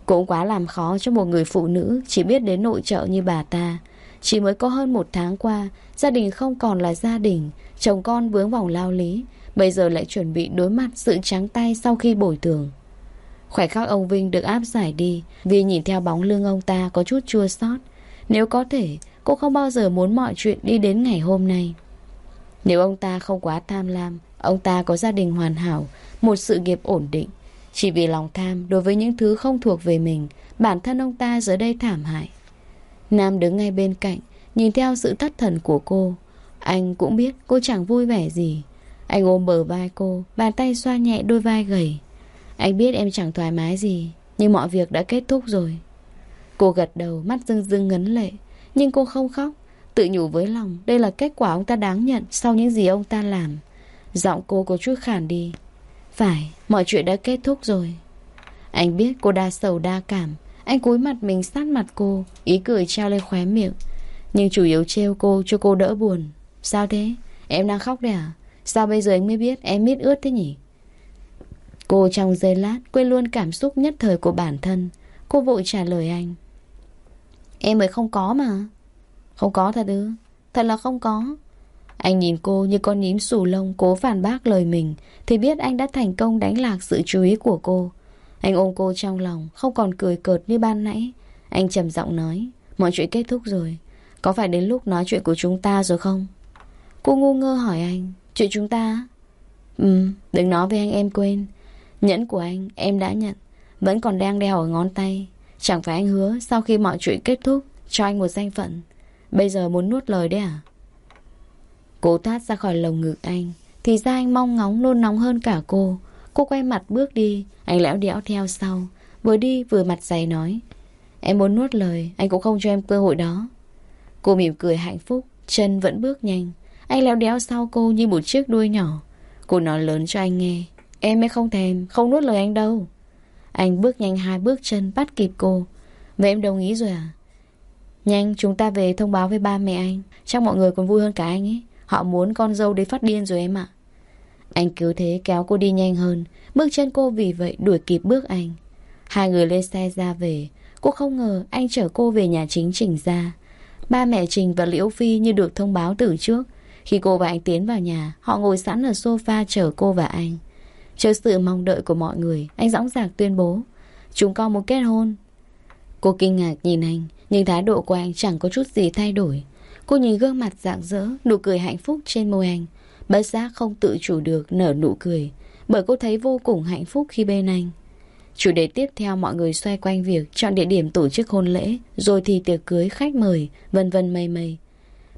Speaker 1: Cũng quá làm khó cho một người phụ nữ, Chỉ biết đến nội trợ như bà ta. Chỉ mới có hơn một tháng qua, Gia đình không còn là gia đình, Chồng con vướng vòng lao lý, Bây giờ lại chuẩn bị đối mặt sự trắng tay Sau khi bồi thường. Khoảnh khắc ông Vinh được áp giải đi, Vì nhìn theo bóng lưng ông ta có chút chua xót, Nếu có thể Cô không bao giờ muốn mọi chuyện đi đến ngày hôm nay. Nếu ông ta không quá tham lam, Ông ta có gia đình hoàn hảo, Một sự nghiệp ổn định. Chỉ vì lòng tham đối với những thứ không thuộc về mình, Bản thân ông ta giờ đây thảm hại. Nam đứng ngay bên cạnh, Nhìn theo sự thất thần của cô. Anh cũng biết cô chẳng vui vẻ gì. Anh ôm bờ vai cô, Bàn tay xoa nhẹ đôi vai gầy. Anh biết em chẳng thoải mái gì, Nhưng mọi việc đã kết thúc rồi. Cô gật đầu, mắt rưng rưng ngấn lệ, Nhưng cô không khóc. Tự nhủ với lòng Đây là kết quả ông ta đáng nhận Sau những gì ông ta làm. Giọng cô có chút khản đi. Phải, mọi chuyện đã kết thúc rồi. Anh biết cô đa sầu đa cảm. Anh cúi mặt mình sát mặt cô Ý cười treo lên khóe miệng. Nhưng chủ yếu trêu cô cho cô đỡ buồn. Sao thế? Em đang khóc đấy à? Sao bây giờ anh mới biết em mít ướt thế nhỉ? Cô trong giây lát quên luôn cảm xúc nhất thời của bản thân. Cô vội trả lời anh. Em mới không có mà. Không có thật ư? Thật là không có. Anh nhìn cô như con nhím sù lông cố phản bác lời mình, Thì biết anh đã thành công đánh lạc sự chú ý của cô. Anh ôm cô trong lòng, Không còn cười cợt như ban nãy. Anh trầm giọng nói, Mọi chuyện kết thúc rồi. Có phải đến lúc nói chuyện của chúng ta rồi không? Cô ngu ngơ hỏi anh, Chuyện chúng ta? Ừ đừng nói với anh em quên. Nhẫn của anh em đã nhận, Vẫn còn đang đeo ở ngón tay. Chẳng phải anh hứa sau khi mọi chuyện kết thúc, Cho anh một danh phận. Bây giờ muốn nuốt lời đấy à? Cô thoát ra khỏi lồng ngực anh, Thì ra anh mong ngóng nôn nóng hơn cả cô. Cô quay mặt bước đi, Anh lẽo đẽo theo sau, Vừa đi vừa mặt dày nói, Em muốn nuốt lời, Anh cũng không cho em cơ hội đó. Cô mỉm cười hạnh phúc, Chân vẫn bước nhanh. Anh lẽo đéo sau cô như một chiếc đuôi nhỏ. Cô nói lớn cho anh nghe, Em mới không thèm, Không nuốt lời anh đâu. Anh bước nhanh hai bước chân bắt kịp cô. Vậy em đồng ý rồi à? Nhanh, chúng ta về thông báo với ba mẹ anh. Chắc mọi người còn vui hơn cả anh ấy. Họ muốn con dâu đến phát điên rồi em ạ. Anh cứu thế kéo cô đi nhanh hơn. Bước chân cô vì vậy đuổi kịp bước anh. Hai người lên xe ra về. Cô không ngờ anh chở cô về nhà chính Trình ra. Ba mẹ Trình và Liễu Phi như được thông báo từ trước. Khi cô và anh tiến vào nhà, Họ ngồi sẵn ở sofa chở cô và anh. Trước sự mong đợi của mọi người, Anh dõng dạc tuyên bố, Chúng con muốn kết hôn. Cô kinh ngạc nhìn anh. Nhưng thái độ của anh chẳng có chút gì thay đổi. Cô nhìn gương mặt rạng rỡ, Nụ cười hạnh phúc trên môi anh. Bất giác không tự chủ được nở nụ cười, Bởi cô thấy vô cùng hạnh phúc khi bên anh. Chủ đề tiếp theo mọi người xoay quanh việc Chọn địa điểm tổ chức hôn lễ, Rồi thì tiệc cưới, khách mời, Vân vân mây mây.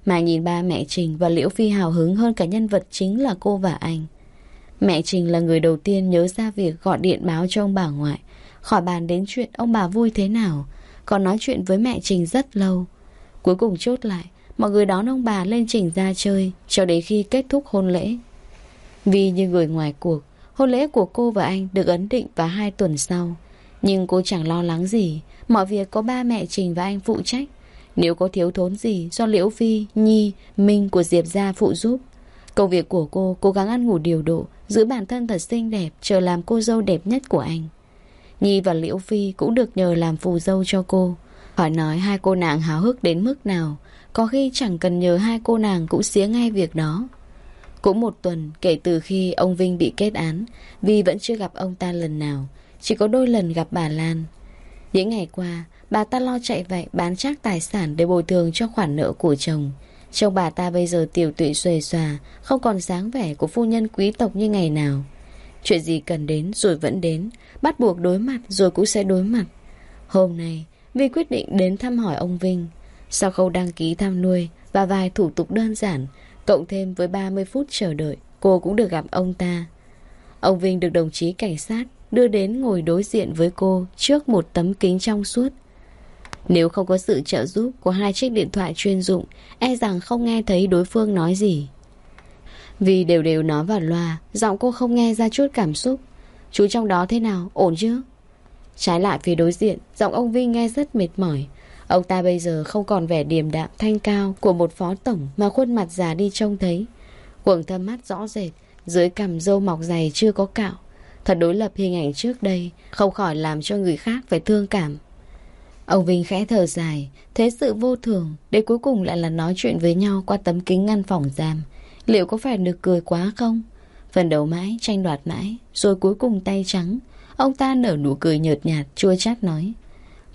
Speaker 1: Mà nhìn ba mẹ Trình và Liễu Phi hào hứng hơn cả nhân vật chính là cô và anh. Mẹ Trình là người đầu tiên nhớ ra việc gọi điện báo cho ông bà ngoại, Khỏi bàn đến chuyện ông bà vui thế nào. Còn nói chuyện với mẹ Trình rất lâu. Cuối cùng chốt lại Mọi người đón ông bà lên Trình ra chơi Cho đến khi kết thúc hôn lễ. Vì như người ngoài cuộc Hôn lễ của cô và anh được ấn định vào hai tuần sau. Nhưng cô chẳng lo lắng gì Mọi việc có ba mẹ Trình và anh phụ trách. Nếu có thiếu thốn gì Do Liễu Phi, Nhi, Minh của Diệp gia phụ giúp Công việc của cô cố gắng ăn ngủ điều độ Giữ bản thân thật xinh đẹp Chờ làm cô dâu đẹp nhất của anh. Nhi và Liễu Phi cũng được nhờ làm phù dâu cho cô. Hỏi nói hai cô nàng háo hức đến mức nào, Có khi chẳng cần nhờ hai cô nàng cũng xía ngay việc đó. Cũng một tuần, kể từ khi ông Vinh bị kết án, Vi vẫn chưa gặp ông ta lần nào, Chỉ có đôi lần gặp bà Lan. Những ngày qua, Bà ta lo chạy vậy bán chắc tài sản Để bồi thường cho khoản nợ của chồng. Chồng bà ta bây giờ tiểu tụy xuề xòa, Không còn dáng vẻ của phu nhân quý tộc như ngày nào. Chuyện gì cần đến rồi vẫn đến. Bắt buộc đối mặt rồi cũng sẽ đối mặt. Hôm nay, Vi quyết định đến thăm hỏi ông Vinh. Sau khâu đăng ký thăm nuôi Và vài thủ tục đơn giản, Cộng thêm với 30 phút chờ đợi, Cô cũng được gặp ông ta. Ông Vinh được đồng chí cảnh sát Đưa đến ngồi đối diện với cô Trước một tấm kính trong suốt. Nếu không có sự trợ giúp Của hai chiếc điện thoại chuyên dụng E rằng không nghe thấy đối phương nói gì. Vì đều đều nói vào loa Giọng cô không nghe ra chút cảm xúc. Chú trong đó thế nào, ổn chứ? Trái lại phía đối diện Giọng ông Vinh nghe rất mệt mỏi. Ông ta bây giờ không còn vẻ điềm đạm thanh cao Của một phó tổng mà khuôn mặt già đi trông thấy. Quần thâm mắt rõ rệt Dưới cằm râu mọc dày chưa có cạo. Thật đối lập hình ảnh trước đây Không khỏi làm cho người khác phải thương cảm. Ông Vinh khẽ thở dài Thế sự vô thường Để cuối cùng lại là nói chuyện với nhau Qua tấm kính ngăn phòng giam. Liệu có phải được cười quá không? Phần đầu mãi, tranh đoạt mãi, Rồi cuối cùng tay trắng. Ông ta nở nụ cười nhợt nhạt, chua chát nói,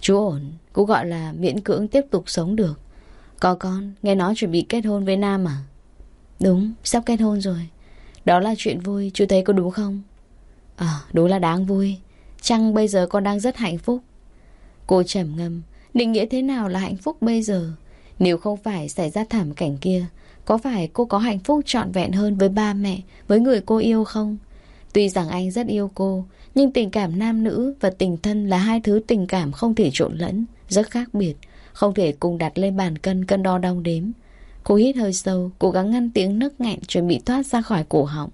Speaker 1: Chú ổn Cũng gọi là miễn cưỡng tiếp tục sống được. Có con, Nghe nói chuẩn bị kết hôn với Nam à? Đúng, Sắp kết hôn rồi. Đó là chuyện vui, Chú thấy có đúng không? À đúng là đáng vui. Chăng bây giờ con đang rất hạnh phúc? Cô trầm ngâm, Định nghĩa thế nào là hạnh phúc bây giờ? Nếu không phải xảy ra thảm cảnh kia, Có phải cô có hạnh phúc trọn vẹn hơn với ba mẹ, Với người cô yêu không? Tuy rằng anh rất yêu cô, Nhưng tình cảm nam nữ và tình thân là hai thứ tình cảm không thể trộn lẫn, Rất khác biệt, Không thể cùng đặt lên bàn cân cân đo đong đếm. Cô hít hơi sâu, Cố gắng ngăn tiếng nức nghẹn Chuẩn bị thoát ra khỏi cổ họng.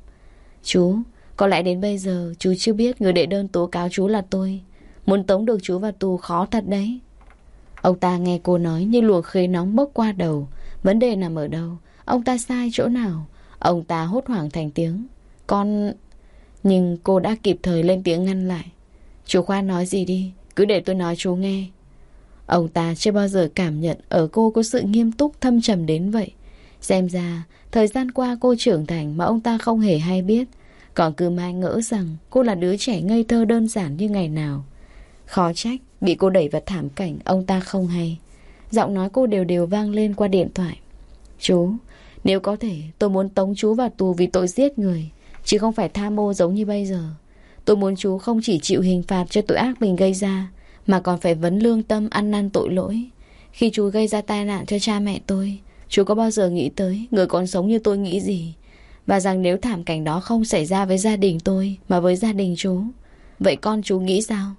Speaker 1: Chú, Có lẽ đến bây giờ chú chưa biết Người đệ đơn tố cáo chú là tôi. Muốn tống được chú vào tù khó thật đấy. Ông ta nghe cô nói như luồng khế nóng bốc qua đầu. Vấn đề nằm ở đâu? Ông ta sai chỗ nào? Ông ta hốt hoảng thành tiếng. Con... Nhưng cô đã kịp thời lên tiếng ngăn lại. Chú khoa nói gì đi? Cứ để tôi nói chú nghe. Ông ta chưa bao giờ cảm nhận Ở cô có sự nghiêm túc thâm trầm đến vậy. Xem ra, Thời gian qua cô trưởng thành Mà ông ta không hề hay biết. Còn cứ mãi ngỡ rằng Cô là đứa trẻ ngây thơ đơn giản như ngày nào. Khó trách Bị cô đẩy vào thảm cảnh, Ông ta không hay. Giọng nói cô đều đều vang lên qua điện thoại. Chú, Nếu có thể, tôi muốn tống chú vào tù vì tội giết người, Chứ không phải tham mô giống như bây giờ. Tôi muốn chú không chỉ chịu hình phạt cho tội ác mình gây ra, Mà còn phải vấn lương tâm ăn năn tội lỗi. Khi chú gây ra tai nạn cho cha mẹ tôi, Chú có bao giờ nghĩ tới Người còn sống như tôi nghĩ gì? Và rằng nếu thảm cảnh đó không xảy ra với gia đình tôi, Mà với gia đình chú, Vậy con chú nghĩ sao?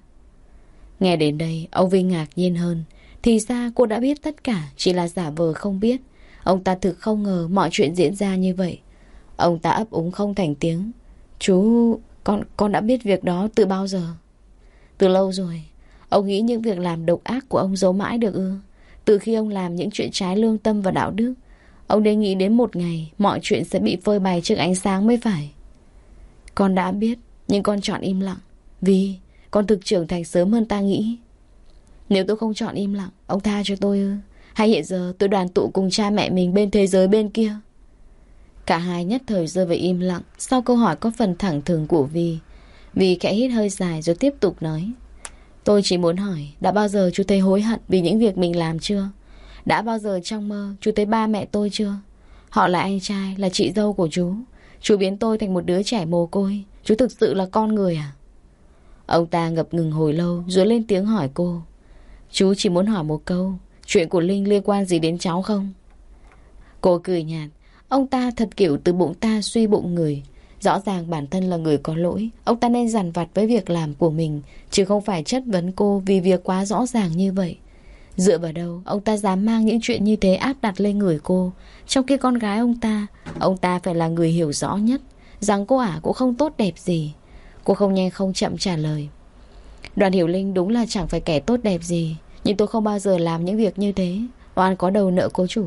Speaker 1: Nghe đến đây, ông Vinh ngạc nhiên hơn. Thì ra cô đã biết tất cả, Chỉ là giả vờ không biết. Ông ta thực không ngờ mọi chuyện diễn ra như vậy. Ông ta ấp úng không thành tiếng. Chú, Con con đã biết việc đó từ bao giờ? Từ lâu rồi. Ông nghĩ những việc làm độc ác của ông giấu mãi được ư? Từ khi ông làm những chuyện trái lương tâm và đạo đức, Ông đề nghĩ đến một ngày Mọi chuyện sẽ bị phơi bày trước ánh sáng mới phải. Con đã biết, Nhưng con chọn im lặng. Vì con thực trưởng thành sớm hơn ta nghĩ. Nếu tôi không chọn im lặng Ông tha cho tôi ư. Hay hiện giờ tôi đoàn tụ cùng cha mẹ mình bên thế giới bên kia. Cả hai nhất thời rơi vào im lặng Sau câu hỏi có phần thẳng thừng của Vi. Vi khẽ hít hơi dài rồi tiếp tục nói. Tôi chỉ muốn hỏi Đã bao giờ chú thấy hối hận vì những việc mình làm chưa? Đã bao giờ trong mơ Chú thấy ba mẹ tôi chưa? Họ là anh trai, là chị dâu của chú. Chú biến tôi thành một đứa trẻ mồ côi. Chú thực sự là con người à? Ông ta ngập ngừng hồi lâu Rồi lên tiếng hỏi cô. Chú chỉ muốn hỏi một câu, Chuyện của Linh liên quan gì đến cháu không? Cô cười nhạt, Ông ta thật kiểu từ bụng ta suy bụng người. Rõ ràng bản thân là người có lỗi, Ông ta nên dằn vặt với việc làm của mình, Chứ không phải chất vấn cô Vì việc quá rõ ràng như vậy. Dựa vào đâu, Ông ta dám mang những chuyện như thế áp đặt lên người cô? Trong khi con gái ông ta Ông ta phải là người hiểu rõ nhất Rằng cô ả cũng không tốt đẹp gì. Cô không nhanh không chậm trả lời. Đoàn Hiểu Linh đúng là chẳng phải kẻ tốt đẹp gì, Nhưng tôi không bao giờ làm những việc như thế. Oan có đầu nợ cố chủ.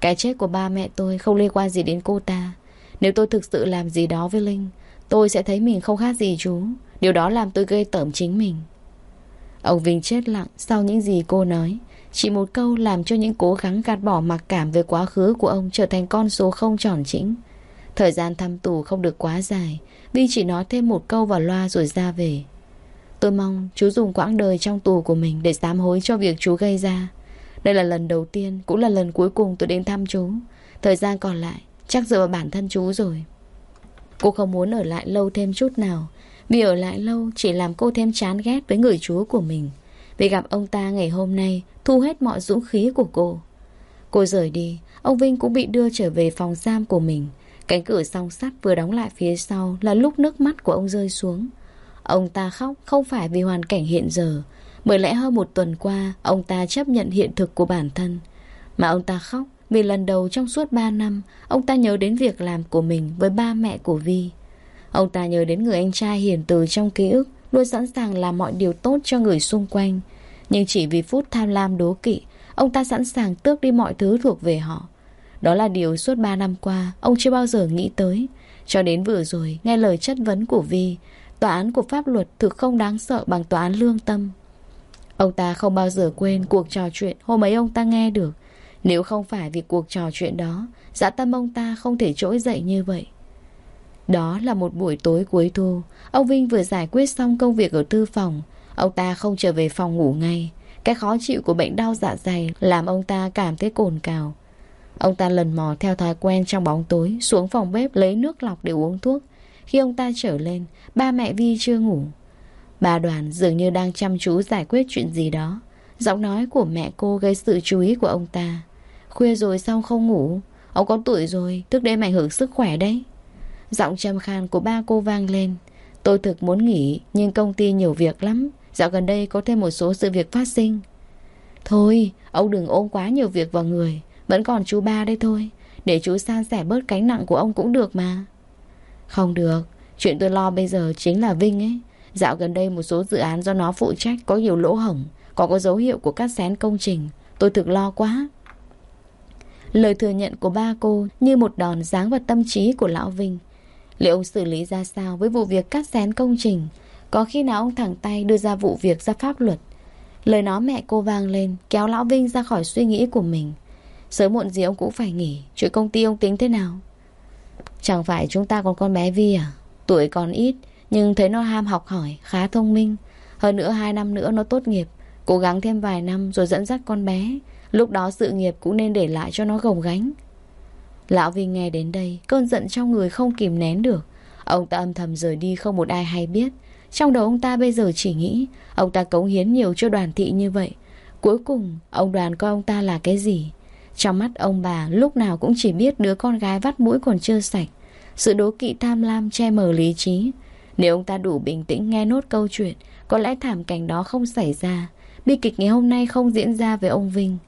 Speaker 1: Cái chết của ba mẹ tôi không liên quan gì đến cô ta. Nếu tôi thực sự làm gì đó với Linh, Tôi sẽ thấy mình không khác gì chú. Điều đó làm tôi gây tởm chính mình. Ông Vinh chết lặng sau những gì cô nói. Chỉ một câu làm cho những cố gắng gạt bỏ mặc cảm về quá khứ của ông trở thành con số không tròn chỉnh Thời gian thăm tù không được quá dài. Vi chỉ nói thêm một câu vào loa rồi ra về. Tôi mong chú dùng quãng đời trong tù của mình Để sám hối cho việc chú gây ra. Đây là lần đầu tiên, Cũng là lần cuối cùng tôi đến thăm chú. Thời gian còn lại, chắc dựa vào bản thân chú rồi. Cô không muốn ở lại lâu thêm chút nào. Vì ở lại lâu chỉ làm cô thêm chán ghét với người chú của mình. Vì gặp ông ta ngày hôm nay, Thu hết mọi dũng khí của cô. Cô rời đi, Ông Vinh cũng bị đưa trở về phòng giam của mình. Cánh cửa song sắt vừa đóng lại phía sau Là lúc nước mắt của ông rơi xuống. Ông ta khóc không phải vì hoàn cảnh hiện giờ, Bởi lẽ hơn một tuần qua Ông ta chấp nhận hiện thực của bản thân. Mà ông ta khóc vì lần đầu trong suốt 3 năm, Ông ta nhớ đến việc làm của mình Với ba mẹ của Vi. Ông ta nhớ đến người anh trai hiền từ trong ký ức, Luôn sẵn sàng làm mọi điều tốt cho người xung quanh. Nhưng chỉ vì phút tham lam đố kỵ, Ông ta sẵn sàng tước đi mọi thứ thuộc về họ. Đó là điều suốt 3 năm qua, Ông chưa bao giờ nghĩ tới. Cho đến vừa rồi, nghe lời chất vấn của Vi, Tòa án của pháp luật thực không đáng sợ bằng tòa án lương tâm. Ông ta không bao giờ quên cuộc trò chuyện hôm ấy ông ta nghe được. Nếu không phải vì cuộc trò chuyện đó Dạ tâm ông ta không thể trỗi dậy như vậy. Đó là một buổi tối cuối thu. Ông Vinh vừa giải quyết xong công việc ở thư phòng. Ông ta không trở về phòng ngủ ngay. Cái khó chịu của bệnh đau dạ dày Làm ông ta cảm thấy cồn cào. Ông ta lần mò theo thói quen trong bóng tối, Xuống phòng bếp lấy nước lọc để uống thuốc. Khi ông ta trở lên, Ba mẹ Vi chưa ngủ. Bà đoàn dường như đang chăm chú giải quyết chuyện gì đó. Giọng nói của mẹ cô gây sự chú ý của ông ta. Khuya rồi sao không ngủ? Ông có tuổi rồi, Thức đêm ảnh hưởng sức khỏe đấy. Giọng trầm khan của ba cô vang lên. Tôi thực muốn nghỉ, Nhưng công ty nhiều việc lắm. Dạo gần đây có thêm một số sự việc phát sinh. Thôi, Ông đừng ôm quá nhiều việc vào người. Vẫn còn chú ba đây thôi. Để chú san sẻ bớt cánh nặng của ông cũng được mà. Không được. Chuyện tôi lo bây giờ chính là Vinh ấy. Dạo gần đây một số dự án do nó phụ trách Có nhiều lỗ hổng, Có có dấu hiệu của cắt xén công trình. Tôi thực lo quá. Lời thừa nhận của ba cô Như một đòn giáng vào tâm trí của Lão Vinh. Liệu ông xử lý ra sao Với vụ việc cắt xén công trình? Có khi nào ông thẳng tay đưa ra vụ việc ra pháp luật? Lời nói mẹ cô vang lên, Kéo Lão Vinh ra khỏi suy nghĩ của mình. Sớm muộn gì ông cũng phải nghỉ. Chuyện công ty ông tính thế nào? Chẳng phải chúng ta còn con bé Vi à? Tuổi còn ít, Nhưng thấy nó ham học hỏi, Khá thông minh. Hơn nữa hai năm nữa nó tốt nghiệp, Cố gắng thêm vài năm rồi dẫn dắt con bé. Lúc đó sự nghiệp cũng nên để lại cho nó gồng gánh. Lão Vi nghe đến đây, Cơn giận trong người không kìm nén được. Ông ta âm thầm rời đi không một ai hay biết. Trong đầu ông ta bây giờ chỉ nghĩ, Ông ta cống hiến nhiều cho đoàn thị như vậy. Cuối cùng, ông đoàn coi ông ta là cái gì? Trong mắt ông bà lúc nào cũng chỉ biết đứa con gái vắt mũi còn chưa sạch. Sự đố kỵ tham lam che mờ lý trí. Nếu ông ta đủ bình tĩnh nghe nốt câu chuyện Có lẽ thảm cảnh đó không xảy ra. Bi kịch ngày hôm nay không diễn ra với ông Vinh.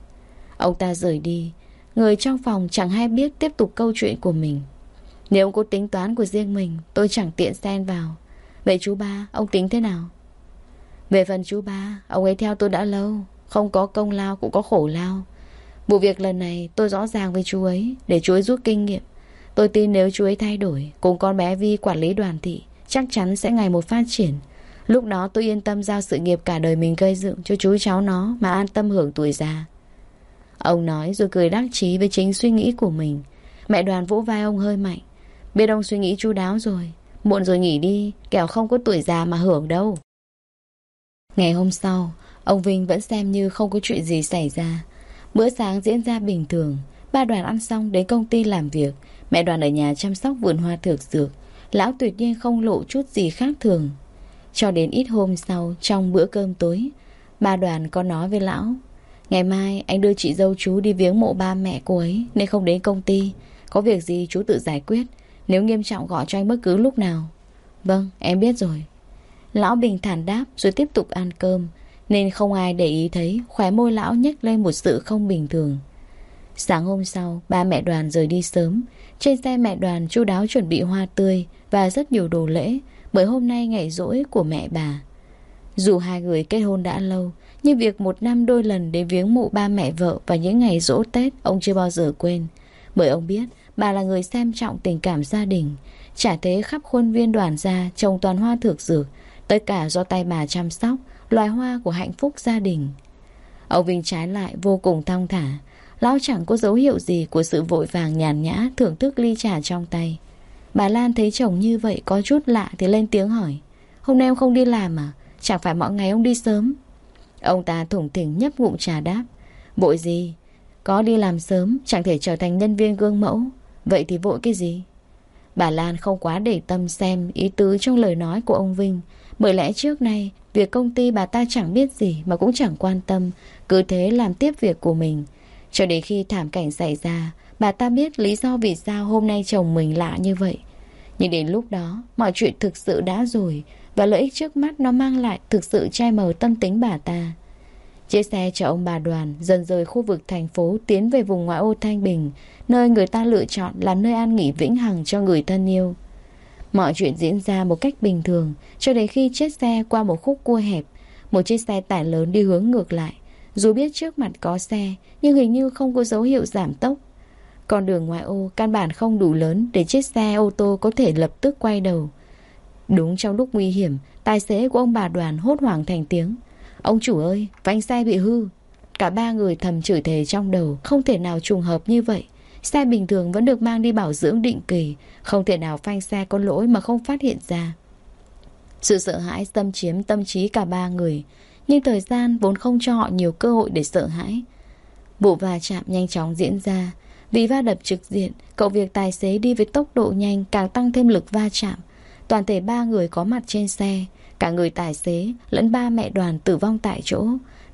Speaker 1: Ông ta rời đi. Người trong phòng chẳng hay biết tiếp tục câu chuyện của mình. Nếu ông có tính toán của riêng mình Tôi chẳng tiện xen vào. Vậy chú ba, ông tính thế nào? Về phần chú ba, ông ấy theo tôi đã lâu. Không có công lao cũng có khổ lao. Vụ việc lần này tôi rõ ràng với chú ấy, Để chú ấy rút kinh nghiệm. Tôi tin nếu chú ấy thay đổi, Cùng con bé Vi quản lý đoàn thị, Chắc chắn sẽ ngày một phát triển. Lúc đó tôi yên tâm giao sự nghiệp cả đời mình gây dựng Cho chú cháu nó Mà an tâm hưởng tuổi già. Ông nói rồi cười đắc chí với chính suy nghĩ của mình. Mẹ đoàn vỗ vai ông hơi mạnh. Biết ông suy nghĩ chu đáo rồi. Muộn rồi nghỉ đi, Kẻo không có tuổi già mà hưởng đâu. Ngày hôm sau, Ông Vinh vẫn xem như không có chuyện gì xảy ra. Bữa sáng diễn ra bình thường. Ba đoàn ăn xong đến công ty làm việc. Mẹ đoàn ở nhà chăm sóc vườn hoa thược dược. Lão tuyệt nhiên không lộ chút gì khác thường. Cho đến ít hôm sau, Trong bữa cơm tối, Ba đoàn có nói với lão. Ngày mai, anh đưa chị dâu chú đi viếng mộ ba mẹ cô ấy, Nên không đến công ty. Có việc gì chú tự giải quyết. Nếu nghiêm trọng gọi cho anh bất cứ lúc nào. Vâng em biết rồi. Lão bình thản đáp, rồi tiếp tục ăn cơm. Nên không ai để ý thấy Khóe môi lão nhếch lên một sự không bình thường Sáng hôm sau Ba mẹ đoàn rời đi sớm trên xe mẹ đoàn chu đáo chuẩn bị hoa tươi và rất nhiều đồ lễ bởi hôm nay ngày rỗi của mẹ bà. Dù hai người kết hôn đã lâu, nhưng việc một năm đôi lần đến viếng mộ ba mẹ vợ và những ngày rỗ Tết ông chưa bao giờ quên. Bởi ông biết bà là người xem trọng tình cảm gia đình. Chả thế khắp khuôn viên đoàn gia trồng toàn hoa thược dược, tất cả do tay bà chăm sóc, loài hoa của hạnh phúc gia đình. Ông Vinh trái lại vô cùng thong thả, Lão chẳng có dấu hiệu gì của sự vội vàng nhàn nhã thưởng thức ly trà trong tay. Bà Lan thấy chồng như vậy có chút lạ thì lên tiếng hỏi Hôm nay ông không đi làm à? Chẳng phải mọi ngày ông đi sớm Ông ta thủng thỉnh nhấp ngụm trà đáp Vội gì? Có đi làm sớm Chẳng thể trở thành nhân viên gương mẫu Vậy thì vội cái gì? Bà Lan không quá để tâm xem ý tứ trong lời nói của ông Vinh Bởi lẽ trước nay Việc công ty bà ta chẳng biết gì Mà cũng chẳng quan tâm Cứ thế làm tiếp việc của mình. Cho đến khi thảm cảnh xảy ra Bà ta biết lý do vì sao hôm nay chồng mình lạ như vậy. Nhưng đến lúc đó Mọi chuyện thực sự đã rồi Và lợi ích trước mắt nó mang lại Thực sự che mờ tâm tính bà ta. Chiếc xe chở ông bà đoàn dần rời khu vực thành phố tiến về vùng ngoại ô Thanh Bình, nơi người ta lựa chọn làm nơi an nghỉ vĩnh hằng cho người thân yêu. Mọi chuyện diễn ra một cách bình thường cho đến khi chiếc xe qua một khúc cua hẹp, một chiếc xe tải lớn đi hướng ngược lại. Dù biết trước mặt có xe, nhưng hình như không có dấu hiệu giảm tốc. Con đường ngoại ô căn bản không đủ lớn để chiếc xe ô tô có thể lập tức quay đầu. Đúng trong lúc nguy hiểm, tài xế của ông bà đoàn hốt hoảng thành tiếng. Ông chủ ơi, phanh xe bị hư. Cả ba người thầm chửi thề trong đầu, không thể nào trùng hợp như vậy. Xe bình thường vẫn được mang đi bảo dưỡng định kỳ, không thể nào phanh xe có lỗi mà không phát hiện ra. Sự sợ hãi xâm chiếm tâm trí cả ba người, nhưng thời gian vốn không cho họ nhiều cơ hội để sợ hãi. Vụ va chạm nhanh chóng diễn ra, vì va đập trực diện, cậu việc tài xế đi với tốc độ nhanh càng tăng thêm lực va chạm. Toàn thể ba người có mặt trên xe, Cả người tài xế lẫn ba mẹ đoàn tử vong tại chỗ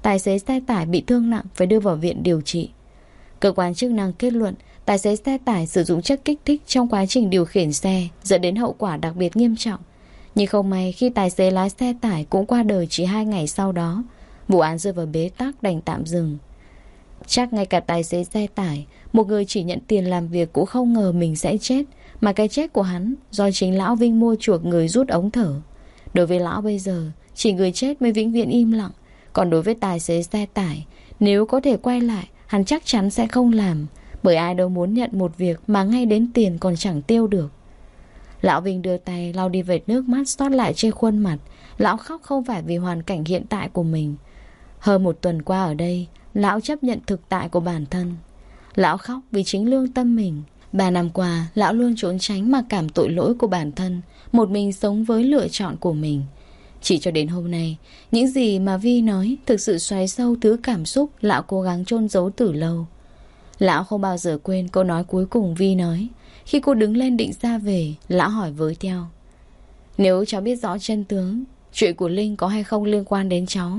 Speaker 1: Tài xế xe tải bị thương nặng phải đưa vào viện điều trị Cơ quan chức năng kết luận Tài xế xe tải sử dụng chất kích thích trong quá trình điều khiển xe dẫn đến hậu quả đặc biệt nghiêm trọng. Nhưng không may khi tài xế lái xe tải cũng qua đời chỉ hai ngày sau đó, vụ án rơi vào bế tắc đành tạm dừng. Chắc ngay cả tài xế xe tải, một người chỉ nhận tiền làm việc cũng không ngờ mình sẽ chết, mà cái chết của hắn do chính lão Vinh mua chuộc người rút ống thở. Đối với lão bây giờ Chỉ người chết mới vĩnh viễn im lặng Còn đối với tài xế xe tải Nếu có thể quay lại Hắn chắc chắn sẽ không làm bởi ai đâu muốn nhận một việc Mà ngay đến tiền còn chẳng tiêu được. Lão Vinh đưa tay lau đi vệt nước mắt Xót lại trên khuôn mặt. Lão khóc không phải vì hoàn cảnh hiện tại của mình. Hơn một tuần qua ở đây Lão chấp nhận thực tại của bản thân. Lão khóc vì chính lương tâm mình. Ba năm qua, lão luôn trốn tránh mặc cảm tội lỗi của bản thân, một mình sống với lựa chọn của mình. Chỉ cho đến hôm nay, những gì mà Vi nói thực sự xoáy sâu thứ cảm xúc lão cố gắng chôn giấu từ lâu. Lão không bao giờ quên câu nói cuối cùng Vi nói. Khi cô đứng lên định ra về, lão hỏi với theo. Nếu cháu biết rõ chân tướng, chuyện của Linh có hay không liên quan đến cháu,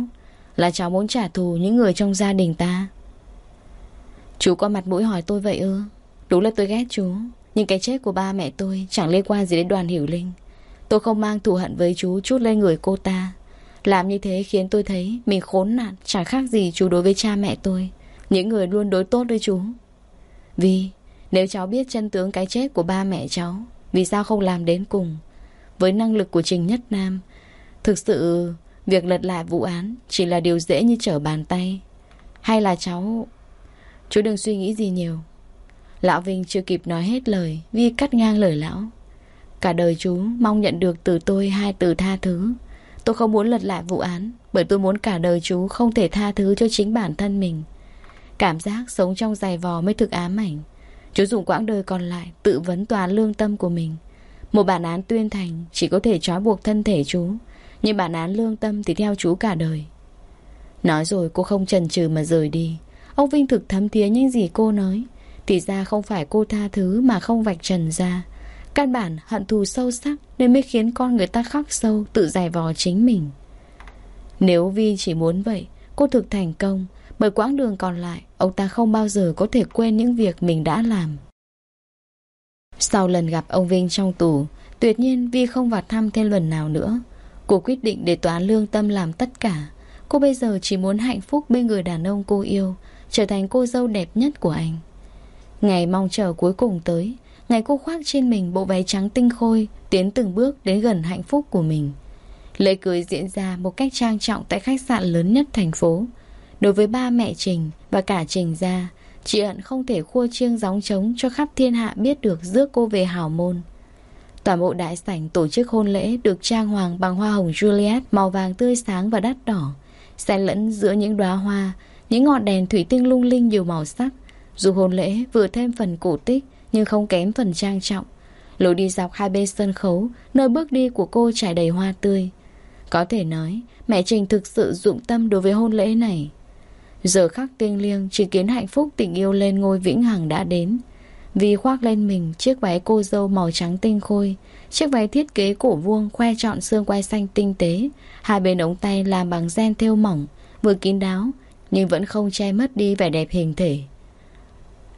Speaker 1: là cháu muốn trả thù những người trong gia đình ta. Chú có mặt mũi hỏi tôi vậy ư? Đúng là tôi ghét chú Nhưng cái chết của ba mẹ tôi chẳng liên quan gì đến đoàn hiểu linh Tôi không mang thù hận với chú chút lên người cô ta Làm như thế khiến tôi thấy Mình khốn nạn chẳng khác gì chú đối với cha mẹ tôi những người luôn đối tốt với chú Vì, Nếu cháu biết chân tướng cái chết của ba mẹ cháu, Vì sao không làm đến cùng Với năng lực của Trình Nhất Nam? Thực sự, Việc lật lại vụ án Chỉ là điều dễ như trở bàn tay. Hay là cháu Chú đừng suy nghĩ gì nhiều. Lão Vinh chưa kịp nói hết lời, Vi cắt ngang lời lão. Cả đời chú mong nhận được từ tôi hai từ tha thứ. Tôi không muốn lật lại vụ án Bởi tôi muốn cả đời chú không thể tha thứ cho chính bản thân mình. Cảm giác sống trong giày vò mới thực ám ảnh. Chú dùng quãng đời còn lại Tự vấn tòa lương tâm của mình. Một bản án tuyên thành Chỉ có thể trói buộc thân thể chú, Nhưng bản án lương tâm thì theo chú cả đời. Nói rồi cô không chần chừ mà rời đi. Ông Vinh thực thấm thía những gì cô nói. Thì ra không phải cô tha thứ mà không vạch trần ra. Căn bản hận thù sâu sắc Nên mới khiến con người ta khóc sâu Tự giải vò chính mình. Nếu Vi chỉ muốn vậy, Cô thực thành công. Bởi quãng đường còn lại, Ông ta không bao giờ có thể quên những việc mình đã làm. Sau lần gặp ông Vinh trong tù, Tuyệt nhiên Vi không vào thăm thêm lần nào nữa. Cô quyết định để toán lương tâm làm tất cả. Cô bây giờ chỉ muốn hạnh phúc bên người đàn ông cô yêu, Trở thành cô dâu đẹp nhất của anh. Ngày mong chờ cuối cùng tới, Ngày cô khoác trên mình bộ váy trắng tinh khôi, Tiến từng bước đến gần hạnh phúc của mình. Lễ cưới diễn ra một cách trang trọng Tại khách sạn lớn nhất thành phố. Đối với ba mẹ Trình và cả Trình gia, Chị hận không thể khua chiêng gióng trống Cho khắp thiên hạ biết được rước cô về hào môn. Toàn bộ đại sảnh tổ chức hôn lễ Được trang hoàng bằng hoa hồng Juliet Màu vàng tươi sáng và đắt đỏ, Xen lẫn giữa những đóa hoa, Những ngọn đèn thủy tinh lung linh nhiều màu sắc. Dù hôn lễ vừa thêm phần cổ tích nhưng không kém phần trang trọng. Lối đi dọc hai bên sân khấu, Nơi bước đi của cô trải đầy hoa tươi. Có thể nói, Mẹ Trình thực sự dụng tâm đối với hôn lễ này. Giờ khắc tinh liêng, Chỉ kiến hạnh phúc tình yêu lên ngôi vĩnh hằng đã đến. Vì khoác lên mình Chiếc váy cô dâu màu trắng tinh khôi, Chiếc váy thiết kế cổ vuông Khoe trọn xương quai xanh tinh tế. Hai bên ống tay làm bằng gen thêu mỏng, Vừa kín đáo, Nhưng vẫn không che mất đi vẻ đẹp hình thể.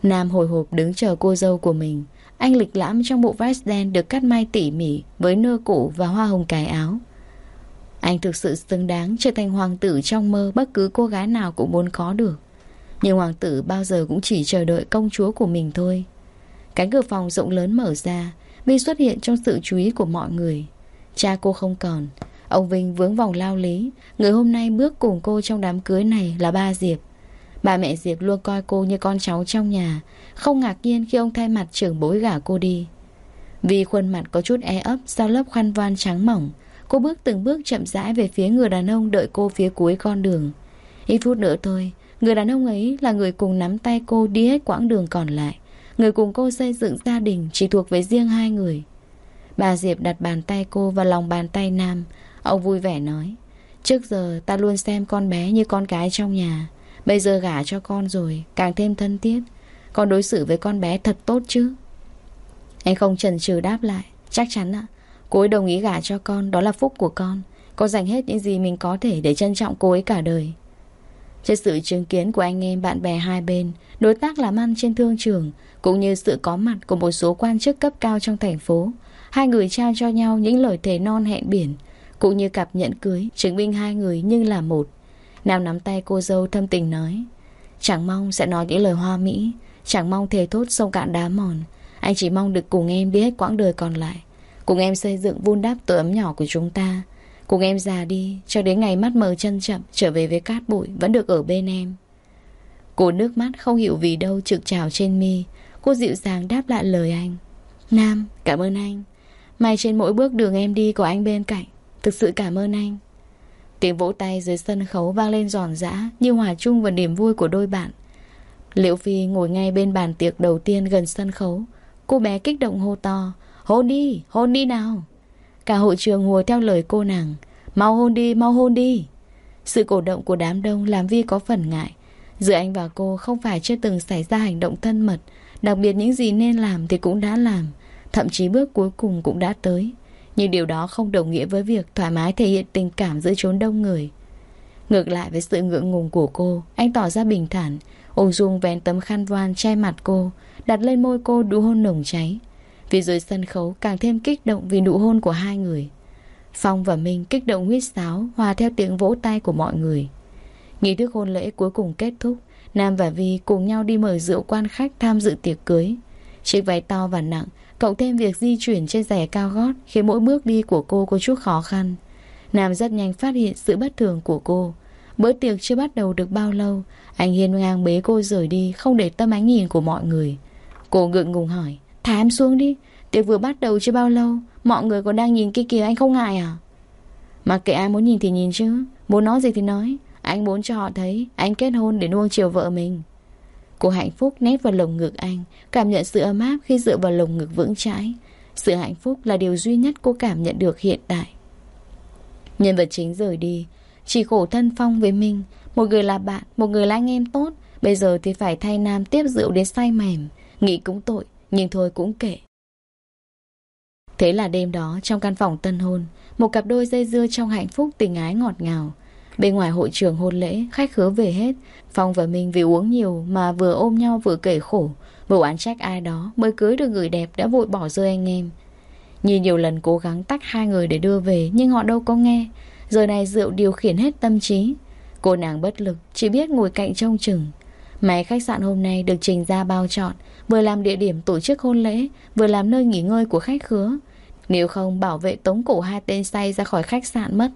Speaker 1: Nam hồi hộp đứng chờ cô dâu của mình. Anh lịch lãm trong bộ vest đen Được cắt may tỉ mỉ Với nơ cổ và hoa hồng cài áo. Anh thực sự xứng đáng trở thành hoàng tử trong mơ Bất cứ cô gái nào cũng muốn có được. Nhưng hoàng tử bao giờ cũng chỉ chờ đợi công chúa của mình thôi. Cánh cửa phòng rộng lớn mở ra Vinh xuất hiện trong sự chú ý của mọi người. Cha cô không còn. Ông Vinh vướng vòng lao lý. Người hôm nay bước cùng cô trong đám cưới này là ba Diệp. Bà mẹ Diệp luôn coi cô như con cháu trong nhà, Không ngạc nhiên khi ông thay mặt trưởng bối gả cô đi. Vì khuôn mặt có chút e ấp Sau lớp khăn voan trắng mỏng Cô bước từng bước chậm rãi về phía người đàn ông Đợi cô phía cuối con đường. Ít phút nữa thôi, Người đàn ông ấy là người cùng nắm tay cô đi hết quãng đường còn lại. Người cùng cô xây dựng gia đình Chỉ thuộc về riêng hai người. Bà Diệp đặt bàn tay cô vào lòng bàn tay Nam. Ông vui vẻ nói, Trước giờ ta luôn xem con bé như con cái trong nhà. Bây giờ gả cho con rồi, Càng thêm thân thiết. Con đối xử với con bé thật tốt chứ. Anh không chần chừ đáp lại, Chắc chắn ạ. Cô ấy đồng ý gả cho con, Đó là phúc của con. Con dành hết những gì mình có thể Để trân trọng cô ấy cả đời. Trên sự chứng kiến của anh em bạn bè hai bên, Đối tác làm ăn trên thương trường, Cũng như sự có mặt của một số quan chức cấp cao trong thành phố, Hai người trao cho nhau những lời thề non hẹn biển, Cũng như cặp nhẫn cưới Chứng minh hai người nhưng là một. Nam nắm tay cô dâu thâm tình nói, Chẳng mong sẽ nói những lời hoa mỹ, Chẳng mong thề thốt sông cạn đá mòn. Anh chỉ mong được cùng em đi hết quãng đời còn lại. Cùng em xây dựng vun đắp tổ ấm nhỏ của chúng ta. Cùng em già đi, Cho đến ngày mắt mờ chân chậm, Trở về với cát bụi Vẫn được ở bên em. Cô nước mắt không hiểu vì đâu trực trào trên mi. Cô dịu dàng đáp lại lời anh. Nam, cảm ơn anh. May trên mỗi bước đường em đi có anh bên cạnh. Thực sự cảm ơn anh. Tiếng vỗ tay dưới sân khấu vang lên giòn giã Như hòa chung vào niềm vui của đôi bạn. Liễu Phi ngồi ngay bên bàn tiệc đầu tiên gần sân khấu. Cô bé kích động hô to Hôn đi, hôn đi nào. Cả hội trường hùa theo lời cô nàng. Mau hôn đi, mau hôn đi. Sự cổ động của đám đông làm Vi có phần ngại. Giữa anh và cô không phải chưa từng xảy ra hành động thân mật. Đặc biệt những gì nên làm thì cũng đã làm. Thậm chí bước cuối cùng cũng đã tới. Nhưng điều đó không đồng nghĩa với việc thoải mái thể hiện tình cảm giữa chốn đông người. Ngược lại với sự ngượng ngùng của cô, anh tỏ ra bình thản, ung dung vén tấm khăn voan che mặt cô, đặt lên môi cô đu hôn nồng cháy. Vì dưới sân khấu càng thêm kích động vì nụ hôn của hai người. Phong và Minh kích động huyết sáo, hòa theo tiếng vỗ tay của mọi người. Nghi thức hôn lễ cuối cùng kết thúc, Nam và Vi cùng nhau đi mời rượu quan khách tham dự tiệc cưới. Chiếc váy to và nặng Cộng thêm việc di chuyển trên giày cao gót Khiến mỗi bước đi của cô có chút khó khăn Nam rất nhanh phát hiện sự bất thường của cô Bữa tiệc chưa bắt đầu được bao lâu Anh hiên ngang bế cô rời đi Không để tâm ánh nhìn của mọi người Cô ngượng ngùng hỏi Thả em xuống đi. Tiệc vừa bắt đầu chưa bao lâu. Mọi người còn đang nhìn kia kìa anh không ngại à? Mặc kệ ai muốn nhìn thì nhìn chứ. Muốn nói gì thì nói. Anh muốn cho họ thấy Anh kết hôn để nuông chiều vợ mình. Cô hạnh phúc nét vào lồng ngực anh Cảm nhận sự ấm áp khi dựa vào lồng ngực vững chãi. Sự hạnh phúc là điều duy nhất cô cảm nhận được hiện tại. Nhân vật chính rời đi. Chỉ khổ thân Phong với mình. Một người là bạn, một người là anh em tốt. Bây giờ thì phải thay Nam tiếp rượu đến say mềm. Nghĩ cũng tội. Nhưng thôi cũng kệ. Thế là đêm đó, trong căn phòng tân hôn, Một cặp đôi dây dưa trong hạnh phúc tình ái ngọt ngào. Bên ngoài hội trường hôn lễ, Khách khứa về hết. Phong và Minh vì uống nhiều mà vừa ôm nhau vừa kể khổ. Vừa oán trách ai đó Mới cưới được người đẹp đã vội bỏ rơi anh em. Nhìn nhiều lần cố gắng tách hai người để đưa về, Nhưng họ đâu có nghe. Giờ này rượu điều khiển hết tâm trí. Cô nàng bất lực, Chỉ biết ngồi cạnh trông chừng. Máy khách sạn hôm nay được trình ra bao chọn. Vừa làm địa điểm tổ chức hôn lễ, Vừa làm nơi nghỉ ngơi của khách khứa. Nếu không bảo vệ tống cổ hai tên say ra khỏi khách sạn mất.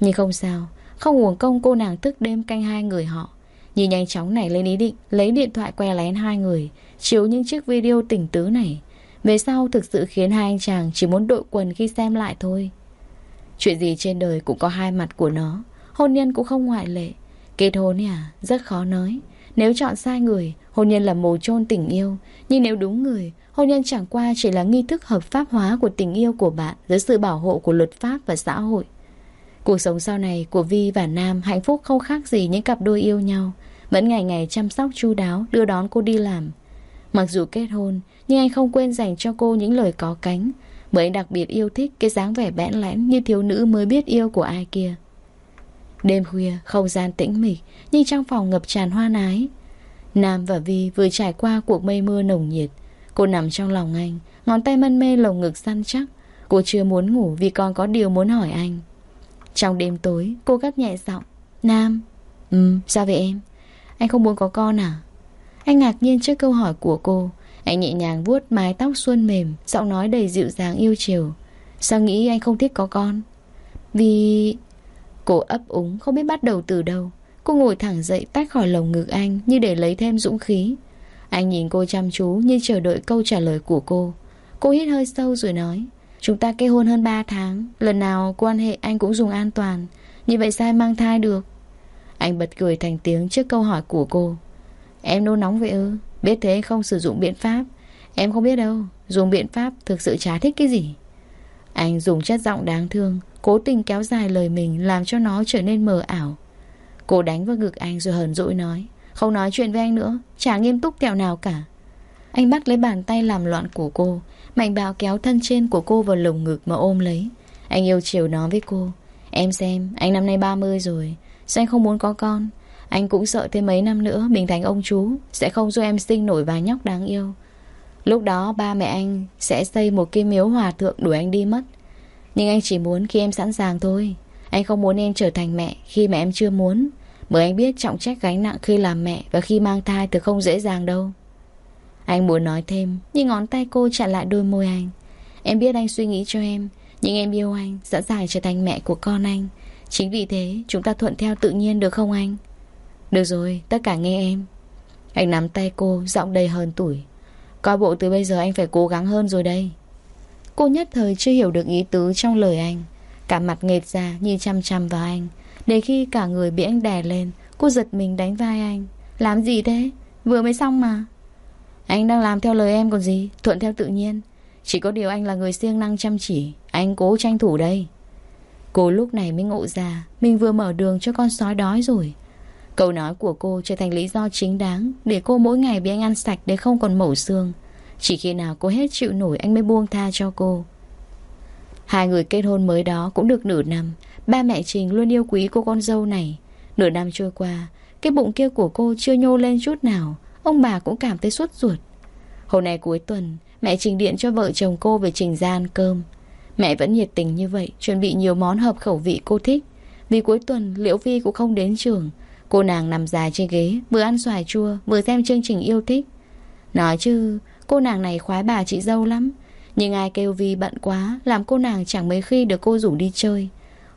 Speaker 1: Nhưng không sao, không uổng công cô nàng thức đêm canh hai người họ. Nhìn nhanh chóng nảy lên ý định, Lấy điện thoại que lén hai người, Chiếu những chiếc video tỉnh tứ này. Về sau thực sự khiến hai anh chàng Chỉ muốn đội quần khi xem lại thôi. Chuyện gì trên đời cũng có hai mặt của nó, Hôn nhân cũng không ngoại lệ. Kết hôn à Rất khó nói. Nếu chọn sai người Hôn nhân là mồ chôn tình yêu. Nhưng nếu đúng người, Hôn nhân chẳng qua chỉ là nghi thức hợp pháp hóa của tình yêu của bạn Dưới sự bảo hộ của luật pháp và xã hội. Cuộc sống sau này của Vi và Nam hạnh phúc không khác gì những cặp đôi yêu nhau. Vẫn ngày ngày chăm sóc chu đáo, đưa đón cô đi làm. Mặc dù kết hôn, Nhưng anh không quên dành cho cô những lời có cánh. Bởi anh đặc biệt yêu thích cái dáng vẻ bẽn lẽn Như thiếu nữ mới biết yêu của ai kia. Đêm khuya, không gian tĩnh mịch, Nhưng trong phòng ngập tràn hoa nái. Nam và Vi vừa trải qua cuộc mây mưa nồng nhiệt. Cô nằm trong lòng anh, Ngón tay mân mê lồng ngực săn chắc. Cô chưa muốn ngủ vì còn có điều muốn hỏi anh. Trong đêm tối, Cô gắt nhẹ giọng, Nam. Ừ sao vậy em? Anh không muốn có con à? Anh ngạc nhiên trước câu hỏi của cô. Anh nhẹ nhàng vuốt mái tóc xuân mềm, Giọng nói đầy dịu dàng yêu chiều. Sao nghĩ anh không thích có con? Vì Cô ấp úng, không biết bắt đầu từ đâu. Cô ngồi thẳng dậy tách khỏi lồng ngực anh Như để lấy thêm dũng khí. Anh nhìn cô chăm chú như chờ đợi câu trả lời của cô. Cô hít hơi sâu rồi nói, Chúng ta kết hôn hơn 3 tháng, Lần nào quan hệ anh cũng dùng an toàn. Như vậy sai mang thai được? Anh bật cười thành tiếng trước câu hỏi của cô. Em nôn nóng vậy ư? Biết thế không sử dụng biện pháp. Em không biết đâu, Dùng biện pháp thực sự chả thích cái gì. Anh dùng chất giọng đáng thương, Cố tình kéo dài lời mình Làm cho nó trở nên mờ ảo. Cô đánh vào ngực anh rồi hờn dỗi nói. Không nói chuyện với anh nữa, Chả nghiêm túc kẹo nào cả. Anh bắt lấy bàn tay làm loạn của cô, Mạnh bạo kéo thân trên của cô vào lồng ngực mà ôm lấy. Anh yêu chiều nói với cô. Em xem, anh năm nay 30 rồi, Sao anh không muốn có con? Anh cũng sợ thêm mấy năm nữa Mình thành ông chú, Sẽ không cho em sinh nổi vài nhóc đáng yêu. Lúc đó ba mẹ anh sẽ xây một cái miếu hòa thượng đuổi anh đi mất. Nhưng anh chỉ muốn khi em sẵn sàng thôi. Anh không muốn em trở thành mẹ khi mà em chưa muốn bởi anh biết trọng trách gánh nặng khi làm mẹ Và khi mang thai thì không dễ dàng đâu. Anh muốn nói thêm, Nhưng ngón tay cô chặn lại đôi môi anh. Em biết anh suy nghĩ cho em, Nhưng em yêu anh, Sẵn sàng trở thành mẹ của con anh. Chính vì thế, chúng ta thuận theo tự nhiên được không anh? Được rồi, tất cả nghe em. Anh nắm tay cô, Giọng đầy hơn tuổi Coi bộ từ bây giờ anh phải cố gắng hơn rồi đây. Cô nhất thời chưa hiểu được ý tứ trong lời anh. Cả mặt nghệt ra như chăm chăm vào anh. Đến khi cả người bị anh đè lên, Cô giật mình đánh vai anh. Làm gì thế? Vừa mới xong mà. Anh đang làm theo lời em còn gì? Thuận theo tự nhiên. Chỉ có điều anh là người siêng năng chăm chỉ. Anh cố tranh thủ đây. Cô lúc này mới ngộ ra, Mình vừa mở đường cho con sói đói rồi. Câu nói của cô trở thành lý do chính đáng Để cô mỗi ngày bị anh ăn sạch Để không còn mẩu xương. Chỉ khi nào cô hết chịu nổi, anh mới buông tha cho cô. Hai người kết hôn mới đó cũng được nửa năm. Ba mẹ Trình luôn yêu quý cô con dâu này. Nửa năm trôi qua, Cái bụng kia của cô chưa nhô lên chút nào. Ông bà cũng cảm thấy suốt ruột. Hôm nay cuối tuần, Mẹ Trình điện cho vợ chồng cô về Trình ra ăn cơm. Mẹ vẫn nhiệt tình như vậy, Chuẩn bị nhiều món hợp khẩu vị cô thích. Vì cuối tuần, Liễu Vi cũng không đến trường. Cô nàng nằm dài trên ghế, Vừa ăn xoài chua, Vừa xem chương trình yêu thích. Nói chứ, Cô nàng này khoái bà chị dâu lắm. Nhưng ai kêu Vi bận quá, Làm cô nàng chẳng mấy khi được cô rủ đi chơi.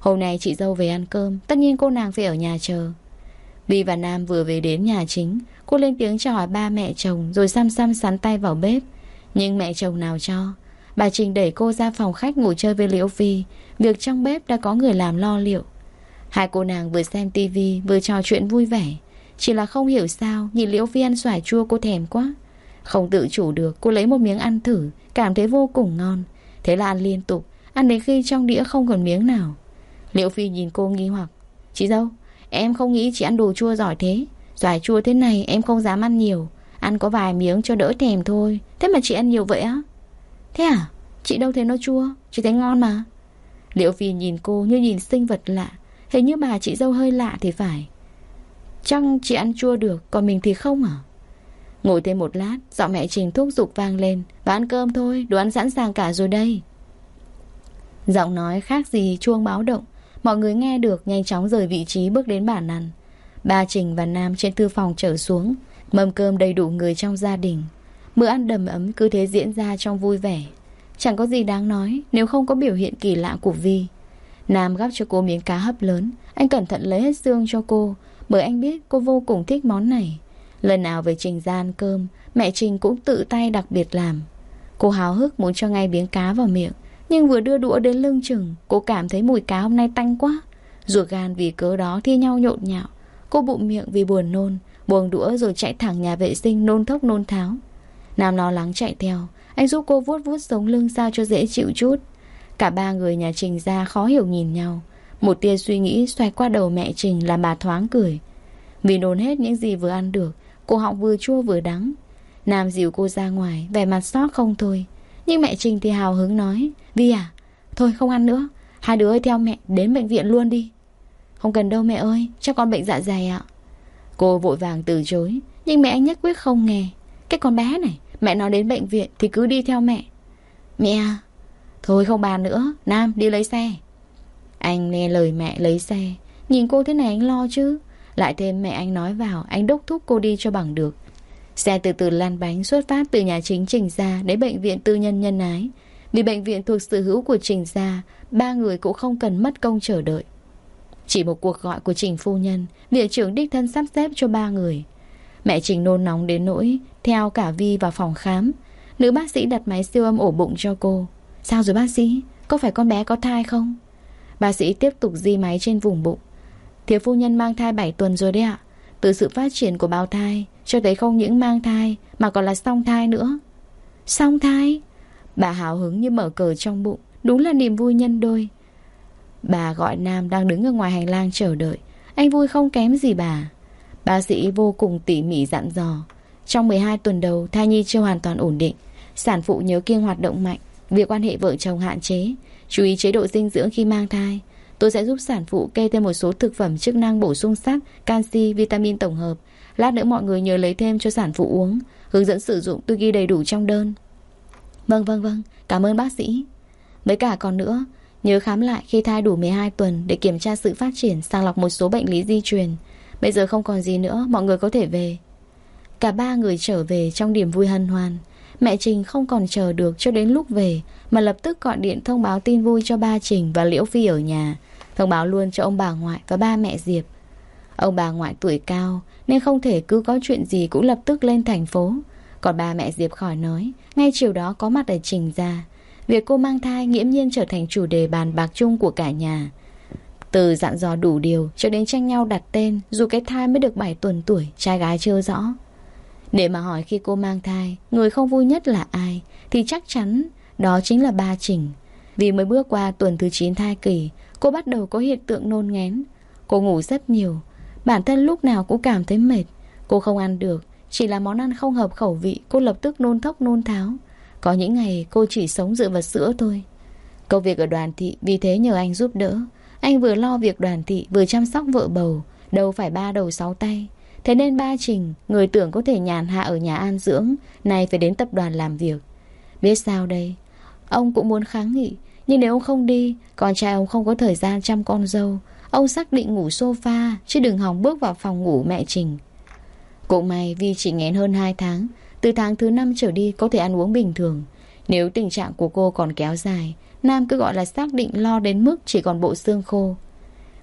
Speaker 1: Hôm nay chị dâu về ăn cơm, Tất nhiên cô nàng phải ở nhà chờ. Vi và Nam vừa về đến nhà chính, Cô lên tiếng chào hỏi ba mẹ chồng Rồi xăm xăm sắn tay vào bếp. Nhưng mẹ chồng nào cho? Bà Trình đẩy cô ra phòng khách ngủ chơi với Liễu Vi. Việc trong bếp đã có người làm lo liệu. Hai cô nàng vừa xem tivi Vừa trò chuyện vui vẻ. Chỉ là không hiểu sao, Nhìn Liễu Vi ăn xoài chua cô thèm quá. Không tự chủ được, cô lấy một miếng ăn thử, Cảm thấy vô cùng ngon. Thế là ăn liên tục, Ăn đến khi trong đĩa không còn miếng nào. Liễu Phi nhìn cô nghi hoặc. Chị dâu, Em không nghĩ chị ăn đồ chua giỏi thế. Xoài chua thế này em không dám ăn nhiều. Ăn có vài miếng cho đỡ thèm thôi. Thế mà chị ăn nhiều vậy á? Thế à? Chị đâu thấy nó chua, Chị thấy ngon mà. Liễu Phi nhìn cô như nhìn sinh vật lạ. Hình như bà chị dâu hơi lạ thì phải. Chắc chị ăn chua được, Còn mình thì không à? Ngồi thêm một lát, Giọng mẹ Trình thúc giục vang lên. Và ăn cơm thôi, Đồ ăn sẵn sàng cả rồi đây. Giọng nói khác gì, chuông báo động. Mọi người nghe được, nhanh chóng rời vị trí bước đến bàn ăn Ba Trình và Nam trên thư phòng trở xuống, Mâm cơm đầy đủ người trong gia đình. Bữa ăn đầm ấm cứ thế diễn ra trong vui vẻ. Chẳng có gì đáng nói Nếu không có biểu hiện kỳ lạ của Vi. Nam gắp cho cô miếng cá hấp lớn. Anh cẩn thận lấy hết xương cho cô, Bởi anh biết cô vô cùng thích món này. Lần nào về Trình ra ăn cơm, Mẹ Trình cũng tự tay đặc biệt làm. Cô háo hức muốn cho ngay miếng cá vào miệng nhưng vừa đưa đũa đến lưng chừng, Cô cảm thấy mùi cá hôm nay tanh quá. Ruột gan vì cớ đó thi nhau nhộn nhạo. Cô bụng miệng vì buồn nôn, Buông đũa rồi chạy thẳng nhà vệ sinh nôn thốc nôn tháo. Nam lo lắng chạy theo, Anh giúp cô vuốt vuốt sống lưng sao cho dễ chịu chút. Cả ba người nhà Trình ra khó hiểu nhìn nhau. Một tia suy nghĩ xoay qua đầu mẹ Trình làm bà thoáng cười. Vì nôn hết những gì vừa ăn được, Cô họng vừa chua vừa đắng. Nam dìu cô ra ngoài, Vẻ mặt sót không thôi. Nhưng mẹ Trình thì hào hứng nói, Vi à Thôi không ăn nữa, Hai đứa ơi theo mẹ đến bệnh viện luôn đi. Không cần đâu mẹ ơi, Cho con bệnh dạ dày ạ. Cô vội vàng từ chối, Nhưng mẹ anh nhất quyết không nghe. Cái con bé này, Mẹ nói đến bệnh viện thì cứ đi theo mẹ. Mẹ à Thôi không bàn nữa, Nam đi lấy xe. Anh nghe lời mẹ lấy xe, Nhìn cô thế này anh lo chứ. Lại thêm mẹ anh nói vào, Anh đốc thúc cô đi cho bằng được. Xe từ từ lăn bánh xuất phát từ nhà chính Trình Gia đến bệnh viện tư nhân nhân ái. Vì bệnh viện thuộc sở hữu của Trình Gia, ba người cũng không cần mất công chờ đợi. Chỉ một cuộc gọi của Trình Phu Nhân, viện trưởng đích thân sắp xếp cho ba người. Mẹ Trình nôn nóng đến nỗi, theo cả Vi vào phòng khám. Nữ bác sĩ đặt máy siêu âm ổ bụng cho cô. Sao rồi bác sĩ? Có phải con bé có thai không? Bác sĩ tiếp tục di máy trên vùng bụng. Thiếu phu nhân mang thai 7 tuần rồi đấy ạ. Từ sự phát triển của bào thai, cho thấy không những mang thai mà còn là song thai nữa. Song thai? Bà hào hứng như mở cờ trong bụng, đúng là niềm vui nhân đôi. Bà gọi Nam đang đứng ở ngoài hành lang chờ đợi. Anh vui không kém gì bà. Bác sĩ vô cùng tỉ mỉ dặn dò. Trong 12 tuần đầu, thai nhi chưa hoàn toàn ổn định. Sản phụ nhớ kiêng hoạt động mạnh, việc quan hệ vợ chồng hạn chế. Chú ý chế độ dinh dưỡng khi mang thai. Tôi sẽ giúp sản phụ kê thêm một số thực phẩm chức năng bổ sung sắt, canxi, vitamin tổng hợp. Lát nữa mọi người nhớ lấy thêm cho sản phụ uống. Hướng dẫn sử dụng tôi ghi đầy đủ trong đơn. Vâng vâng vâng, cảm ơn bác sĩ. Với cả còn nữa, nhớ khám lại khi thai đủ 12 tuần để kiểm tra sự phát triển sàng lọc một số bệnh lý di truyền. Bây giờ không còn gì nữa, mọi người có thể về. Cả ba người trở về trong điểm vui hân hoan. Mẹ Trình không còn chờ được cho đến lúc về mà lập tức gọi điện thông báo tin vui cho ba Trình và Liễu Phi ở nhà. Thông báo luôn cho ông bà ngoại và ba mẹ Diệp. Ông bà ngoại tuổi cao nên không thể cứ có chuyện gì cũng lập tức lên thành phố. Còn ba mẹ Diệp khỏi nói, ngay chiều đó có mặt ở Trình ra. Việc cô mang thai nghiễm nhiên trở thành chủ đề bàn bạc chung của cả nhà. Từ dặn dò đủ điều cho đến tranh nhau đặt tên dù cái thai mới được 7 tuần tuổi, trai gái chưa rõ. Để mà hỏi khi cô mang thai, người không vui nhất là ai, thì chắc chắn đó chính là ba Trình. Vì mới bước qua tuần thứ 9 thai kỳ, cô bắt đầu có hiện tượng nôn ngén. Cô ngủ rất nhiều, bản thân lúc nào cũng cảm thấy mệt. Cô không ăn được, chỉ là món ăn không hợp khẩu vị, cô lập tức nôn thốc nôn tháo. Có những ngày cô chỉ sống dựa vào sữa thôi. Công việc ở đoàn thị vì thế nhờ anh giúp đỡ. Anh vừa lo việc đoàn thị vừa chăm sóc vợ bầu, đâu phải ba đầu sáu tay. Thế nên ba Trình, người tưởng có thể nhàn hạ ở nhà an dưỡng, nay phải đến tập đoàn làm việc. Biết sao đây? Ông cũng muốn kháng nghị, nhưng nếu ông không đi, con trai ông không có thời gian chăm con dâu. Ông xác định ngủ sofa, chứ đừng hòng bước vào phòng ngủ mẹ Trình. Cũng may vì chỉ nghén hơn 2 tháng, từ tháng thứ năm trở đi có thể ăn uống bình thường. Nếu tình trạng của cô còn kéo dài, Nam cứ gọi là xác định lo đến mức chỉ còn bộ xương khô.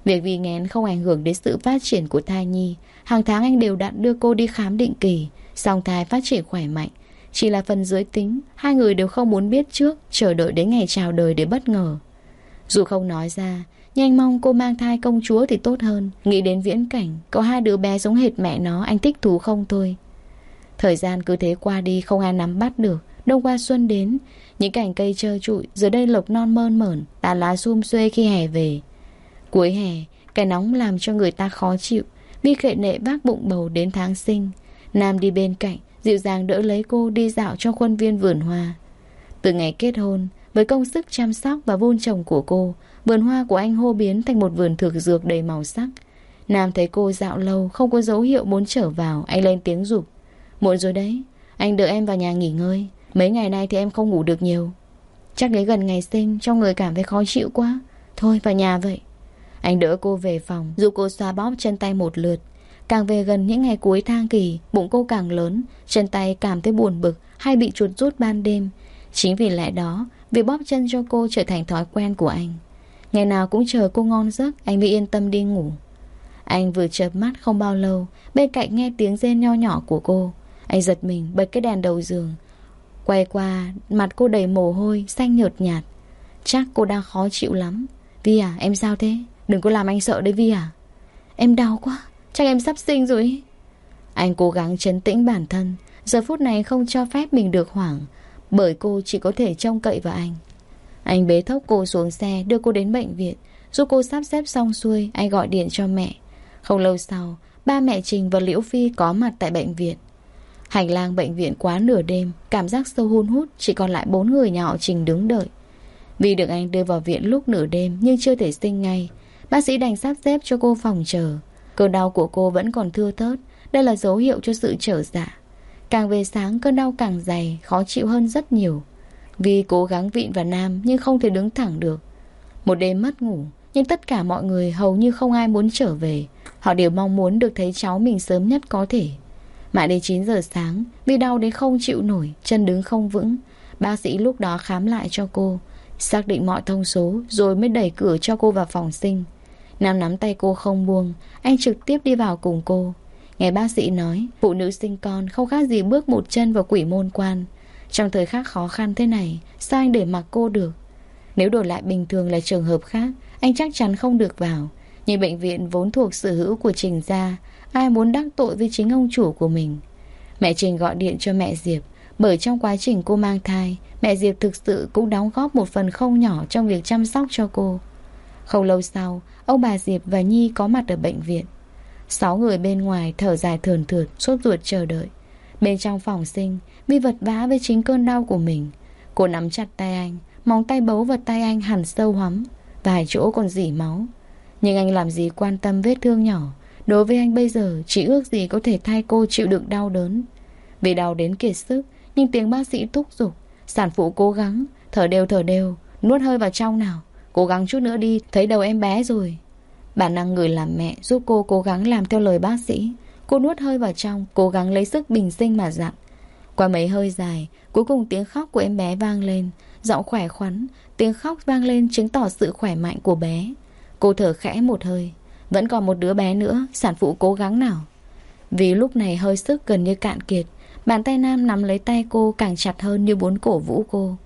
Speaker 1: Việc vì nghén không ảnh hưởng đến sự phát triển của thai nhi. Hàng tháng anh đều đặn đưa cô đi khám định kỳ. Song thai phát triển khỏe mạnh. Chỉ là phần giới tính, hai người đều không muốn biết trước, chờ đợi đến ngày chào đời để bất ngờ. Dù không nói ra, nhưng mong cô mang thai công chúa thì tốt hơn. Nghĩ đến viễn cảnh, có hai đứa bé giống hệt mẹ nó, anh thích thú không thôi. Thời gian cứ thế qua đi không ai nắm bắt được. Đông qua xuân đến, những cảnh cây trơ trụi, giờ đây lộc non mơn mởn, tà lá xum xuê khi hè về. Cuối hè, cái nóng làm cho người ta khó chịu. Vi khệ nệ vác bụng bầu đến tháng sinh. Nam đi bên cạnh, dịu dàng đỡ lấy cô đi dạo trong khuôn viên vườn hoa. Từ ngày kết hôn, với công sức chăm sóc và vun trồng của cô, vườn hoa của anh hô biến thành một vườn thực dược đầy màu sắc. Nam thấy cô dạo lâu, không có dấu hiệu muốn trở vào, anh lên tiếng rụp. Muộn rồi đấy, anh đợi em vào nhà nghỉ ngơi. Mấy ngày nay thì em không ngủ được nhiều. Chắc đến gần ngày sinh, trong người cảm thấy khó chịu quá. Thôi, vào nhà vậy. Anh đỡ cô về phòng, giúp cô xoa bóp chân tay một lượt. Càng về gần những ngày cuối thang kỳ, bụng cô càng lớn, chân tay cảm thấy buồn bực hay bị chuột rút ban đêm. Chính vì lẽ đó, việc bóp chân cho cô trở thành thói quen của anh. Ngày nào cũng chờ cô ngon giấc, anh mới yên tâm đi ngủ. Anh vừa chợp mắt không bao lâu, bên cạnh nghe tiếng rên nho nhỏ của cô. Anh giật mình bật cái đèn đầu giường. Quay qua, mặt cô đầy mồ hôi, xanh nhợt nhạt. Chắc cô đang khó chịu lắm. Vi à, em sao thế? Đừng có làm anh sợ đấy Vi à Em đau quá Chắc em sắp sinh rồi Anh cố gắng chấn tĩnh bản thân Giờ phút này không cho phép mình được hoảng Bởi cô chỉ có thể trông cậy vào anh anh bế thốc cô xuống xe, Đưa cô đến bệnh viện. Giúp cô sắp xếp xong xuôi, Anh gọi điện cho mẹ. Không lâu sau, Ba mẹ Trình và Liễu Phi có mặt tại bệnh viện. Hành lang bệnh viện quá nửa đêm, Cảm giác sâu hun hút, Chỉ còn lại bốn người nhà họ Trình đứng đợi. Vì được anh đưa vào viện lúc nửa đêm Nhưng chưa thể sinh ngay, Bác sĩ đành sắp xếp cho cô phòng chờ. Cơn đau của cô vẫn còn thưa thớt, Đây là dấu hiệu cho sự trở dạ. Càng về sáng, cơn đau càng dày, Khó chịu hơn rất nhiều. Vì cố gắng vịn vào Nam Nhưng không thể đứng thẳng được. Một đêm mất ngủ, Nhưng tất cả mọi người hầu như không ai muốn trở về. Họ đều mong muốn được thấy cháu mình sớm nhất có thể. Mãi đến 9 giờ sáng Vì đau đến không chịu nổi, Chân đứng không vững. Bác sĩ lúc đó khám lại cho cô, Xác định mọi thông số Rồi mới đẩy cửa cho cô vào phòng sinh. Nam nắm tay cô không buông, Anh trực tiếp đi vào cùng cô. Nghe bác sĩ nói, Phụ nữ sinh con không khác gì bước một chân vào quỷ môn quan. Trong thời khắc khó khăn thế này, Sao anh để mặc cô được? Nếu đổi lại bình thường là trường hợp khác, Anh chắc chắn không được vào. Nhưng bệnh viện vốn thuộc sở hữu của Trình Gia, Ai muốn đắc tội với chính ông chủ của mình? Mẹ Trình gọi điện cho mẹ Diệp, Bởi trong quá trình cô mang thai, Mẹ Diệp thực sự cũng đóng góp một phần không nhỏ Trong việc chăm sóc cho cô. Không lâu sau, Ông bà Diệp và Nhi có mặt ở bệnh viện. Sáu người bên ngoài thở dài thườn thượt, Sốt ruột chờ đợi. Bên trong phòng sinh vi vật vã với chính cơn đau của mình. Cô nắm chặt tay anh, Móng tay bấu vào tay anh hẳn sâu hắm, Vài chỗ còn dỉ máu. Nhưng anh làm gì quan tâm vết thương nhỏ? Đối với anh bây giờ Chỉ ước gì có thể thay cô chịu đựng đau đớn. Vì đau đến kiệt sức, Nhưng tiếng bác sĩ thúc giục, Sản phụ cố gắng, Thở đều thở đều, Nuốt hơi vào trong nào, Cố gắng chút nữa đi, Thấy đầu em bé rồi. Bản năng người làm mẹ giúp cô cố gắng làm theo lời bác sĩ. Cô nuốt hơi vào trong, Cố gắng lấy sức bình sinh mà dặn. Qua mấy hơi dài, Cuối cùng tiếng khóc của em bé vang lên. Giọng khỏe khoắn, Tiếng khóc vang lên chứng tỏ sự khỏe mạnh của bé. Cô thở khẽ một hơi. Vẫn còn một đứa bé nữa, Sản phụ cố gắng nào. Vì lúc này hơi sức gần như cạn kiệt, Bàn tay Nam nắm lấy tay cô càng chặt hơn như muốn cổ vũ cô.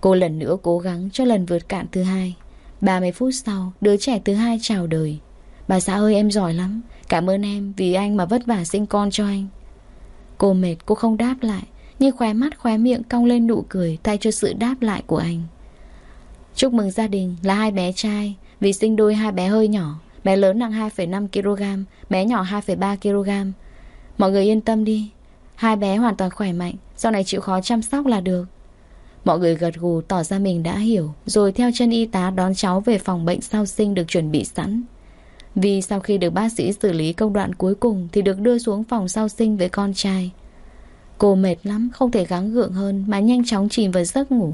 Speaker 1: Cô lần nữa cố gắng cho lần vượt cạn thứ hai. 30 phút sau, Đứa trẻ thứ hai chào đời. Bà xã ơi, em giỏi lắm. Cảm ơn em vì anh mà vất vả sinh con cho anh. Cô mệt cô không đáp lại Nhưng khóe mắt khóe miệng cong lên nụ cười Thay cho sự đáp lại của anh. Chúc mừng gia đình là hai bé trai Vì sinh đôi hai bé hơi nhỏ Bé lớn nặng 2,5kg Bé nhỏ 2,3kg Mọi người yên tâm đi Hai bé hoàn toàn khỏe mạnh Sau này chịu khó chăm sóc là được. Mọi người gật gù tỏ ra mình đã hiểu Rồi theo chân y tá đón cháu về phòng bệnh sau sinh được chuẩn bị sẵn. Vì sau khi được bác sĩ xử lý công đoạn cuối cùng Thì được đưa xuống phòng sau sinh với con trai. Cô mệt lắm, Không thể gắng gượng hơn Mà nhanh chóng chìm vào giấc ngủ.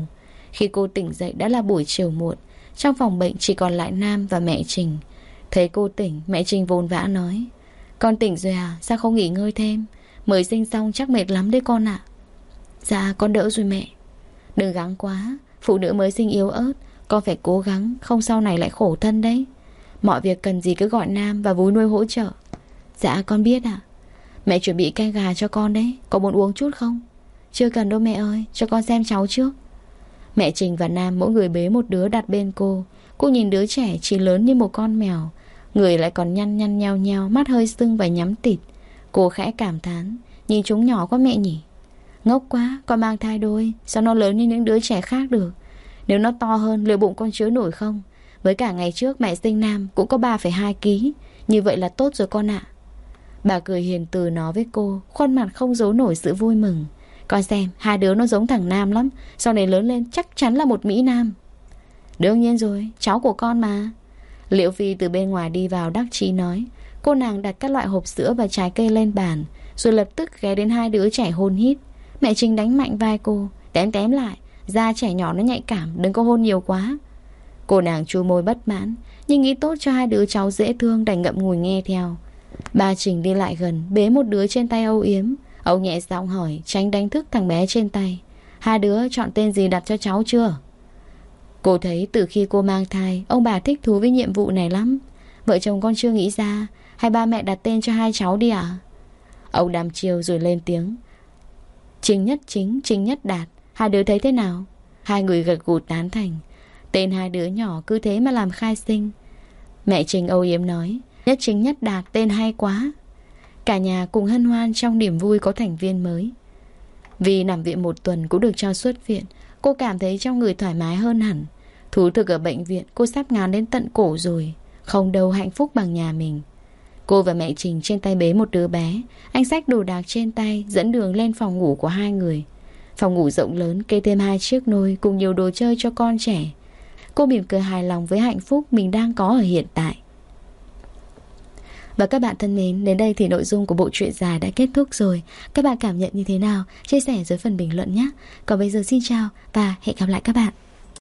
Speaker 1: Khi cô tỉnh dậy đã là buổi chiều muộn, Trong phòng bệnh chỉ còn lại Nam và mẹ Trình. Thấy cô tỉnh, Mẹ Trình vồn vã nói, Con tỉnh rồi à? Sao không nghỉ ngơi thêm? Mới sinh xong chắc mệt lắm đấy con ạ. Dạ con đỡ rồi mẹ. Đừng gắng quá, Phụ nữ mới sinh yếu ớt, Con phải cố gắng, Không sau này lại khổ thân đấy. Mọi việc cần gì cứ gọi Nam và vú nuôi hỗ trợ. Dạ con biết ạ. Mẹ chuẩn bị canh gà cho con đấy. Có muốn uống chút không? Chưa cần đâu mẹ ơi. Cho con xem cháu trước. Mẹ Trình và Nam mỗi người bế một đứa đặt bên cô. Cô nhìn đứa trẻ chỉ lớn như một con mèo. Người lại còn nhăn nhăn nheo nheo Mắt hơi sưng và nhắm tịt. Cô khẽ cảm thán. Nhìn chúng nhỏ quá mẹ nhỉ. Ngốc quá, con mang thai đôi. Sao nó lớn như những đứa trẻ khác được? Nếu nó to hơn, liệu bụng con chứa nổi không? Với cả ngày trước mẹ sinh nam Cũng có 3,2kg Như vậy là tốt rồi con ạ. Bà cười hiền từ nói với cô Khuôn mặt không giấu nổi sự vui mừng. Con xem, hai đứa nó giống thằng Nam lắm Sau này lớn lên chắc chắn là một Mỹ Nam. Đương nhiên rồi, cháu của con mà. Liệu Phi từ bên ngoài đi vào đắc chí nói Cô nàng đặt các loại hộp sữa và trái cây lên bàn Rồi lập tức ghé đến hai đứa trẻ hôn hít. Mẹ Trinh đánh mạnh vai cô Tém tém lại Da trẻ nhỏ nó nhạy cảm Đừng có hôn nhiều quá. Cô nàng chu môi bất mãn Nhưng nghĩ tốt cho hai đứa cháu dễ thương Đành ngậm ngùi nghe theo. Ba Trình đi lại gần Bế một đứa trên tay âu yếm. Âu nhẹ giọng hỏi Tránh đánh thức thằng bé trên tay. Hai đứa chọn tên gì đặt cho cháu chưa? Cô thấy từ khi cô mang thai Ông bà thích thú với nhiệm vụ này lắm. Vợ chồng con chưa nghĩ ra Hay ba mẹ đặt tên cho hai cháu đi ạ? À? Ông đàm chiều rồi lên tiếng. Trình nhất chính, trình nhất đạt. Hai đứa thấy thế nào? Hai người gật gù tán thành. Tên hai đứa nhỏ cứ thế mà làm khai sinh. Mẹ Trình âu yếm nói, Nhất chính nhất đạt tên hay quá. Cả nhà cùng hân hoan trong niềm vui có thành viên mới. Vì nằm viện một tuần cũng được cho xuất viện, Cô cảm thấy trong người thoải mái hơn hẳn. Thú thực ở bệnh viện, cô sắp ngán đến tận cổ rồi, Không đâu hạnh phúc bằng nhà mình. Cô và mẹ Trình trên tay bế một đứa bé, Anh xách đồ đạc trên tay, Dẫn đường lên phòng ngủ của hai người. Phòng ngủ rộng lớn, kê thêm hai chiếc nôi Cùng nhiều đồ chơi cho con trẻ. Cô mỉm cười hài lòng với hạnh phúc Mình đang có ở hiện tại và các bạn thân mến, đến đây thì nội dung của bộ truyện dài đã kết thúc rồi. Các bạn cảm nhận như thế nào? Chia sẻ dưới phần bình luận nhé. Còn bây giờ xin chào và hẹn gặp lại các bạn.